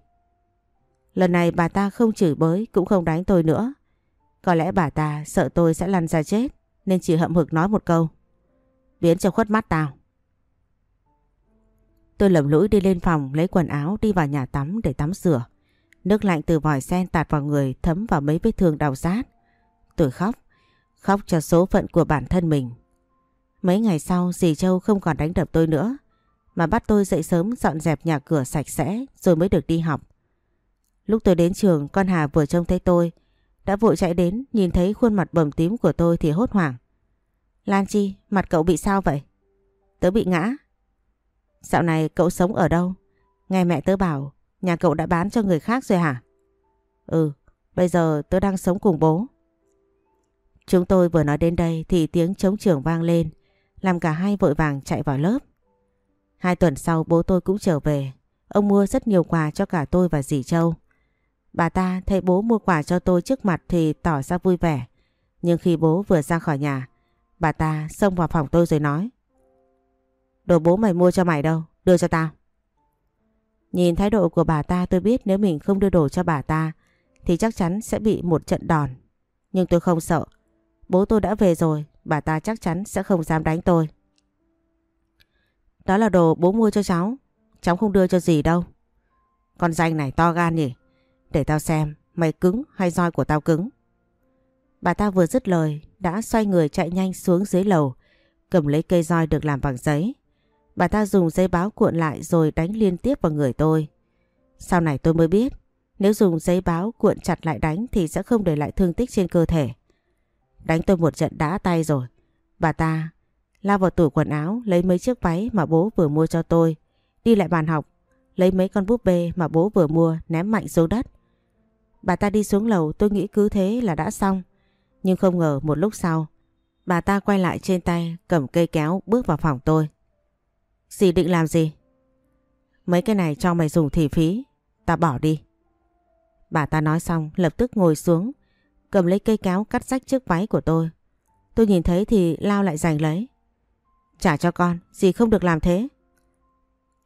Lần này bà ta không chửi bới cũng không đánh tôi nữa. Có lẽ bà ta sợ tôi sẽ lăn ra chết nên chỉ hậm hực nói một câu. Biến cho khuất mắt tao. Tôi lầm lũi đi lên phòng lấy quần áo đi vào nhà tắm để tắm rửa. Nước lạnh từ vòi sen tạt vào người thấm vào mấy vết thương đau rát. Tôi khóc, khóc cho số phận của bản thân mình. Mấy ngày sau dì Châu không còn đánh đập tôi nữa mà bắt tôi dậy sớm dọn dẹp nhà cửa sạch sẽ rồi mới được đi học. Lúc tôi đến trường con Hà vừa trông thấy tôi đã vội chạy đến nhìn thấy khuôn mặt bầm tím của tôi thì hốt hoảng. Lan Chi, mặt cậu bị sao vậy? Tớ bị ngã. Dạo này cậu sống ở đâu? Nghe mẹ tớ bảo nhà cậu đã bán cho người khác rồi hả? Ừ, bây giờ tớ đang sống cùng bố. Chúng tôi vừa nói đến đây thì tiếng chống trường vang lên, làm cả hai vội vàng chạy vào lớp. Hai tuần sau bố tôi cũng trở về, ông mua rất nhiều quà cho cả tôi và dì Châu. Bà ta thấy bố mua quà cho tôi trước mặt thì tỏ ra vui vẻ. Nhưng khi bố vừa ra khỏi nhà, bà ta xông vào phòng tôi rồi nói. Đồ bố mày mua cho mày đâu, đưa cho tao. Nhìn thái độ của bà ta tôi biết nếu mình không đưa đồ cho bà ta thì chắc chắn sẽ bị một trận đòn. Nhưng tôi không sợ. Bố tôi đã về rồi, bà ta chắc chắn sẽ không dám đánh tôi. Đó là đồ bố mua cho cháu, cháu không đưa cho gì đâu. Con danh này to gan nhỉ? Để tao xem mày cứng hay roi của tao cứng. Bà ta vừa dứt lời đã xoay người chạy nhanh xuống dưới lầu cầm lấy cây roi được làm bằng giấy. Bà ta dùng giấy báo cuộn lại rồi đánh liên tiếp vào người tôi. Sau này tôi mới biết nếu dùng giấy báo cuộn chặt lại đánh thì sẽ không để lại thương tích trên cơ thể. Đánh tôi một trận đã tay rồi. Bà ta lao vào tủ quần áo lấy mấy chiếc váy mà bố vừa mua cho tôi, đi lại bàn học, lấy mấy con búp bê mà bố vừa mua ném mạnh xuống đất. Bà ta đi xuống lầu tôi nghĩ cứ thế là đã xong, nhưng không ngờ một lúc sau, bà ta quay lại trên tay cầm cây kéo bước vào phòng tôi. Dì định làm gì? Mấy cái này cho mày dùng thì phí, ta bỏ đi. Bà ta nói xong lập tức ngồi xuống, cầm lấy cây kéo cắt rách chiếc váy của tôi. Tôi nhìn thấy thì lao lại giành lấy. Trả cho con, gì không được làm thế.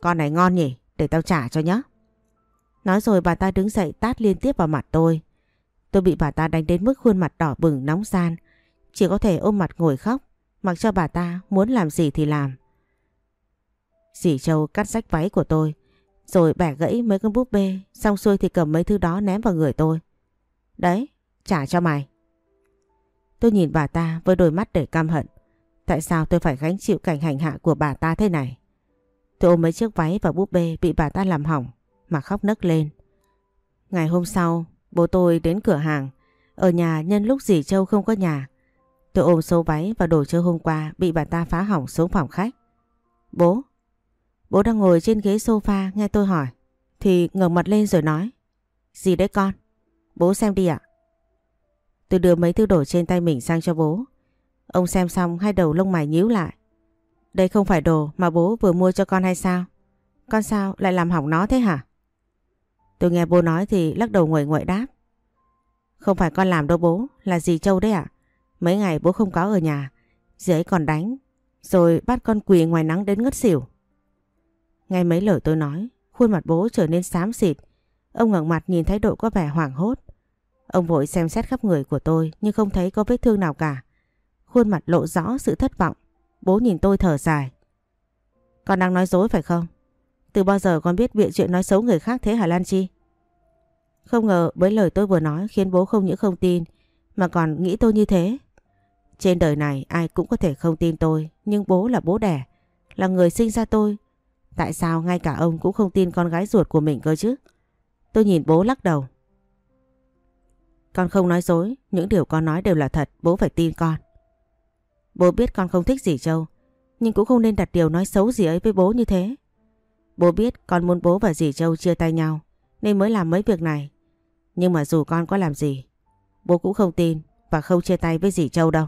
Con này ngon nhỉ, để tao trả cho nhé. Nói rồi bà ta đứng dậy tát liên tiếp vào mặt tôi. Tôi bị bà ta đánh đến mức khuôn mặt đỏ bừng nóng gian. Chỉ có thể ôm mặt ngồi khóc, mặc cho bà ta muốn làm gì thì làm. Dì Châu cắt rách váy của tôi, rồi bẻ gãy mấy con búp bê, xong xuôi thì cầm mấy thứ đó ném vào người tôi. Đấy, trả cho mày. Tôi nhìn bà ta với đôi mắt để căm hận. Tại sao tôi phải gánh chịu cảnh hành hạ của bà ta thế này? Tôi ôm mấy chiếc váy và búp bê bị bà ta làm hỏng mà khóc nấc lên. Ngày hôm sau, bố tôi đến cửa hàng. Ở nhà nhân lúc dì Châu không có nhà. Tôi ôm số váy và đồ chơi hôm qua bị bà ta phá hỏng xuống phòng khách. Bố, Bố đang ngồi trên ghế sofa nghe tôi hỏi. Thì ngẩng mặt lên rồi nói. Gì đấy con? Bố xem đi ạ. Tôi đưa mấy thứ đồ trên tay mình sang cho bố. Ông xem xong hai đầu lông mày nhíu lại. Đây không phải đồ mà bố vừa mua cho con hay sao? Con sao lại làm hỏng nó thế hả? Tôi nghe bố nói thì lắc đầu nguội nguội đáp. Không phải con làm đâu bố, là dì Châu đấy ạ. Mấy ngày bố không có ở nhà, dì ấy còn đánh, rồi bắt con quỳ ngoài nắng đến ngất xỉu. Ngay mấy lời tôi nói, khuôn mặt bố trở nên xám xịt. Ông ngẩng mặt nhìn thái độ có vẻ hoảng hốt. Ông vội xem xét khắp người của tôi nhưng không thấy có vết thương nào cả. Khuôn mặt lộ rõ sự thất vọng. Bố nhìn tôi thở dài. Con đang nói dối phải không? Từ bao giờ con biết bịa chuyện nói xấu người khác thế hả Lan Chi? Không ngờ với lời tôi vừa nói khiến bố không những không tin mà còn nghĩ tôi như thế. Trên đời này ai cũng có thể không tin tôi nhưng bố là bố đẻ, là người sinh ra tôi Tại sao ngay cả ông cũng không tin con gái ruột của mình cơ chứ? Tôi nhìn bố lắc đầu. Con không nói dối, những điều con nói đều là thật, bố phải tin con. Bố biết con không thích dì Châu, nhưng cũng không nên đặt điều nói xấu gì ấy với bố như thế. Bố biết con muốn bố và dì Châu chia tay nhau, nên mới làm mấy việc này. Nhưng mà dù con có làm gì, bố cũng không tin và không chia tay với dì Châu đâu.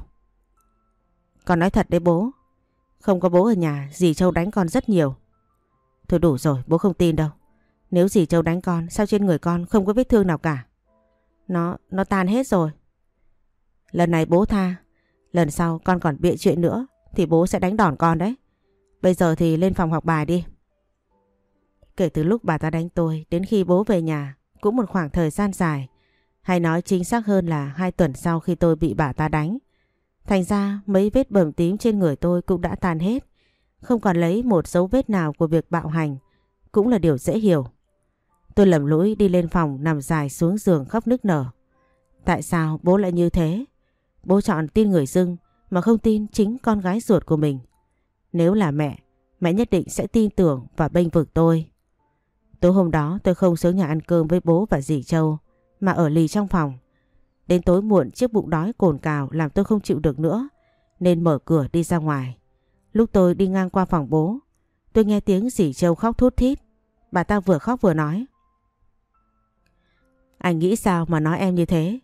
Con nói thật đấy bố, không có bố ở nhà, dì Châu đánh con rất nhiều. Thôi đủ rồi, bố không tin đâu. Nếu dì Châu đánh con, sao trên người con không có vết thương nào cả? Nó, nó tan hết rồi. Lần này bố tha, lần sau con còn bịa chuyện nữa thì bố sẽ đánh đòn con đấy. Bây giờ thì lên phòng học bài đi. Kể từ lúc bà ta đánh tôi đến khi bố về nhà cũng một khoảng thời gian dài. Hay nói chính xác hơn là hai tuần sau khi tôi bị bà ta đánh. Thành ra mấy vết bầm tím trên người tôi cũng đã tan hết. Không còn lấy một dấu vết nào của việc bạo hành cũng là điều dễ hiểu. Tôi lầm lũi đi lên phòng nằm dài xuống giường khóc nức nở. Tại sao bố lại như thế? Bố chọn tin người dưng mà không tin chính con gái ruột của mình. Nếu là mẹ, mẹ nhất định sẽ tin tưởng và bênh vực tôi. Tối hôm đó tôi không xuống nhà ăn cơm với bố và dì Châu mà ở lì trong phòng. Đến tối muộn chiếc bụng đói cồn cào làm tôi không chịu được nữa nên mở cửa đi ra ngoài. Lúc tôi đi ngang qua phòng bố, tôi nghe tiếng dì Châu khóc thút thít. Bà ta vừa khóc vừa nói. Anh nghĩ sao mà nói em như thế?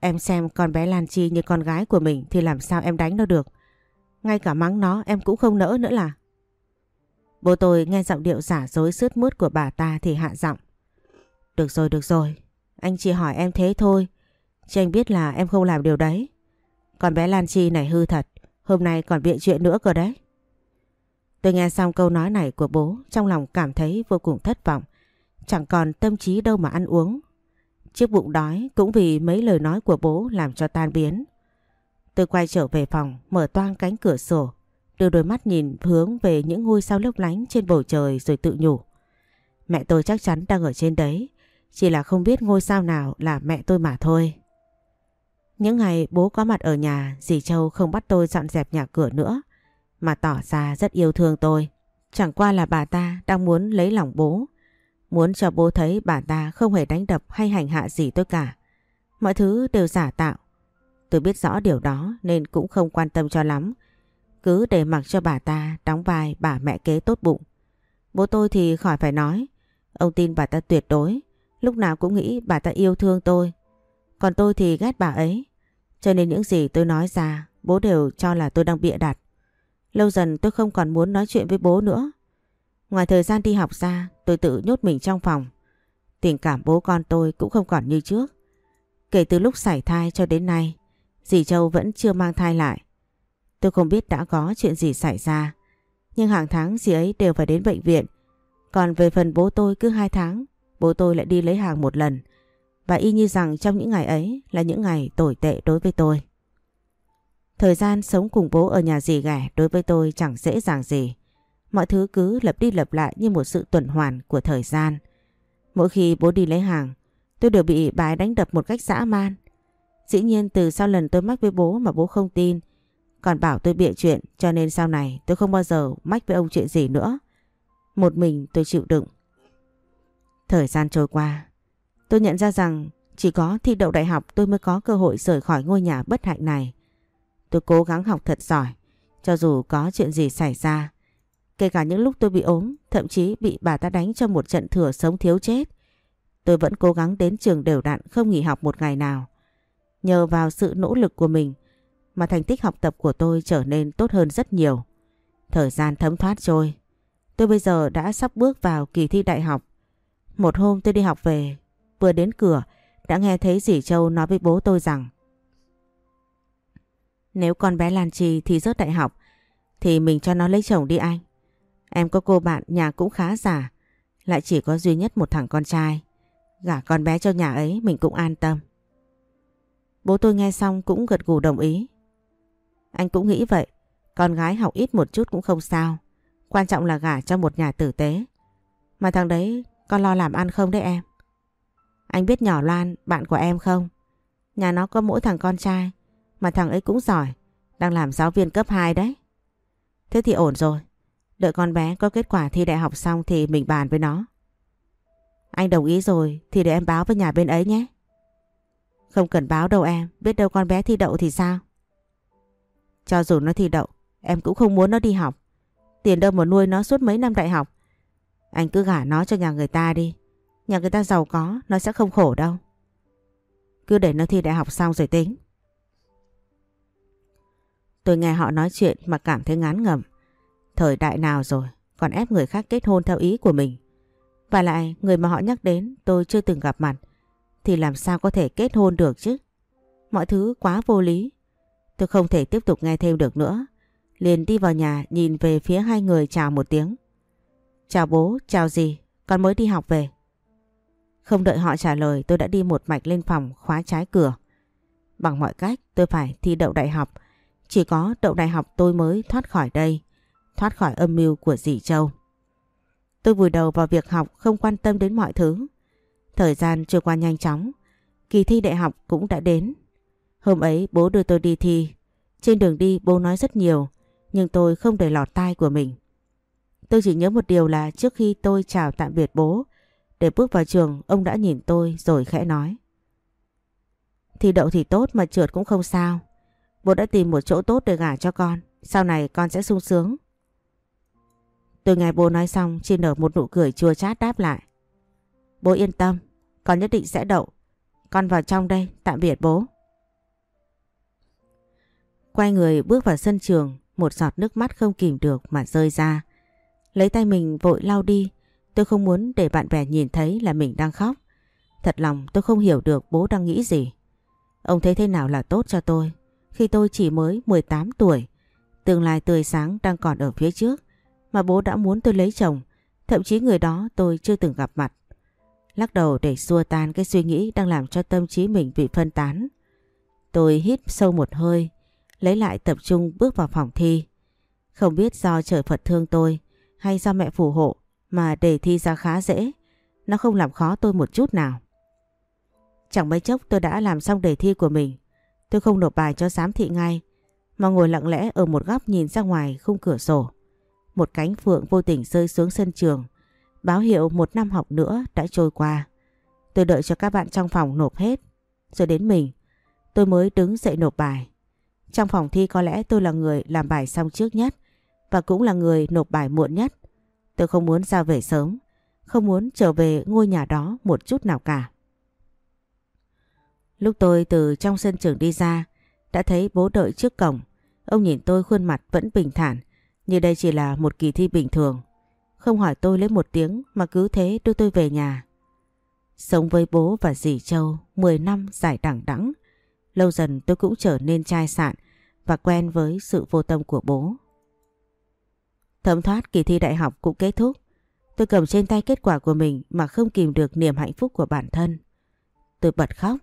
Em xem con bé Lan Chi như con gái của mình thì làm sao em đánh nó được? Ngay cả mắng nó em cũng không nỡ nữa là. Bố tôi nghe giọng điệu giả dối sướt mướt của bà ta thì hạ giọng. Được rồi, được rồi. Anh chỉ hỏi em thế thôi. Chứ anh biết là em không làm điều đấy. Con bé Lan Chi này hư thật. Hôm nay còn bịa chuyện nữa cơ đấy. Tôi nghe xong câu nói này của bố trong lòng cảm thấy vô cùng thất vọng. Chẳng còn tâm trí đâu mà ăn uống. Chiếc bụng đói cũng vì mấy lời nói của bố làm cho tan biến. Tôi quay trở về phòng, mở toang cánh cửa sổ, đưa đôi mắt nhìn hướng về những ngôi sao lấp lánh trên bầu trời rồi tự nhủ. Mẹ tôi chắc chắn đang ở trên đấy, chỉ là không biết ngôi sao nào là mẹ tôi mà thôi. Những ngày bố có mặt ở nhà, dì Châu không bắt tôi dọn dẹp nhà cửa nữa mà tỏ ra rất yêu thương tôi. Chẳng qua là bà ta đang muốn lấy lòng bố, muốn cho bố thấy bà ta không hề đánh đập hay hành hạ gì tôi cả. Mọi thứ đều giả tạo. Tôi biết rõ điều đó nên cũng không quan tâm cho lắm. Cứ để mặc cho bà ta đóng vai bà mẹ kế tốt bụng. Bố tôi thì khỏi phải nói. Ông tin bà ta tuyệt đối. Lúc nào cũng nghĩ bà ta yêu thương tôi. Còn tôi thì ghét bà ấy. Cho nên những gì tôi nói ra bố đều cho là tôi đang bịa đặt. Lâu dần tôi không còn muốn nói chuyện với bố nữa. Ngoài thời gian đi học ra, tôi tự nhốt mình trong phòng. Tình cảm bố con tôi cũng không còn như trước. Kể từ lúc sảy thai cho đến nay, dì Châu vẫn chưa mang thai lại. Tôi không biết đã có chuyện gì xảy ra. Nhưng hàng tháng dì ấy đều phải đến bệnh viện. Còn về phần bố tôi cứ hai tháng, bố tôi lại đi lấy hàng một lần. Và y như rằng trong những ngày ấy là những ngày tồi tệ đối với tôi. Thời gian sống cùng bố ở nhà dì ghẻ đối với tôi chẳng dễ dàng gì. Mọi thứ cứ lặp đi lặp lại như một sự tuần hoàn của thời gian. Mỗi khi bố đi lấy hàng, tôi đều bị bà ấy đánh đập một cách dã man. Dĩ nhiên từ sau lần tôi mách với bố mà bố không tin, còn bảo tôi bịa chuyện cho nên sau này tôi không bao giờ mách với ông chuyện gì nữa. Một mình tôi chịu đựng. Thời gian trôi qua, tôi nhận ra rằng chỉ có thi đậu đại học tôi mới có cơ hội rời khỏi ngôi nhà bất hạnh này. Tôi cố gắng học thật giỏi, cho dù có chuyện gì xảy ra. Kể cả những lúc tôi bị ốm, thậm chí bị bà ta đánh cho một trận thừa sống thiếu chết. Tôi vẫn cố gắng đến trường đều đặn không nghỉ học một ngày nào. Nhờ vào sự nỗ lực của mình mà thành tích học tập của tôi trở nên tốt hơn rất nhiều. Thời gian thấm thoát trôi. Tôi bây giờ đã sắp bước vào kỳ thi đại học. Một hôm tôi đi học về, vừa đến cửa đã nghe thấy dì Châu nói với bố tôi rằng nếu con bé Lan Trì thì rớt đại học thì mình cho nó lấy chồng đi anh. Em có cô bạn nhà cũng khá giả, lại chỉ có duy nhất một thằng con trai. Gả con bé cho nhà ấy mình cũng an tâm. Bố tôi nghe xong cũng gật gù đồng ý. Anh cũng nghĩ vậy, con gái học ít một chút cũng không sao. Quan trọng là gả cho một nhà tử tế. Mà thằng đấy con lo làm ăn không đấy em? Anh biết nhỏ Loan, bạn của em không? Nhà nó có mỗi thằng con trai, mà thằng ấy cũng giỏi, đang làm giáo viên cấp 2 đấy. Thế thì ổn rồi, đợi con bé có kết quả thi đại học xong thì mình bàn với nó. Anh đồng ý rồi thì để em báo với nhà bên ấy nhé. Không cần báo đâu em, biết đâu con bé thi đậu thì sao? Cho dù nó thi đậu, em cũng không muốn nó đi học. Tiền đâu mà nuôi nó suốt mấy năm đại học. Anh cứ gả nó cho nhà người ta đi. Nhà người ta giàu có, nó sẽ không khổ đâu. Cứ để nó thi đại học xong rồi tính. Tôi nghe họ nói chuyện mà cảm thấy ngán ngẩm Thời đại nào rồi, còn ép người khác kết hôn theo ý của mình. Và lại, người mà họ nhắc đến tôi chưa từng gặp mặt, thì làm sao có thể kết hôn được chứ? Mọi thứ quá vô lý. Tôi không thể tiếp tục nghe thêm được nữa. Liền đi vào nhà nhìn về phía hai người chào một tiếng. Chào bố, chào gì, con mới đi học về. Không đợi họ trả lời tôi đã đi một mạch lên phòng khóa trái cửa. Bằng mọi cách tôi phải thi đậu đại học. Chỉ có đậu đại học tôi mới thoát khỏi đây. Thoát khỏi âm mưu của dì Châu. Tôi vùi đầu vào việc học không quan tâm đến mọi thứ. Thời gian trôi qua nhanh chóng. Kỳ thi đại học cũng đã đến. Hôm ấy bố đưa tôi đi thi. Trên đường đi bố nói rất nhiều. Nhưng tôi không để lọt tai của mình. Tôi chỉ nhớ một điều là trước khi tôi chào tạm biệt bố, để bước vào trường ông đã nhìn tôi rồi khẽ nói. Thi đậu thì tốt mà trượt cũng không sao. Bố đã tìm một chỗ tốt để gả cho con, sau này con sẽ sung sướng. Tôi nghe bố nói xong chỉ nở một nụ cười chua chát đáp lại. Bố yên tâm, con nhất định sẽ đậu. Con vào trong đây, tạm biệt bố. Quay người bước vào sân trường, một giọt nước mắt không kìm được mà rơi ra. Lấy tay mình vội lau đi, tôi không muốn để bạn bè nhìn thấy là mình đang khóc. Thật lòng tôi không hiểu được bố đang nghĩ gì. Ông thấy thế nào là tốt cho tôi, khi tôi chỉ mới 18 tuổi. Tương lai tươi sáng đang còn ở phía trước, mà bố đã muốn tôi lấy chồng, thậm chí người đó tôi chưa từng gặp mặt. Lắc đầu để xua tan cái suy nghĩ đang làm cho tâm trí mình bị phân tán. Tôi hít sâu một hơi, lấy lại tập trung bước vào phòng thi. Không biết do trời Phật thương tôi hay do mẹ phù hộ mà đề thi ra khá dễ. Nó không làm khó tôi một chút nào. Chẳng mấy chốc tôi đã làm xong đề thi của mình. Tôi không nộp bài cho giám thị ngay mà ngồi lặng lẽ ở một góc nhìn ra ngoài khung cửa sổ. Một cánh phượng vô tình rơi xuống sân trường báo hiệu một năm học nữa đã trôi qua. Tôi đợi cho các bạn trong phòng nộp hết rồi đến mình tôi mới đứng dậy nộp bài. Trong phòng thi có lẽ tôi là người làm bài xong trước nhất và cũng là người nộp bài muộn nhất. Tôi không muốn ra về sớm, không muốn trở về ngôi nhà đó một chút nào cả. Lúc tôi từ trong sân trường đi ra, đã thấy bố đợi trước cổng. Ông nhìn tôi khuôn mặt vẫn bình thản, như đây chỉ là một kỳ thi bình thường. Không hỏi tôi lấy một tiếng mà cứ thế đưa tôi về nhà. Sống với bố và dì Châu 10 năm dài đẳng đẵng, lâu dần tôi cũng trở nên chai sạn và quen với sự vô tâm của bố. Thấm thoát kỳ thi đại học cũng kết thúc. Tôi cầm trên tay kết quả của mình mà không kìm được niềm hạnh phúc của bản thân. Tôi bật khóc,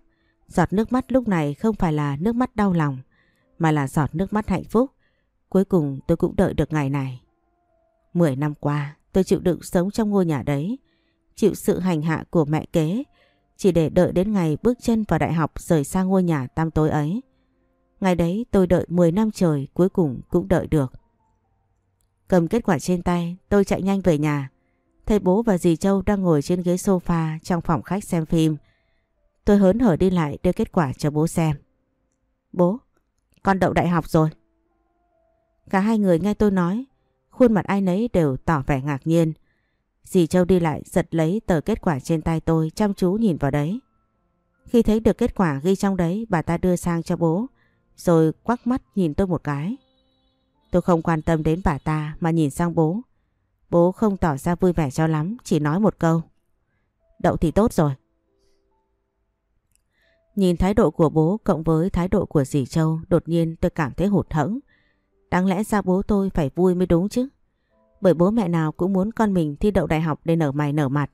giọt nước mắt lúc này không phải là nước mắt đau lòng, mà là giọt nước mắt hạnh phúc. Cuối cùng tôi cũng đợi được ngày này. Mười năm qua, tôi chịu đựng sống trong ngôi nhà đấy, chịu sự hành hạ của mẹ kế, chỉ để đợi đến ngày bước chân vào đại học rời xa ngôi nhà tam tối ấy. Ngày đấy tôi đợi 10 năm trời cuối cùng cũng đợi được. Cầm kết quả trên tay, tôi chạy nhanh về nhà. Thấy bố và dì Châu đang ngồi trên ghế sofa trong phòng khách xem phim. Tôi hớn hở đi lại đưa kết quả cho bố xem. Bố, con đậu đại học rồi. Cả hai người nghe tôi nói, khuôn mặt ai nấy đều tỏ vẻ ngạc nhiên. Dì Châu đi lại giật lấy tờ kết quả trên tay tôi chăm chú nhìn vào đấy. Khi thấy được kết quả ghi trong đấy bà ta đưa sang cho bố rồi quắc mắt nhìn tôi một cái. Tôi không quan tâm đến bà ta mà nhìn sang bố. Bố không tỏ ra vui vẻ cho lắm, chỉ nói một câu. Đậu thì tốt rồi. Nhìn thái độ của bố cộng với thái độ của dì Châu, đột nhiên tôi cảm thấy hụt hẫng. Đáng lẽ ra bố tôi phải vui mới đúng chứ. Bởi bố mẹ nào cũng muốn con mình thi đậu đại học để nở mày nở mặt.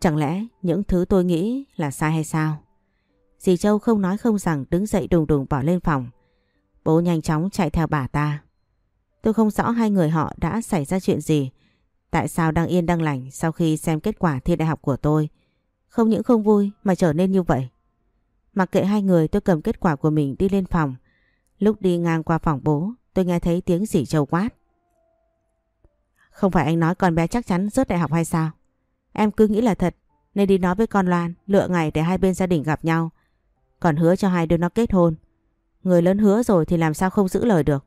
Chẳng lẽ những thứ tôi nghĩ là sai hay sao? Dì Châu không nói không rằng đứng dậy đùng đùng bỏ lên phòng. Bố nhanh chóng chạy theo bà ta. Tôi không rõ hai người họ đã xảy ra chuyện gì. Tại sao đang yên đang lành sau khi xem kết quả thi đại học của tôi. Không những không vui mà trở nên như vậy. Mặc kệ hai người, tôi cầm kết quả của mình đi lên phòng. Lúc đi ngang qua phòng bố, tôi nghe thấy tiếng dỉ Châu quát. Không phải anh nói con bé chắc chắn rớt đại học hay sao? Em cứ nghĩ là thật, nên đi nói với con Loan, lựa ngày để hai bên gia đình gặp nhau. Còn hứa cho hai đứa nó kết hôn. Người lớn hứa rồi thì làm sao không giữ lời được.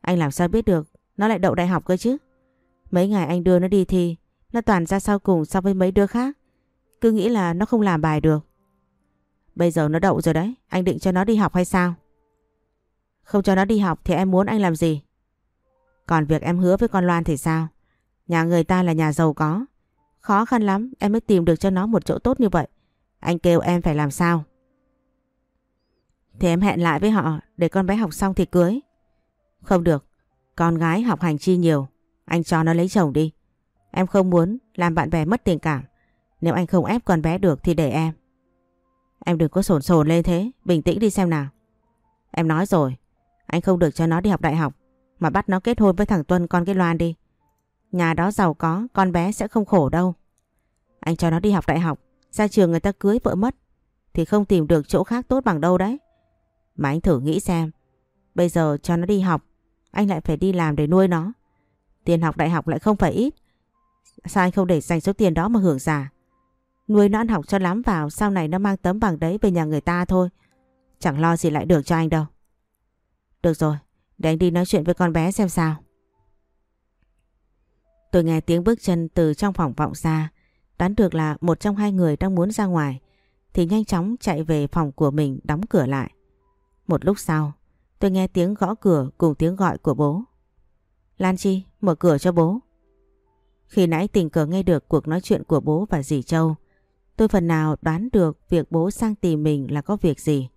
Anh làm sao biết được, nó lại đậu đại học cơ chứ. Mấy ngày anh đưa nó đi thi, nó toàn ra sau cùng so với mấy đứa khác. Cứ nghĩ là nó không làm bài được. Bây giờ nó đậu rồi đấy. Anh định cho nó đi học hay sao? Không cho nó đi học thì em muốn anh làm gì? Còn việc em hứa với con Loan thì sao? Nhà người ta là nhà giàu có. Khó khăn lắm em mới tìm được cho nó một chỗ tốt như vậy. Anh kêu em phải làm sao? Thì em hẹn lại với họ để con bé học xong thì cưới. Không được, con gái học hành chi nhiều, anh cho nó lấy chồng đi. Em không muốn làm bạn bè mất tình cảm. Nếu anh không ép con bé được thì để em. Em đừng có sồn sồn lên thế, bình tĩnh đi xem nào. Em nói rồi, anh không được cho nó đi học đại học, mà bắt nó kết hôn với thằng Tuân con cái Loan đi. Nhà đó giàu có, con bé sẽ không khổ đâu. Anh cho nó đi học đại học, ra trường người ta cưới vợ mất, thì không tìm được chỗ khác tốt bằng đâu đấy. Mà anh thử nghĩ xem, bây giờ cho nó đi học, anh lại phải đi làm để nuôi nó. Tiền học đại học lại không phải ít. Sao anh không để dành số tiền đó mà hưởng giả? Nuôi nó ăn học cho lắm vào, sau này nó mang tấm bằng đấy về nhà người ta thôi. Chẳng lo gì lại được cho anh đâu. Được rồi, để anh đi nói chuyện với con bé xem sao. Tôi nghe tiếng bước chân từ trong phòng vọng ra, đoán được là một trong hai người đang muốn ra ngoài, thì nhanh chóng chạy về phòng của mình đóng cửa lại. Một lúc sau, tôi nghe tiếng gõ cửa cùng tiếng gọi của bố. Lan Chi, mở cửa cho bố. Khi nãy tình cờ nghe được cuộc nói chuyện của bố và dì Châu, tôi phần nào đoán được việc bố sang tìm mình là có việc gì.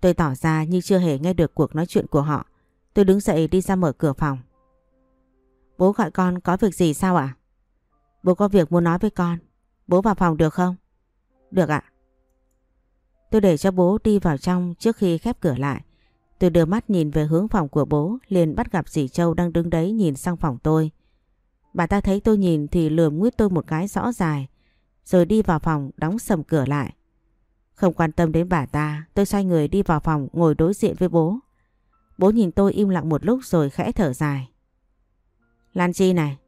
Tôi tỏ ra như chưa hề nghe được cuộc nói chuyện của họ. Tôi đứng dậy đi ra mở cửa phòng. Bố gọi con có việc gì sao ạ? Bố có việc muốn nói với con. Bố vào phòng được không? Được ạ. Tôi để cho bố đi vào trong trước khi khép cửa lại. Tôi đưa mắt nhìn về hướng phòng của bố, liền bắt gặp dì Châu đang đứng đấy nhìn sang phòng tôi. Bà ta thấy tôi nhìn thì lườm nguyết tôi một cái rõ dài rồi đi vào phòng đóng sầm cửa lại. Không quan tâm đến bà ta tôi xoay người đi vào phòng ngồi đối diện với bố. Bố nhìn tôi im lặng một lúc rồi khẽ thở dài. Lan Chi này,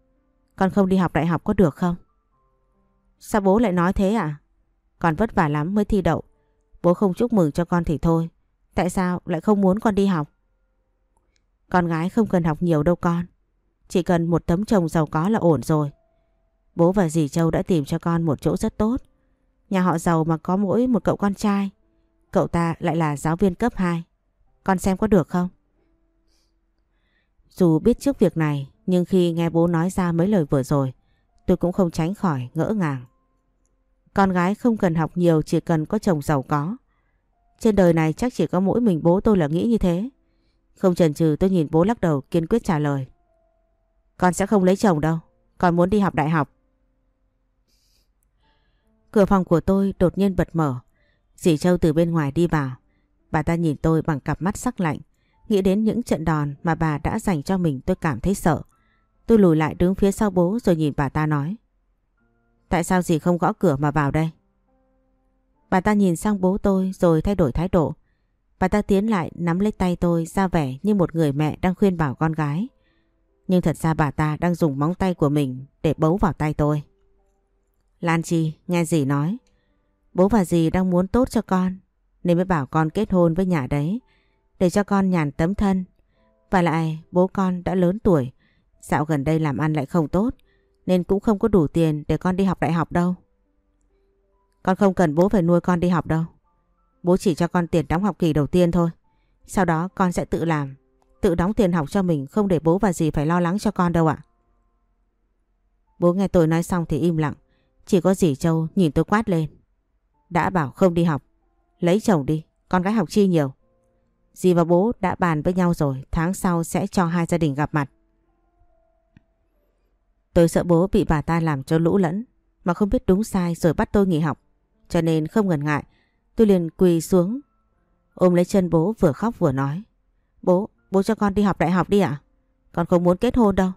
con không đi học đại học có được không? Sao bố lại nói thế ạ? À? Con vất vả lắm mới thi đậu. Bố không chúc mừng cho con thì thôi. Tại sao lại không muốn con đi học? Con gái không cần học nhiều đâu con. Chỉ cần một tấm chồng giàu có là ổn rồi. Bố và dì Châu đã tìm cho con một chỗ rất tốt. Nhà họ giàu mà có mỗi một cậu con trai. Cậu ta lại là giáo viên cấp 2. Con xem có được không? Dù biết trước việc này, nhưng khi nghe bố nói ra mấy lời vừa rồi, tôi cũng không tránh khỏi ngỡ ngàng. Con gái không cần học nhiều, chỉ cần có chồng giàu có. Trên đời này chắc chỉ có mỗi mình bố tôi là nghĩ như thế. Không chần chừ, tôi nhìn bố lắc đầu kiên quyết trả lời. Con sẽ không lấy chồng đâu. Con muốn đi học đại học. Cửa phòng của tôi đột nhiên bật mở. Dì Châu từ bên ngoài đi vào. Bà ta nhìn tôi bằng cặp mắt sắc lạnh. Nghĩ đến những trận đòn mà bà đã dành cho mình tôi cảm thấy sợ. Tôi lùi lại đứng phía sau bố rồi nhìn bà ta nói. Tại sao dì không gõ cửa mà vào đây? Bà ta nhìn sang bố tôi rồi thay đổi thái độ. Bà ta tiến lại nắm lấy tay tôi ra vẻ như một người mẹ đang khuyên bảo con gái. Nhưng thật ra bà ta đang dùng móng tay của mình để bấu vào tay tôi. Lan Chi nghe dì nói. Bố và dì đang muốn tốt cho con nên mới bảo con kết hôn với nhà đấy để cho con nhàn tấm thân. Và lại bố con đã lớn tuổi dạo gần đây làm ăn lại không tốt nên cũng không có đủ tiền để con đi học đại học đâu. Con không cần bố phải nuôi con đi học đâu. Bố chỉ cho con tiền đóng học kỳ đầu tiên thôi. Sau đó con sẽ tự làm, tự đóng tiền học cho mình không để bố và dì phải lo lắng cho con đâu ạ. Bố nghe tôi nói xong thì im lặng. Chỉ có dì Châu nhìn tôi quát lên. Đã bảo không đi học. Lấy chồng đi, con gái học chi nhiều. Dì và bố đã bàn với nhau rồi, tháng sau sẽ cho hai gia đình gặp mặt. Tôi sợ bố bị bà ta làm cho lũ lẫn, mà không biết đúng sai rồi bắt tôi nghỉ học. Cho nên không ngần ngại, tôi liền quỳ xuống, ôm lấy chân bố vừa khóc vừa nói. Bố, bố cho con đi học đại học đi ạ. Con không muốn kết hôn đâu.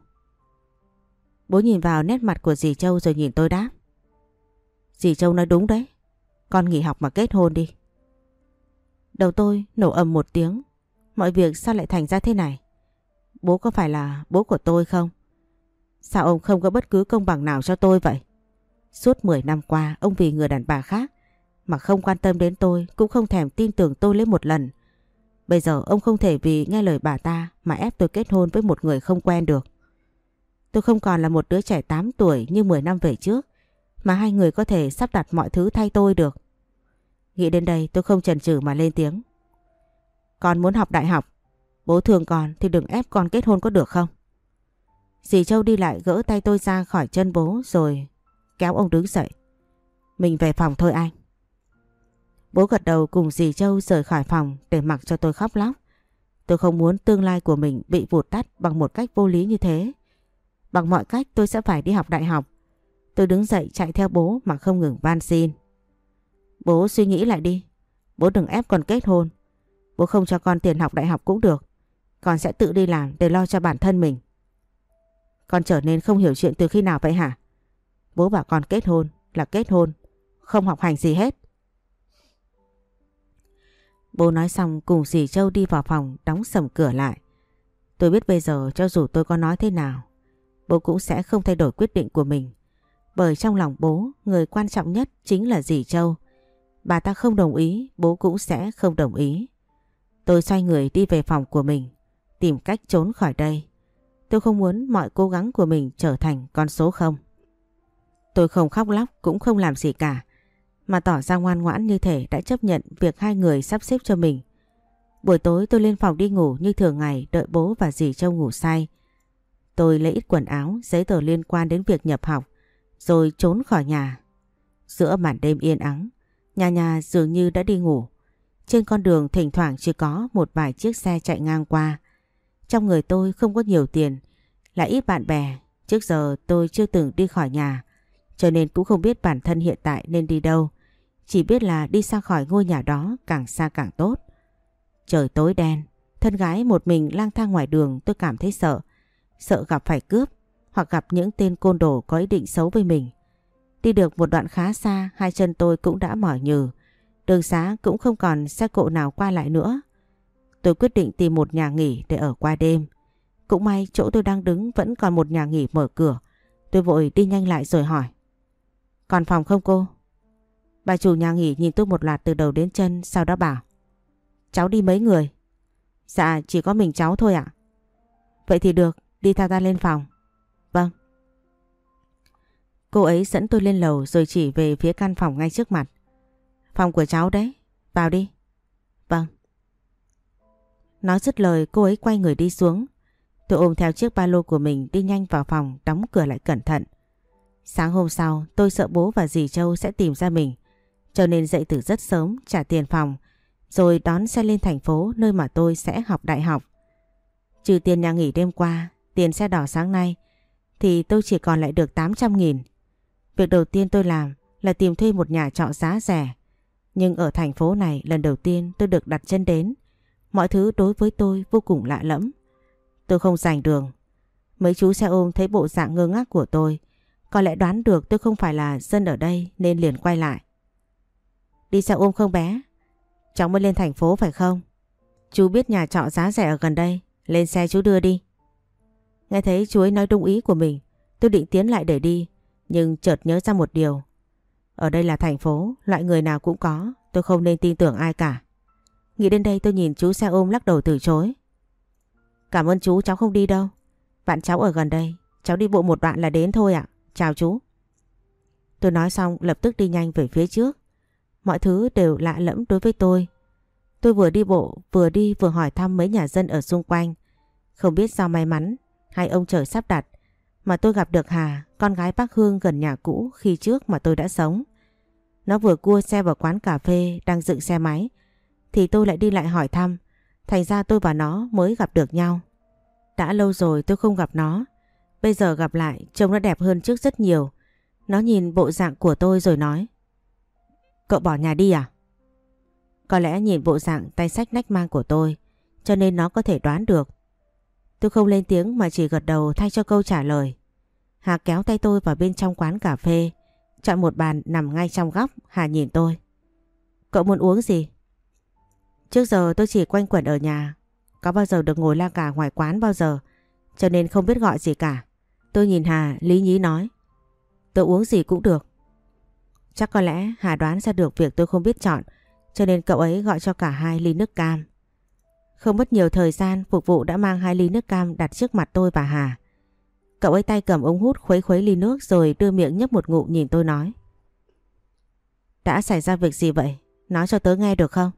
Bố nhìn vào nét mặt của dì Châu rồi nhìn tôi đáp. Dì Châu nói đúng đấy. Con nghỉ học mà kết hôn đi. Đầu tôi nổ ầm một tiếng. Mọi việc sao lại thành ra thế này? Bố có phải là bố của tôi không? Sao ông không có bất cứ công bằng nào cho tôi vậy? Suốt 10 năm qua, ông vì người đàn bà khác mà không quan tâm đến tôi, cũng không thèm tin tưởng tôi lấy một lần. Bây giờ ông không thể vì nghe lời bà ta mà ép tôi kết hôn với một người không quen được. Tôi không còn là một đứa trẻ 8 tuổi như 10 năm về trước mà hai người có thể sắp đặt mọi thứ thay tôi được. Nghĩ đến đây tôi không chần chừ mà lên tiếng. Con muốn học đại học, bố thương con thì đừng ép con kết hôn có được không? Dì Châu đi lại gỡ tay tôi ra khỏi chân bố rồi kéo ông đứng dậy. Mình về phòng thôi anh. Bố gật đầu cùng dì Châu rời khỏi phòng để mặc cho tôi khóc lóc. Tôi không muốn tương lai của mình bị vụt tắt bằng một cách vô lý như thế. Bằng mọi cách tôi sẽ phải đi học đại học. Tôi đứng dậy chạy theo bố mà không ngừng van xin. Bố suy nghĩ lại đi. Bố đừng ép con kết hôn. Bố không cho con tiền học đại học cũng được. Con sẽ tự đi làm để lo cho bản thân mình. Con trở nên không hiểu chuyện từ khi nào vậy hả? Bố bảo con kết hôn là kết hôn. Không học hành gì hết. Bố nói xong cùng dì Châu đi vào phòng đóng sầm cửa lại. Tôi biết bây giờ cho dù tôi có nói thế nào, bố cũng sẽ không thay đổi quyết định của mình. Bởi trong lòng bố, người quan trọng nhất chính là dì Châu. Bà ta không đồng ý, bố cũng sẽ không đồng ý. Tôi xoay người đi về phòng của mình, tìm cách trốn khỏi đây. Tôi không muốn mọi cố gắng của mình trở thành con số không. Tôi không khóc lóc cũng không làm gì cả mà tỏ ra ngoan ngoãn như thể đã chấp nhận việc hai người sắp xếp cho mình. Buổi tối tôi lên phòng đi ngủ như thường ngày đợi bố và dì Châu ngủ say. Tôi lấy ít quần áo, giấy tờ liên quan đến việc nhập học rồi trốn khỏi nhà. Giữa màn đêm yên ắng, nhà nhà dường như đã đi ngủ. Trên con đường thỉnh thoảng chỉ có một vài chiếc xe chạy ngang qua. Trong người tôi không có nhiều tiền, lại ít bạn bè. Trước giờ tôi chưa từng đi khỏi nhà, cho nên cũng không biết bản thân hiện tại nên đi đâu. Chỉ biết là đi xa khỏi ngôi nhà đó càng xa càng tốt. Trời tối đen, thân gái một mình lang thang ngoài đường tôi cảm thấy sợ. Sợ gặp phải cướp hoặc gặp những tên côn đồ có ý định xấu với mình. Đi được một đoạn khá xa, hai chân tôi cũng đã mỏi nhừ. Đường xá cũng không còn xe cộ nào qua lại nữa. Tôi quyết định tìm một nhà nghỉ để ở qua đêm. Cũng may chỗ tôi đang đứng vẫn còn một nhà nghỉ mở cửa. Tôi vội đi nhanh lại rồi hỏi. Còn phòng không cô? Bà chủ nhà nghỉ nhìn tôi một loạt từ đầu đến chân sau đó bảo Cháu đi mấy người? Dạ chỉ có mình cháu thôi ạ. Vậy thì được, đi theo ta lên phòng. Cô ấy dẫn tôi lên lầu rồi chỉ về phía căn phòng ngay trước mặt. Phòng của cháu đấy, vào đi. Vâng. Nói dứt lời cô ấy quay người đi xuống. Tôi ôm theo chiếc ba lô của mình đi nhanh vào phòng đóng cửa lại cẩn thận. Sáng hôm sau tôi sợ bố và dì Châu sẽ tìm ra mình. Cho nên dậy từ rất sớm trả tiền phòng rồi đón xe lên thành phố nơi mà tôi sẽ học đại học. Trừ tiền nhà nghỉ đêm qua, tiền xe đỏ sáng nay thì tôi chỉ còn lại được 800 nghìn. Việc đầu tiên tôi làm là tìm thuê một nhà trọ giá rẻ. Nhưng ở thành phố này, lần đầu tiên tôi được đặt chân đến. Mọi thứ đối với tôi vô cùng lạ lẫm. Tôi không giành đường. Mấy chú xe ôm thấy bộ dạng ngơ ngác của tôi. Có lẽ đoán được tôi không phải là dân ở đây nên liền quay lại. Đi xe ôm không bé? Cháu mới lên thành phố phải không? Chú biết nhà trọ giá rẻ ở gần đây. Lên xe chú đưa đi. Nghe thấy chú ấy nói đúng ý của mình. Tôi định tiến lại để đi. Nhưng chợt nhớ ra một điều. Ở đây là thành phố, loại người nào cũng có. Tôi không nên tin tưởng ai cả. Nghĩ đến đây tôi nhìn chú xe ôm lắc đầu từ chối. Cảm ơn chú cháu không đi đâu. Bạn cháu ở gần đây. Cháu đi bộ một đoạn là đến thôi ạ. Chào chú. Tôi nói xong lập tức đi nhanh về phía trước. Mọi thứ đều lạ lẫm đối với tôi. Tôi vừa đi bộ, vừa đi vừa hỏi thăm mấy nhà dân ở xung quanh. Không biết sao may mắn hay ông trời sắp đặt mà tôi gặp được Hà, con gái bác Hương gần nhà cũ khi trước mà tôi đã sống. Nó vừa cua xe vào quán cà phê đang dựng xe máy thì tôi lại đi lại hỏi thăm. Thành ra tôi và nó mới gặp được nhau. Đã lâu rồi tôi không gặp nó. Bây giờ gặp lại trông nó đẹp hơn trước rất nhiều. Nó nhìn bộ dạng của tôi rồi nói. Cậu bỏ nhà đi à? Có lẽ nhìn bộ dạng tay sách nách mang của tôi cho nên nó có thể đoán được. Tôi không lên tiếng mà chỉ gật đầu thay cho câu trả lời. Hà kéo tay tôi vào bên trong quán cà phê chọn một bàn nằm ngay trong góc, Hà nhìn tôi. Cậu muốn uống gì? Trước giờ tôi chỉ quanh quẩn ở nhà có bao giờ được ngồi la cà ngoài quán bao giờ, cho nên không biết gọi gì cả. Tôi nhìn Hà, lý nhí nói Tôi uống gì cũng được. Chắc có lẽ Hà đoán ra được việc tôi không biết chọn, cho nên cậu ấy gọi cho cả hai ly nước cam. Không mất nhiều thời gian, phục vụ đã mang hai ly nước cam đặt trước mặt tôi và Hà. Cậu ấy tay cầm ống hút khuấy khuấy ly nước rồi đưa miệng nhấp một ngụm nhìn tôi nói. Đã xảy ra việc gì vậy? Nói cho tớ nghe được không?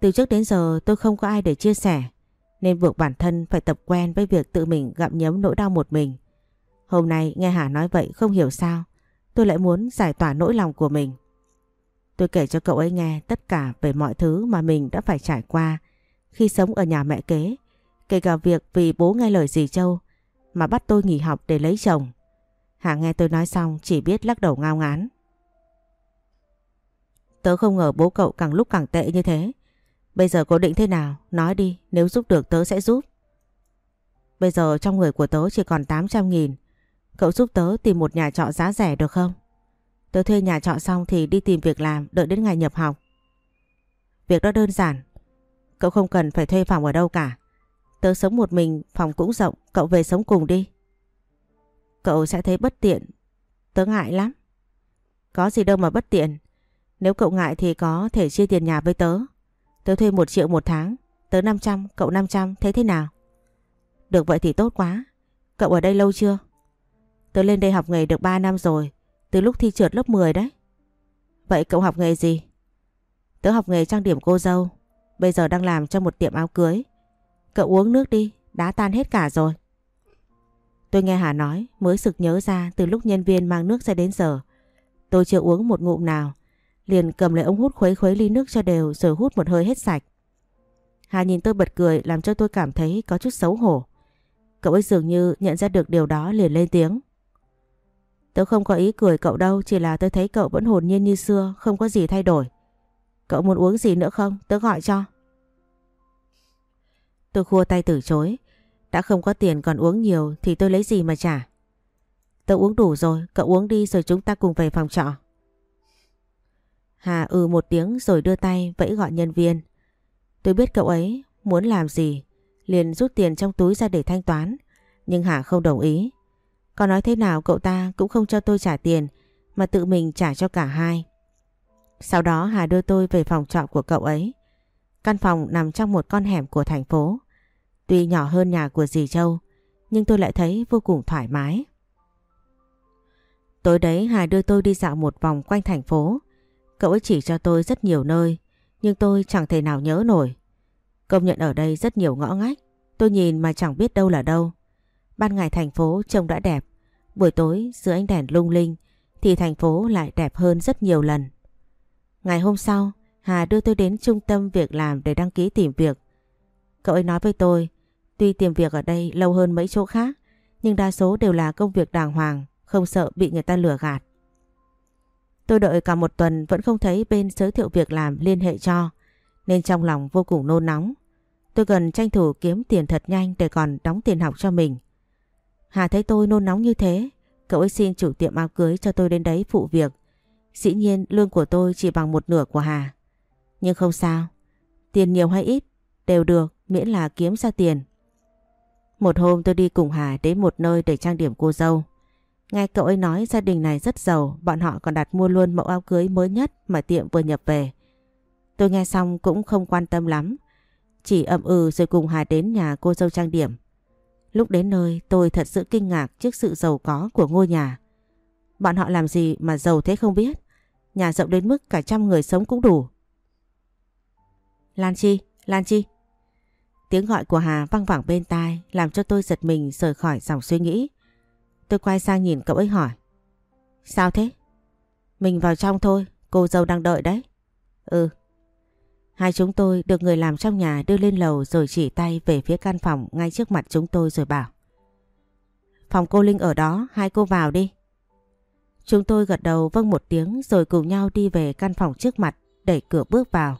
Từ trước đến giờ tôi không có ai để chia sẻ, nên buộc bản thân phải tập quen với việc tự mình gặm nhấm nỗi đau một mình. Hôm nay nghe Hà nói vậy không hiểu sao, tôi lại muốn giải tỏa nỗi lòng của mình. Tôi kể cho cậu ấy nghe tất cả về mọi thứ mà mình đã phải trải qua khi sống ở nhà mẹ kế. Kể cả việc vì bố nghe lời dì Châu mà bắt tôi nghỉ học để lấy chồng. Hạ nghe tôi nói xong chỉ biết lắc đầu ngao ngán. Tớ không ngờ bố cậu càng lúc càng tệ như thế. Bây giờ cô định thế nào? Nói đi, nếu giúp được tớ sẽ giúp. Bây giờ trong người của tớ chỉ còn 800 nghìn. Cậu giúp tớ tìm một nhà trọ giá rẻ được không? Tớ thuê nhà trọ xong thì đi tìm việc làm đợi đến ngày nhập học. Việc đó đơn giản. Cậu không cần phải thuê phòng ở đâu cả. Tớ sống một mình, phòng cũng rộng, cậu về sống cùng đi. Cậu sẽ thấy bất tiện. Tớ ngại lắm. Có gì đâu mà bất tiện. Nếu cậu ngại thì có thể chia tiền nhà với tớ. Tớ thuê một triệu một tháng. Tớ 500, cậu 500, thấy thế nào? Được vậy thì tốt quá. Cậu ở đây lâu chưa? Tớ lên đây học nghề được 3 năm rồi. Từ lúc thi trượt lớp 10 đấy. Vậy cậu học nghề gì? Tớ học nghề trang điểm cô dâu. Bây giờ đang làm cho một tiệm áo cưới. Cậu uống nước đi, đá tan hết cả rồi. Tôi nghe Hà nói mới sực nhớ ra từ lúc nhân viên mang nước ra đến giờ. Tôi chưa uống một ngụm nào. Liền cầm lấy ống hút khuấy khuấy ly nước cho đều rồi hút một hơi hết sạch. Hà nhìn tôi bật cười làm cho tôi cảm thấy có chút xấu hổ. Cậu ấy dường như nhận ra được điều đó liền lên tiếng. Tớ không có ý cười cậu đâu, chỉ là tôi thấy cậu vẫn hồn nhiên như xưa, không có gì thay đổi. Cậu muốn uống gì nữa không? Tớ gọi cho. Tôi khua tay từ chối. Đã không có tiền còn uống nhiều thì tôi lấy gì mà trả. tôi uống đủ rồi, cậu uống đi rồi chúng ta cùng về phòng trọ. Hà ừ một tiếng rồi đưa tay vẫy gọi nhân viên. Tôi biết cậu ấy muốn làm gì, liền rút tiền trong túi ra để thanh toán. Nhưng Hà không đồng ý. Có nói thế nào cậu ta cũng không cho tôi trả tiền mà tự mình trả cho cả hai. Sau đó Hà đưa tôi về phòng trọ của cậu ấy. Căn phòng nằm trong một con hẻm của thành phố. Tuy nhỏ hơn nhà của dì Châu, nhưng tôi lại thấy vô cùng thoải mái. Tối đấy Hà đưa tôi đi dạo một vòng quanh thành phố. Cậu ấy chỉ cho tôi rất nhiều nơi, nhưng tôi chẳng thể nào nhớ nổi. Công nhận ở đây rất nhiều ngõ ngách, tôi nhìn mà chẳng biết đâu là đâu. Ban ngày thành phố trông đã đẹp, buổi tối dưới ánh đèn lung linh thì thành phố lại đẹp hơn rất nhiều lần. Ngày hôm sau, Hà đưa tôi đến trung tâm việc làm để đăng ký tìm việc. Cậu ấy nói với tôi, tuy tìm việc ở đây lâu hơn mấy chỗ khác, nhưng đa số đều là công việc đàng hoàng, không sợ bị người ta lừa gạt. Tôi đợi cả một tuần vẫn không thấy bên giới thiệu việc làm liên hệ cho, nên trong lòng vô cùng nôn nóng. Tôi cần tranh thủ kiếm tiền thật nhanh để còn đóng tiền học cho mình. Hà thấy tôi nôn nóng như thế, cậu ấy xin chủ tiệm áo cưới cho tôi đến đấy phụ việc. Dĩ nhiên lương của tôi chỉ bằng một nửa của Hà. Nhưng không sao, tiền nhiều hay ít đều được miễn là kiếm ra tiền. Một hôm tôi đi cùng Hà đến một nơi để trang điểm cô dâu. Nghe cậu ấy nói gia đình này rất giàu, bọn họ còn đặt mua luôn mẫu áo cưới mới nhất mà tiệm vừa nhập về. Tôi nghe xong cũng không quan tâm lắm, chỉ ậm ừ rồi cùng Hà đến nhà cô dâu trang điểm. Lúc đến nơi tôi thật sự kinh ngạc trước sự giàu có của ngôi nhà. Bọn họ làm gì mà giàu thế không biết. Nhà rộng đến mức cả trăm người sống cũng đủ. Lan Chi, Lan Chi. Tiếng gọi của Hà văng vẳng bên tai làm cho tôi giật mình rời khỏi dòng suy nghĩ. Tôi quay sang nhìn cậu ấy hỏi. Sao thế? Mình vào trong thôi, cô dâu đang đợi đấy. Ừ. Hai chúng tôi được người làm trong nhà đưa lên lầu rồi chỉ tay về phía căn phòng ngay trước mặt chúng tôi rồi bảo. Phòng cô Linh ở đó, hai cô vào đi. Chúng tôi gật đầu vâng một tiếng rồi cùng nhau đi về căn phòng trước mặt, đẩy cửa bước vào.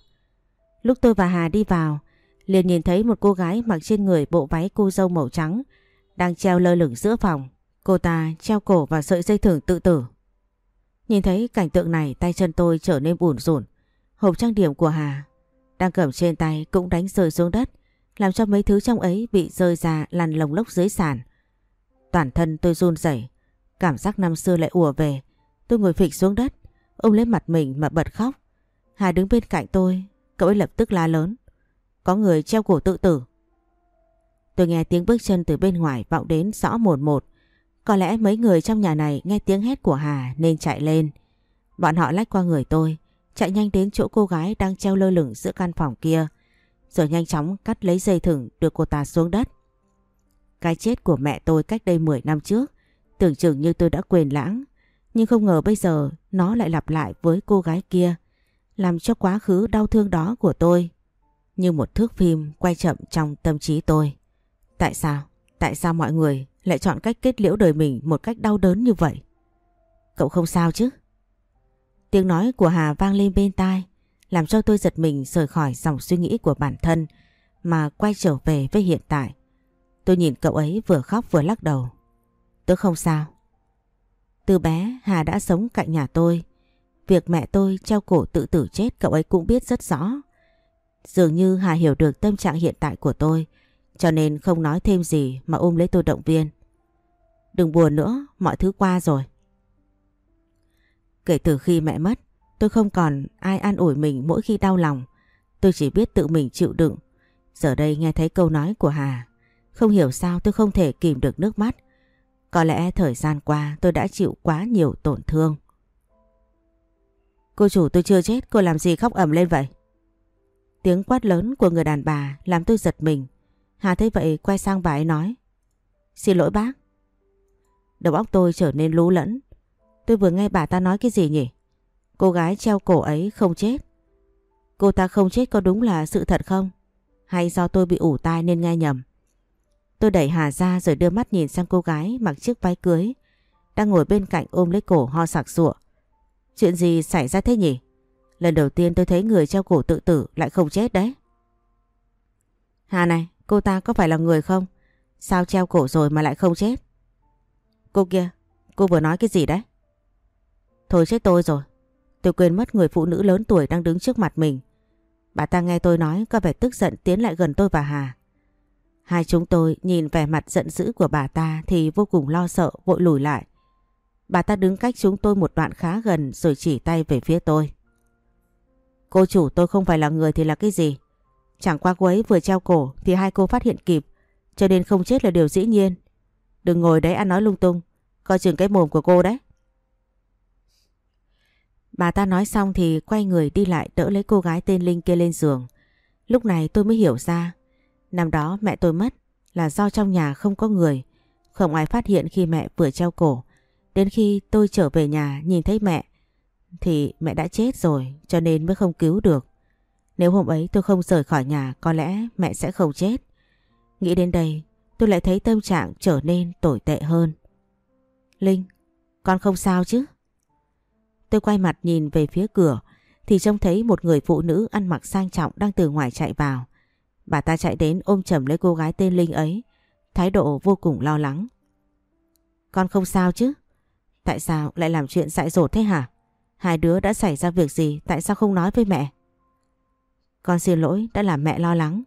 Lúc tôi và Hà đi vào, liền nhìn thấy một cô gái mặc trên người bộ váy cô dâu màu trắng, đang treo lơ lửng giữa phòng. Cô ta treo cổ vào sợi dây thừng tự tử. Nhìn thấy cảnh tượng này tay chân tôi trở nên buồn rủn. Hộp trang điểm của Hà đang cầm trên tay cũng đánh rơi xuống đất làm cho mấy thứ trong ấy bị rơi ra lăn lồng lốc dưới sàn. Toàn thân tôi run rẩy, cảm giác năm xưa lại ùa về. Tôi ngồi phịch xuống đất, ôm lấy mặt mình mà bật khóc. Hà đứng bên cạnh tôi, cậu ấy lập tức la lớn. Có người treo cổ tự tử. Tôi nghe tiếng bước chân từ bên ngoài vọng đến rõ một một. Có lẽ mấy người trong nhà này nghe tiếng hét của Hà nên chạy lên. Bọn họ lách qua người tôi, chạy nhanh đến chỗ cô gái đang treo lơ lửng giữa căn phòng kia, rồi nhanh chóng cắt lấy dây thừng đưa cô ta xuống đất. Cái chết của mẹ tôi cách đây 10 năm trước, tưởng chừng như tôi đã quên lãng, nhưng không ngờ bây giờ nó lại lặp lại với cô gái kia, làm cho quá khứ đau thương đó của tôi như một thước phim quay chậm trong tâm trí tôi. Tại sao? Tại sao mọi người lại chọn cách kết liễu đời mình một cách đau đớn như vậy? Cậu không sao chứ? Tiếng nói của Hà vang lên bên tai, làm cho tôi giật mình rời khỏi dòng suy nghĩ của bản thân mà quay trở về với hiện tại. Tôi nhìn cậu ấy vừa khóc vừa lắc đầu. Tôi không sao. Từ bé Hà đã sống cạnh nhà tôi. Việc mẹ tôi treo cổ tự tử chết cậu ấy cũng biết rất rõ. Dường như Hà hiểu được tâm trạng hiện tại của tôi cho nên không nói thêm gì mà ôm lấy tôi động viên. Đừng buồn nữa, mọi thứ qua rồi. Kể từ khi mẹ mất, tôi không còn ai an ủi mình mỗi khi đau lòng. Tôi chỉ biết tự mình chịu đựng. Giờ đây nghe thấy câu nói của Hà, không hiểu sao tôi không thể kìm được nước mắt. Có lẽ thời gian qua tôi đã chịu quá nhiều tổn thương. Cô chủ tôi chưa chết, cô làm gì khóc ầm lên vậy? Tiếng quát lớn của người đàn bà làm tôi giật mình. Hà thấy vậy quay sang bà ấy nói. Xin lỗi bác. Đầu óc tôi trở nên lú lẫn. Tôi vừa nghe bà ta nói cái gì nhỉ? Cô gái treo cổ ấy không chết. Cô ta không chết có đúng là sự thật không? Hay do tôi bị ủ tai nên nghe nhầm? Tôi đẩy Hà ra rồi đưa mắt nhìn sang cô gái mặc chiếc váy cưới. Đang ngồi bên cạnh ôm lấy cổ ho sặc sụa. Chuyện gì xảy ra thế nhỉ? Lần đầu tiên tôi thấy người treo cổ tự tử lại không chết đấy. Hà này, cô ta có phải là người không? Sao treo cổ rồi mà lại không chết? Cô kia, cô vừa nói cái gì đấy? Thôi chết tôi rồi. Tôi quên mất người phụ nữ lớn tuổi đang đứng trước mặt mình. Bà ta nghe tôi nói có vẻ tức giận tiến lại gần tôi và Hà. Hai chúng tôi nhìn vẻ mặt giận dữ của bà ta thì vô cùng lo sợ vội lùi lại. Bà ta đứng cách chúng tôi một đoạn khá gần rồi chỉ tay về phía tôi. Cô chủ tôi không phải là người thì là cái gì? Chẳng qua cô ấy vừa treo cổ thì hai cô phát hiện kịp, cho nên không chết là điều dĩ nhiên. Đừng ngồi đấy ăn nói lung tung, coi chừng cái mồm của cô đấy. Bà ta nói xong thì quay người đi lại đỡ lấy cô gái tên Linh kia lên giường. Lúc này tôi mới hiểu ra, năm đó mẹ tôi mất là do trong nhà không có người, không ai phát hiện khi mẹ vừa treo cổ. Đến khi tôi trở về nhà nhìn thấy mẹ thì mẹ đã chết rồi cho nên mới không cứu được. Nếu hôm ấy tôi không rời khỏi nhà có lẽ mẹ sẽ không chết. Nghĩ đến đây tôi lại thấy tâm trạng trở nên tồi tệ hơn. Linh, con không sao chứ? Tôi quay mặt nhìn về phía cửa thì trông thấy một người phụ nữ ăn mặc sang trọng đang từ ngoài chạy vào. Bà ta chạy đến ôm chầm lấy cô gái tên Linh ấy, thái độ vô cùng lo lắng. Con không sao chứ? Tại sao lại làm chuyện dại dột thế hả? Hai đứa đã xảy ra việc gì tại sao không nói với mẹ? Con xin lỗi đã làm mẹ lo lắng.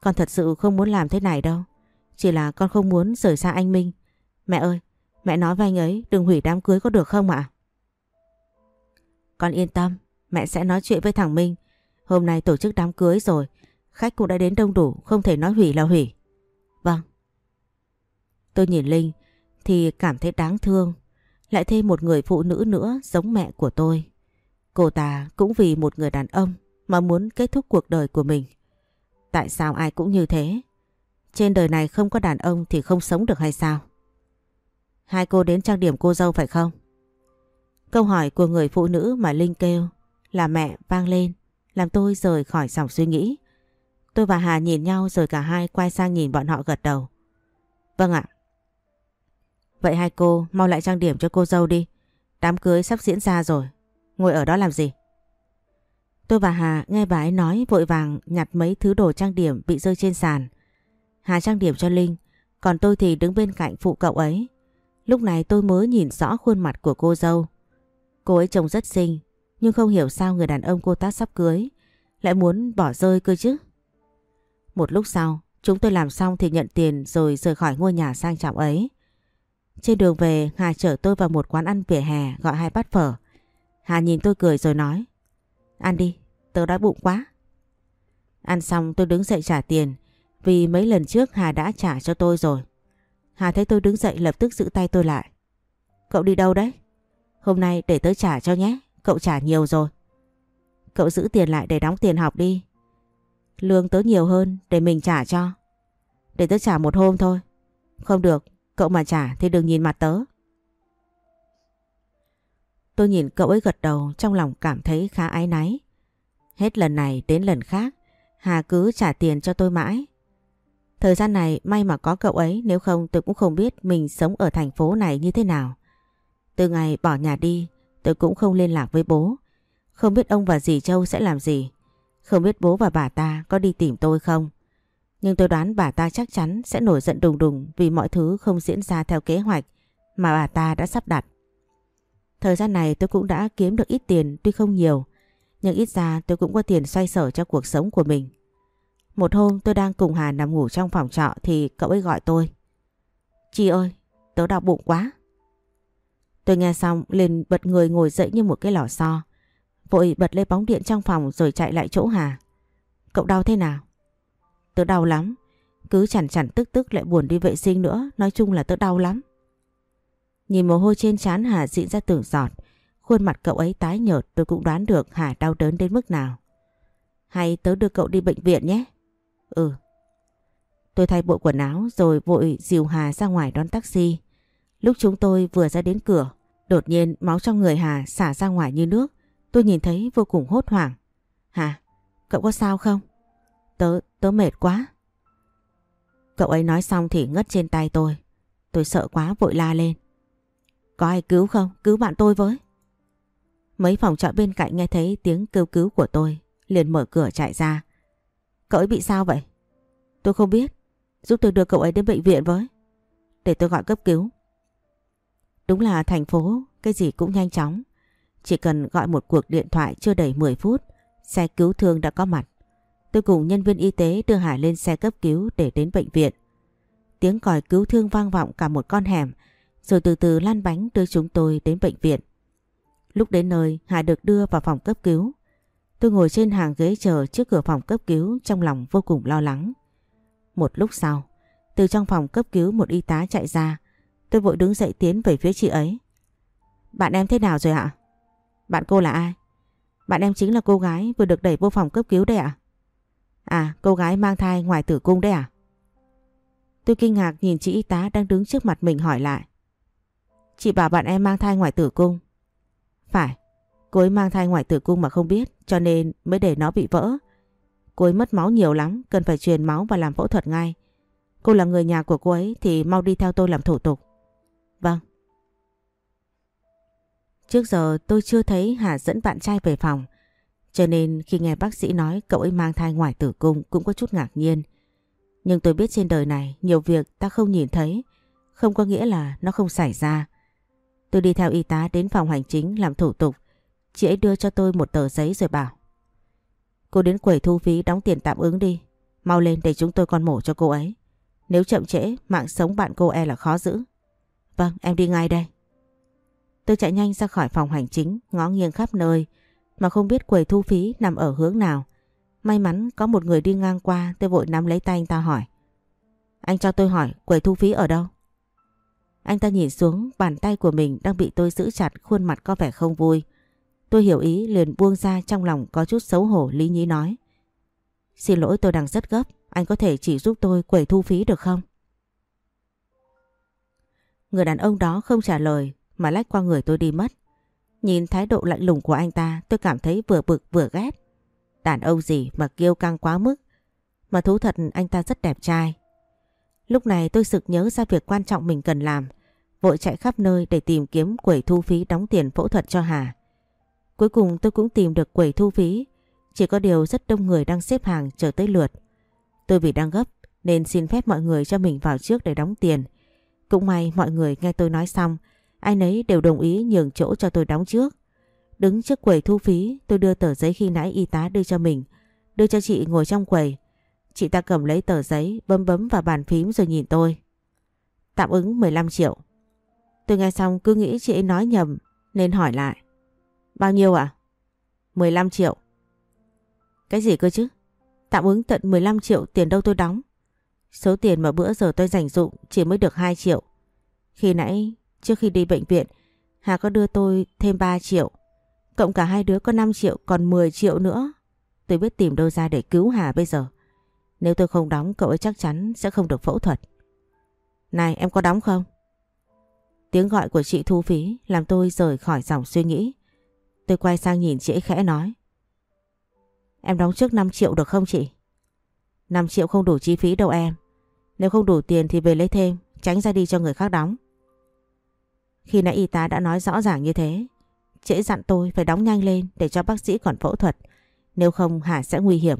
Con thật sự không muốn làm thế này đâu. Chỉ là con không muốn rời xa anh Minh. Mẹ ơi, mẹ nói với anh ấy đừng hủy đám cưới có được không ạ? Con yên tâm, mẹ sẽ nói chuyện với thằng Minh. Hôm nay tổ chức đám cưới rồi, khách cũng đã đến đông đủ, không thể nói hủy là hủy. Vâng. Tôi nhìn Linh thì cảm thấy đáng thương. Lại thêm một người phụ nữ nữa giống mẹ của tôi. Cô ta cũng vì một người đàn ông mà muốn kết thúc cuộc đời của mình. Tại sao ai cũng như thế? Trên đời này không có đàn ông thì không sống được hay sao? Hai cô đến trang điểm cô dâu phải không? Câu hỏi của người phụ nữ mà Linh kêu là mẹ vang lên, làm tôi rời khỏi dòng suy nghĩ. Tôi và Hà nhìn nhau rồi cả hai quay sang nhìn bọn họ gật đầu. Vâng ạ. Vậy hai cô mau lại trang điểm cho cô dâu đi. Đám cưới sắp diễn ra rồi. Ngồi ở đó làm gì? Tôi và Hà nghe bà ấy nói vội vàng nhặt mấy thứ đồ trang điểm bị rơi trên sàn. Hà trang điểm cho Linh, còn tôi thì đứng bên cạnh phụ cậu ấy. Lúc này tôi mới nhìn rõ khuôn mặt của cô dâu. Cô ấy trông rất xinh, nhưng không hiểu sao người đàn ông cô ta sắp cưới lại muốn bỏ rơi cơ chứ. Một lúc sau, chúng tôi làm xong thì nhận tiền rồi rời khỏi ngôi nhà sang trọng ấy. Trên đường về, Hà chở tôi vào một quán ăn vỉa hè gọi hai bát phở. Hà nhìn tôi cười rồi nói Ăn đi, tớ đói bụng quá. Ăn xong tôi đứng dậy trả tiền vì mấy lần trước Hà đã trả cho tôi rồi. Hà thấy tôi đứng dậy lập tức giữ tay tôi lại. Cậu đi đâu đấy? Hôm nay để tớ trả cho nhé, cậu trả nhiều rồi. Cậu giữ tiền lại để đóng tiền học đi. Lương tớ nhiều hơn để mình trả cho. Để tớ trả một hôm thôi. Không được, cậu mà trả thì đừng nhìn mặt tớ. Tôi nhìn cậu ấy gật đầu trong lòng cảm thấy khá ái náy. Hết lần này đến lần khác, Hà cứ trả tiền cho tôi mãi. Thời gian này may mà có cậu ấy nếu không tôi cũng không biết mình sống ở thành phố này như thế nào. Từ ngày bỏ nhà đi, tôi cũng không liên lạc với bố. Không biết ông và dì Châu sẽ làm gì. Không biết bố và bà ta có đi tìm tôi không. Nhưng tôi đoán bà ta chắc chắn sẽ nổi giận đùng đùng vì mọi thứ không diễn ra theo kế hoạch mà bà ta đã sắp đặt. Thời gian này tôi cũng đã kiếm được ít tiền tuy không nhiều, nhưng ít ra tôi cũng có tiền xoay sở cho cuộc sống của mình. Một hôm tôi đang cùng Hà nằm ngủ trong phòng trọ thì cậu ấy gọi tôi. Chị ơi, tớ đau bụng quá. Tôi nghe xong liền bật người ngồi dậy như một cái lò xo. Vội bật lấy bóng điện trong phòng rồi chạy lại chỗ Hà. Cậu đau thế nào? Tớ đau lắm. Cứ chằn chằn tức tức lại buồn đi vệ sinh nữa. Nói chung là tớ đau lắm. Nhìn mồ hôi trên trán Hà dịn ra từng giọt. Khuôn mặt cậu ấy tái nhợt tôi cũng đoán được Hà đau đớn đến mức nào. Hay tớ đưa cậu đi bệnh viện nhé? Ừ. Tôi thay bộ quần áo rồi vội dìu Hà ra ngoài đón taxi. Lúc chúng tôi vừa ra đến cửa, đột nhiên máu trong người Hà xả ra ngoài như nước. Tôi nhìn thấy vô cùng hốt hoảng. Hà, cậu có sao không? Tớ, tớ mệt quá. Cậu ấy nói xong thì ngất trên tay tôi. Tôi sợ quá vội la lên. Có ai cứu không? Cứu bạn tôi với. Mấy phòng trọ bên cạnh nghe thấy tiếng kêu cứu của tôi, liền mở cửa chạy ra. Cậu ấy bị sao vậy? Tôi không biết. Giúp tôi đưa cậu ấy đến bệnh viện với. Để tôi gọi cấp cứu. Đúng là thành phố, cái gì cũng nhanh chóng. Chỉ cần gọi một cuộc điện thoại chưa đầy 10 phút, xe cứu thương đã có mặt. Tôi cùng nhân viên y tế đưa Hải lên xe cấp cứu để đến bệnh viện. Tiếng còi cứu thương vang vọng cả một con hẻm, rồi từ từ lăn bánh đưa chúng tôi đến bệnh viện. Lúc đến nơi, Hải được đưa vào phòng cấp cứu. Tôi ngồi trên hàng ghế chờ trước cửa phòng cấp cứu trong lòng vô cùng lo lắng. Một lúc sau, từ trong phòng cấp cứu một y tá chạy ra. Tôi vội đứng dậy tiến về phía chị ấy. Bạn em thế nào rồi ạ? Bạn cô là ai? Bạn em chính là cô gái vừa được đẩy vô phòng cấp cứu đây ạ? À, cô gái mang thai ngoài tử cung đấy à? Tôi kinh ngạc nhìn chị y tá đang đứng trước mặt mình hỏi lại. Chị bảo bạn em mang thai ngoài tử cung. Phải, cô ấy mang thai ngoài tử cung mà không biết cho nên mới để nó bị vỡ. Cô ấy mất máu nhiều lắm, cần phải truyền máu và làm phẫu thuật ngay. Cô là người nhà của cô ấy thì mau đi theo tôi làm thủ tục. Vâng. Trước giờ tôi chưa thấy Hà dẫn bạn trai về phòng. Cho nên khi nghe bác sĩ nói cậu ấy mang thai ngoài tử cung cũng có chút ngạc nhiên. Nhưng tôi biết trên đời này nhiều việc ta không nhìn thấy, không có nghĩa là nó không xảy ra. Tôi đi theo y tá đến phòng hành chính làm thủ tục. Chị ấy đưa cho tôi một tờ giấy rồi bảo. Cô đến quầy thu phí đóng tiền tạm ứng đi. Mau lên để chúng tôi con mổ cho cô ấy. Nếu chậm trễ, mạng sống bạn cô e là khó giữ. Vâng, em đi ngay đây. Tôi chạy nhanh ra khỏi phòng hành chính, ngó nghiêng khắp nơi, mà không biết quầy thu phí nằm ở hướng nào. May mắn có một người đi ngang qua, tôi vội nắm lấy tay anh ta hỏi. Anh cho tôi hỏi, quầy thu phí ở đâu? Anh ta nhìn xuống, bàn tay của mình đang bị tôi giữ chặt, khuôn mặt có vẻ không vui. Tôi hiểu ý liền buông ra trong lòng có chút xấu hổ lý nhí nói. Xin lỗi tôi đang rất gấp, anh có thể chỉ giúp tôi quẩy thu phí được không? Người đàn ông đó không trả lời mà lách qua người tôi đi mất. Nhìn thái độ lạnh lùng của anh ta tôi cảm thấy vừa bực vừa ghét. Đàn ông gì mà kiêu căng quá mức. Mà thú thật anh ta rất đẹp trai. Lúc này tôi sực nhớ ra việc quan trọng mình cần làm. Vội chạy khắp nơi để tìm kiếm quầy thu phí đóng tiền phẫu thuật cho Hà. Cuối cùng tôi cũng tìm được quầy thu phí. Chỉ có điều rất đông người đang xếp hàng chờ tới lượt. Tôi vì đang gấp nên xin phép mọi người cho mình vào trước để đóng tiền. Cũng may mọi người nghe tôi nói xong, ai nấy đều đồng ý nhường chỗ cho tôi đóng trước. Đứng trước quầy thu phí, tôi đưa tờ giấy khi nãy y tá đưa cho mình, đưa cho chị ngồi trong quầy. Chị ta cầm lấy tờ giấy, bấm bấm vào bàn phím rồi nhìn tôi. Tạm ứng 15 triệu. Tôi nghe xong cứ nghĩ chị ấy nói nhầm nên hỏi lại. Bao nhiêu ạ? À? 15 triệu. Cái gì cơ chứ? Tạm ứng tận 15 triệu tiền đâu tôi đóng. Số tiền mà bữa giờ tôi dành dụng chỉ mới được 2 triệu. Khi nãy, trước khi đi bệnh viện, Hà có đưa tôi thêm 3 triệu. Cộng cả hai đứa có 5 triệu còn 10 triệu nữa. Tôi biết tìm đâu ra để cứu Hà bây giờ. Nếu tôi không đóng cậu ấy chắc chắn sẽ không được phẫu thuật. Này em có đóng không? Tiếng gọi của chị thu phí làm tôi rời khỏi dòng suy nghĩ. Tôi quay sang nhìn chị ấy khẽ nói. Em đóng trước 5 triệu được không chị? 5 triệu không đủ chi phí đâu em. Nếu không đủ tiền thì về lấy thêm, tránh ra đi cho người khác đóng. Khi nãy y tá đã nói rõ ràng như thế, trễ dặn tôi phải đóng nhanh lên để cho bác sĩ còn phẫu thuật. Nếu không Hà sẽ nguy hiểm.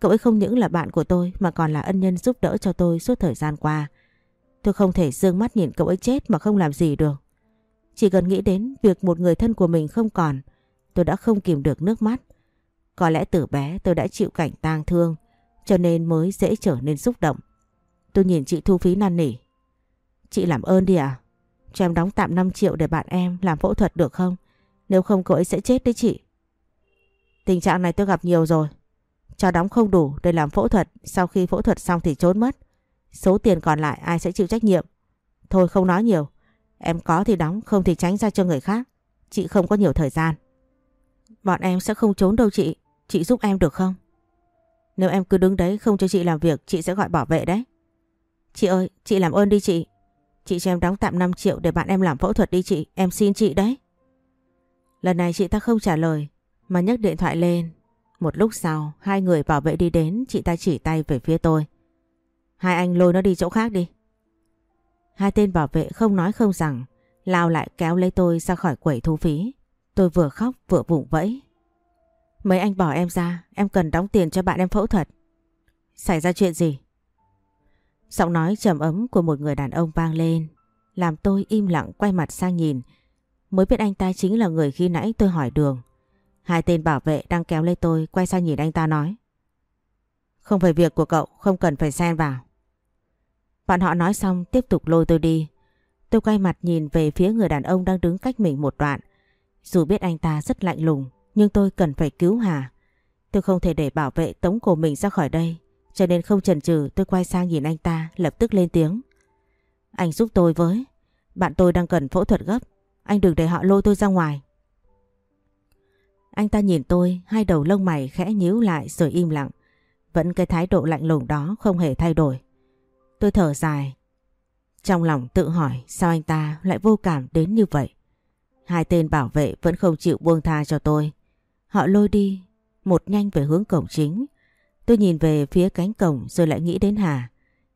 Cậu ấy không những là bạn của tôi mà còn là ân nhân giúp đỡ cho tôi suốt thời gian qua. Tôi không thể dương mắt nhìn cậu ấy chết mà không làm gì được. Chỉ cần nghĩ đến việc một người thân của mình không còn, tôi đã không kìm được nước mắt. Có lẽ từ bé tôi đã chịu cảnh tang thương, cho nên mới dễ trở nên xúc động. Tôi nhìn chị thu phí năn nỉ. Chị làm ơn đi à? Cho em đóng tạm 5 triệu để bạn em làm phẫu thuật được không? Nếu không cậu ấy sẽ chết đấy chị. Tình trạng này tôi gặp nhiều rồi. Cho đóng không đủ để làm phẫu thuật, sau khi phẫu thuật xong thì trốn mất. Số tiền còn lại ai sẽ chịu trách nhiệm? Thôi không nói nhiều. Em có thì đóng, không thì tránh ra cho người khác. Chị không có nhiều thời gian. Bọn em sẽ không trốn đâu chị. Chị giúp em được không? Nếu em cứ đứng đấy không cho chị làm việc, chị sẽ gọi bảo vệ đấy. Chị ơi, chị làm ơn đi chị. Chị cho em đóng tạm 5 triệu để bạn em làm phẫu thuật đi chị. Em xin chị đấy. Lần này chị ta không trả lời, mà nhấc điện thoại lên. Một lúc sau, hai người bảo vệ đi đến, chị ta chỉ tay về phía tôi. Hai anh lôi nó đi chỗ khác đi. Hai tên bảo vệ không nói không rằng, lao lại kéo lấy tôi ra khỏi quầy thu phí. Tôi vừa khóc vừa vùng vẫy. Mấy anh bỏ em ra, em cần đóng tiền cho bạn em phẫu thuật. Xảy ra chuyện gì? Giọng nói trầm ấm của một người đàn ông vang lên, làm tôi im lặng quay mặt sang nhìn. Mới biết anh ta chính là người khi nãy tôi hỏi đường. Hai tên bảo vệ đang kéo lấy tôi quay sang nhìn anh ta nói. Không phải việc của cậu, không cần phải xen vào. Bọn họ nói xong tiếp tục lôi tôi đi. Tôi quay mặt nhìn về phía người đàn ông đang đứng cách mình một đoạn. Dù biết anh ta rất lạnh lùng, nhưng tôi cần phải cứu Hà. Tôi không thể để bảo vệ tống cổ mình ra khỏi đây cho nên không chần chừ tôi quay sang nhìn anh ta lập tức lên tiếng. Anh giúp tôi với. Bạn tôi đang cần phẫu thuật gấp. Anh đừng để họ lôi tôi ra ngoài. Anh ta nhìn tôi, hai đầu lông mày khẽ nhíu lại rồi im lặng. Vẫn cái thái độ lạnh lùng đó không hề thay đổi. Tôi thở dài. Trong lòng tự hỏi sao anh ta lại vô cảm đến như vậy. Hai tên bảo vệ vẫn không chịu buông tha cho tôi. Họ lôi đi, một nhanh về hướng cổng chính. Tôi nhìn về phía cánh cổng rồi lại nghĩ đến Hà.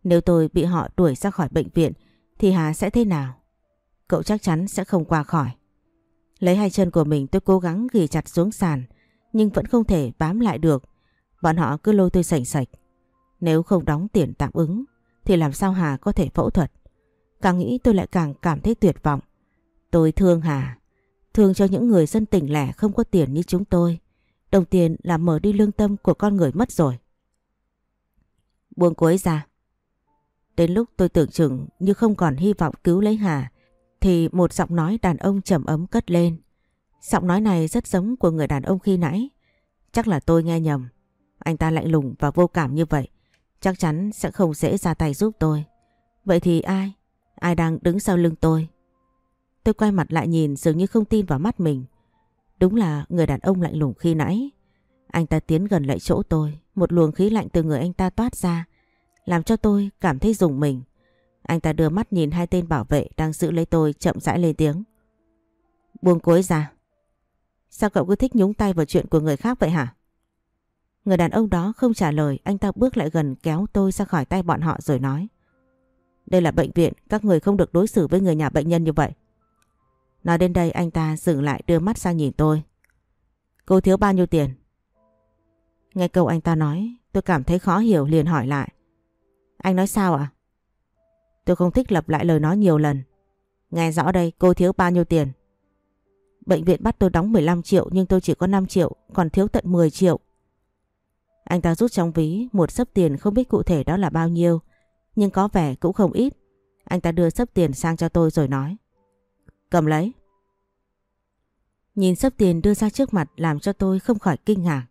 Nếu tôi bị họ đuổi ra khỏi bệnh viện, thì Hà sẽ thế nào? Cậu chắc chắn sẽ không qua khỏi. Lấy hai chân của mình tôi cố gắng ghi chặt xuống sàn, nhưng vẫn không thể bám lại được. Bọn họ cứ lôi tôi sành sạch. Nếu không đóng tiền tạm ứng, thì làm sao Hà có thể phẫu thuật? Càng nghĩ tôi lại càng cảm thấy tuyệt vọng. Tôi thương Hà. Thương cho những người dân tỉnh lẻ không có tiền như chúng tôi. Đồng tiền là mở đi lương tâm của con người mất rồi. Buông cuối ra. Đến lúc tôi tưởng chừng như không còn hy vọng cứu lấy Hà, thì một giọng nói đàn ông trầm ấm cất lên. Giọng nói này rất giống của người đàn ông khi nãy. Chắc là tôi nghe nhầm. Anh ta lạnh lùng và vô cảm như vậy. Chắc chắn sẽ không dễ ra tay giúp tôi. Vậy thì ai? Ai đang đứng sau lưng tôi? Tôi quay mặt lại nhìn dường như không tin vào mắt mình. Đúng là người đàn ông lạnh lùng khi nãy. Anh ta tiến gần lại chỗ tôi. Một luồng khí lạnh từ người anh ta toát ra. Làm cho tôi cảm thấy rùng mình. Anh ta đưa mắt nhìn hai tên bảo vệ đang giữ lấy tôi chậm rãi lên tiếng. Buông cối ra. Sao cậu cứ thích nhúng tay vào chuyện của người khác vậy hả? Người đàn ông đó không trả lời, anh ta bước lại gần kéo tôi ra khỏi tay bọn họ rồi nói. Đây là bệnh viện, các người không được đối xử với người nhà bệnh nhân như vậy. Nói đến đây anh ta dừng lại đưa mắt sang nhìn tôi. Cô thiếu bao nhiêu tiền? Nghe câu anh ta nói, tôi cảm thấy khó hiểu liền hỏi lại. Anh nói sao ạ? Tôi không thích lặp lại lời nói nhiều lần. Nghe rõ đây, cô thiếu bao nhiêu tiền? Bệnh viện bắt tôi đóng 15 triệu nhưng tôi chỉ có 5 triệu, còn thiếu tận 10 triệu. Anh ta rút trong ví một sấp tiền không biết cụ thể đó là bao nhiêu, nhưng có vẻ cũng không ít. Anh ta đưa sấp tiền sang cho tôi rồi nói. Cầm lấy. Nhìn sắp tiền đưa ra trước mặt làm cho tôi không khỏi kinh ngạc.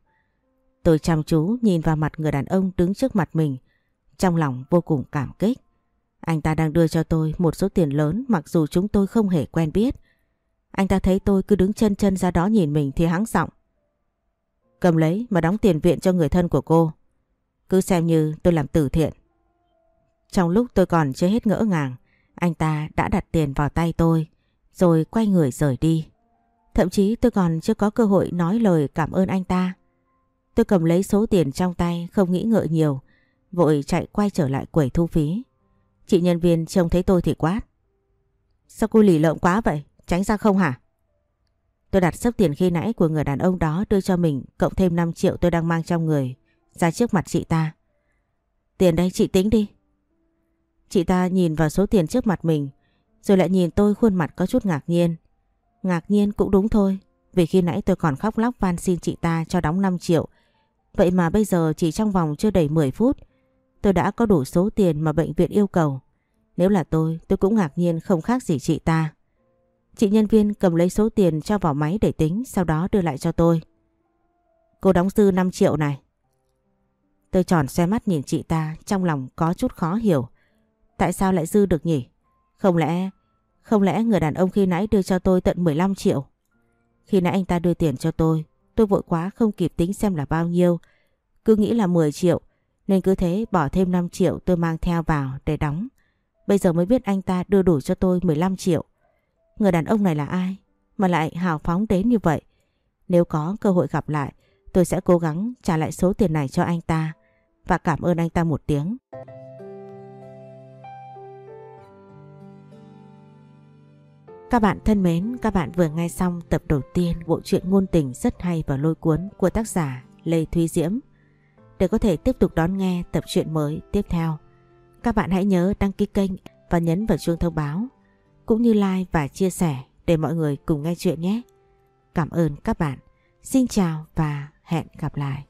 Tôi chăm chú nhìn vào mặt người đàn ông đứng trước mặt mình, trong lòng vô cùng cảm kích. Anh ta đang đưa cho tôi một số tiền lớn mặc dù chúng tôi không hề quen biết. Anh ta thấy tôi cứ đứng chân chân ra đó nhìn mình thì hắng giọng. Cầm lấy mà đóng tiền viện cho người thân của cô. Cứ xem như tôi làm từ thiện. Trong lúc tôi còn chưa hết ngỡ ngàng, anh ta đã đặt tiền vào tay tôi, rồi quay người rời đi. Thậm chí tôi còn chưa có cơ hội nói lời cảm ơn anh ta. Tôi cầm lấy số tiền trong tay không nghĩ ngợi nhiều, vội chạy quay trở lại quầy thu phí. Chị nhân viên trông thấy tôi thì quát. Sao cô lì lợm quá vậy? Tránh ra không hả? Tôi đặt sấp tiền khi nãy của người đàn ông đó đưa cho mình cộng thêm 5 triệu tôi đang mang trong người ra trước mặt chị ta. Tiền đây chị tính đi. Chị ta nhìn vào số tiền trước mặt mình rồi lại nhìn tôi khuôn mặt có chút ngạc nhiên. Ngạc nhiên cũng đúng thôi vì khi nãy tôi còn khóc lóc van xin chị ta cho đóng 5 triệu. Vậy mà bây giờ chỉ trong vòng chưa đầy 10 phút tôi đã có đủ số tiền mà bệnh viện yêu cầu. Nếu là tôi, tôi cũng ngạc nhiên không khác gì chị ta. Chị nhân viên cầm lấy số tiền cho vào máy để tính, sau đó đưa lại cho tôi. Cô đóng dư 5 triệu này. Tôi tròn xe mắt nhìn chị ta, trong lòng có chút khó hiểu. Tại sao lại dư được nhỉ? Không lẽ, không lẽ người đàn ông khi nãy đưa cho tôi tận 15 triệu? Khi nãy anh ta đưa tiền cho tôi, tôi vội quá không kịp tính xem là bao nhiêu. Cứ nghĩ là 10 triệu, nên cứ thế bỏ thêm 5 triệu tôi mang theo vào để đóng. Bây giờ mới biết anh ta đưa đủ cho tôi 15 triệu. Người đàn ông này là ai? Mà lại hào phóng đến như vậy. Nếu có cơ hội gặp lại, tôi sẽ cố gắng trả lại số tiền này cho anh ta và cảm ơn anh ta một tiếng. Các bạn thân mến, các bạn vừa nghe xong tập đầu tiên bộ truyện ngôn tình rất hay và lôi cuốn của tác giả Lê Thúy Diễm. Để có thể tiếp tục đón nghe tập truyện mới tiếp theo, các bạn hãy nhớ đăng ký kênh và nhấn vào chuông thông báo, cũng như like và chia sẻ để mọi người cùng nghe chuyện nhé. Cảm ơn các bạn. Xin chào và hẹn gặp lại.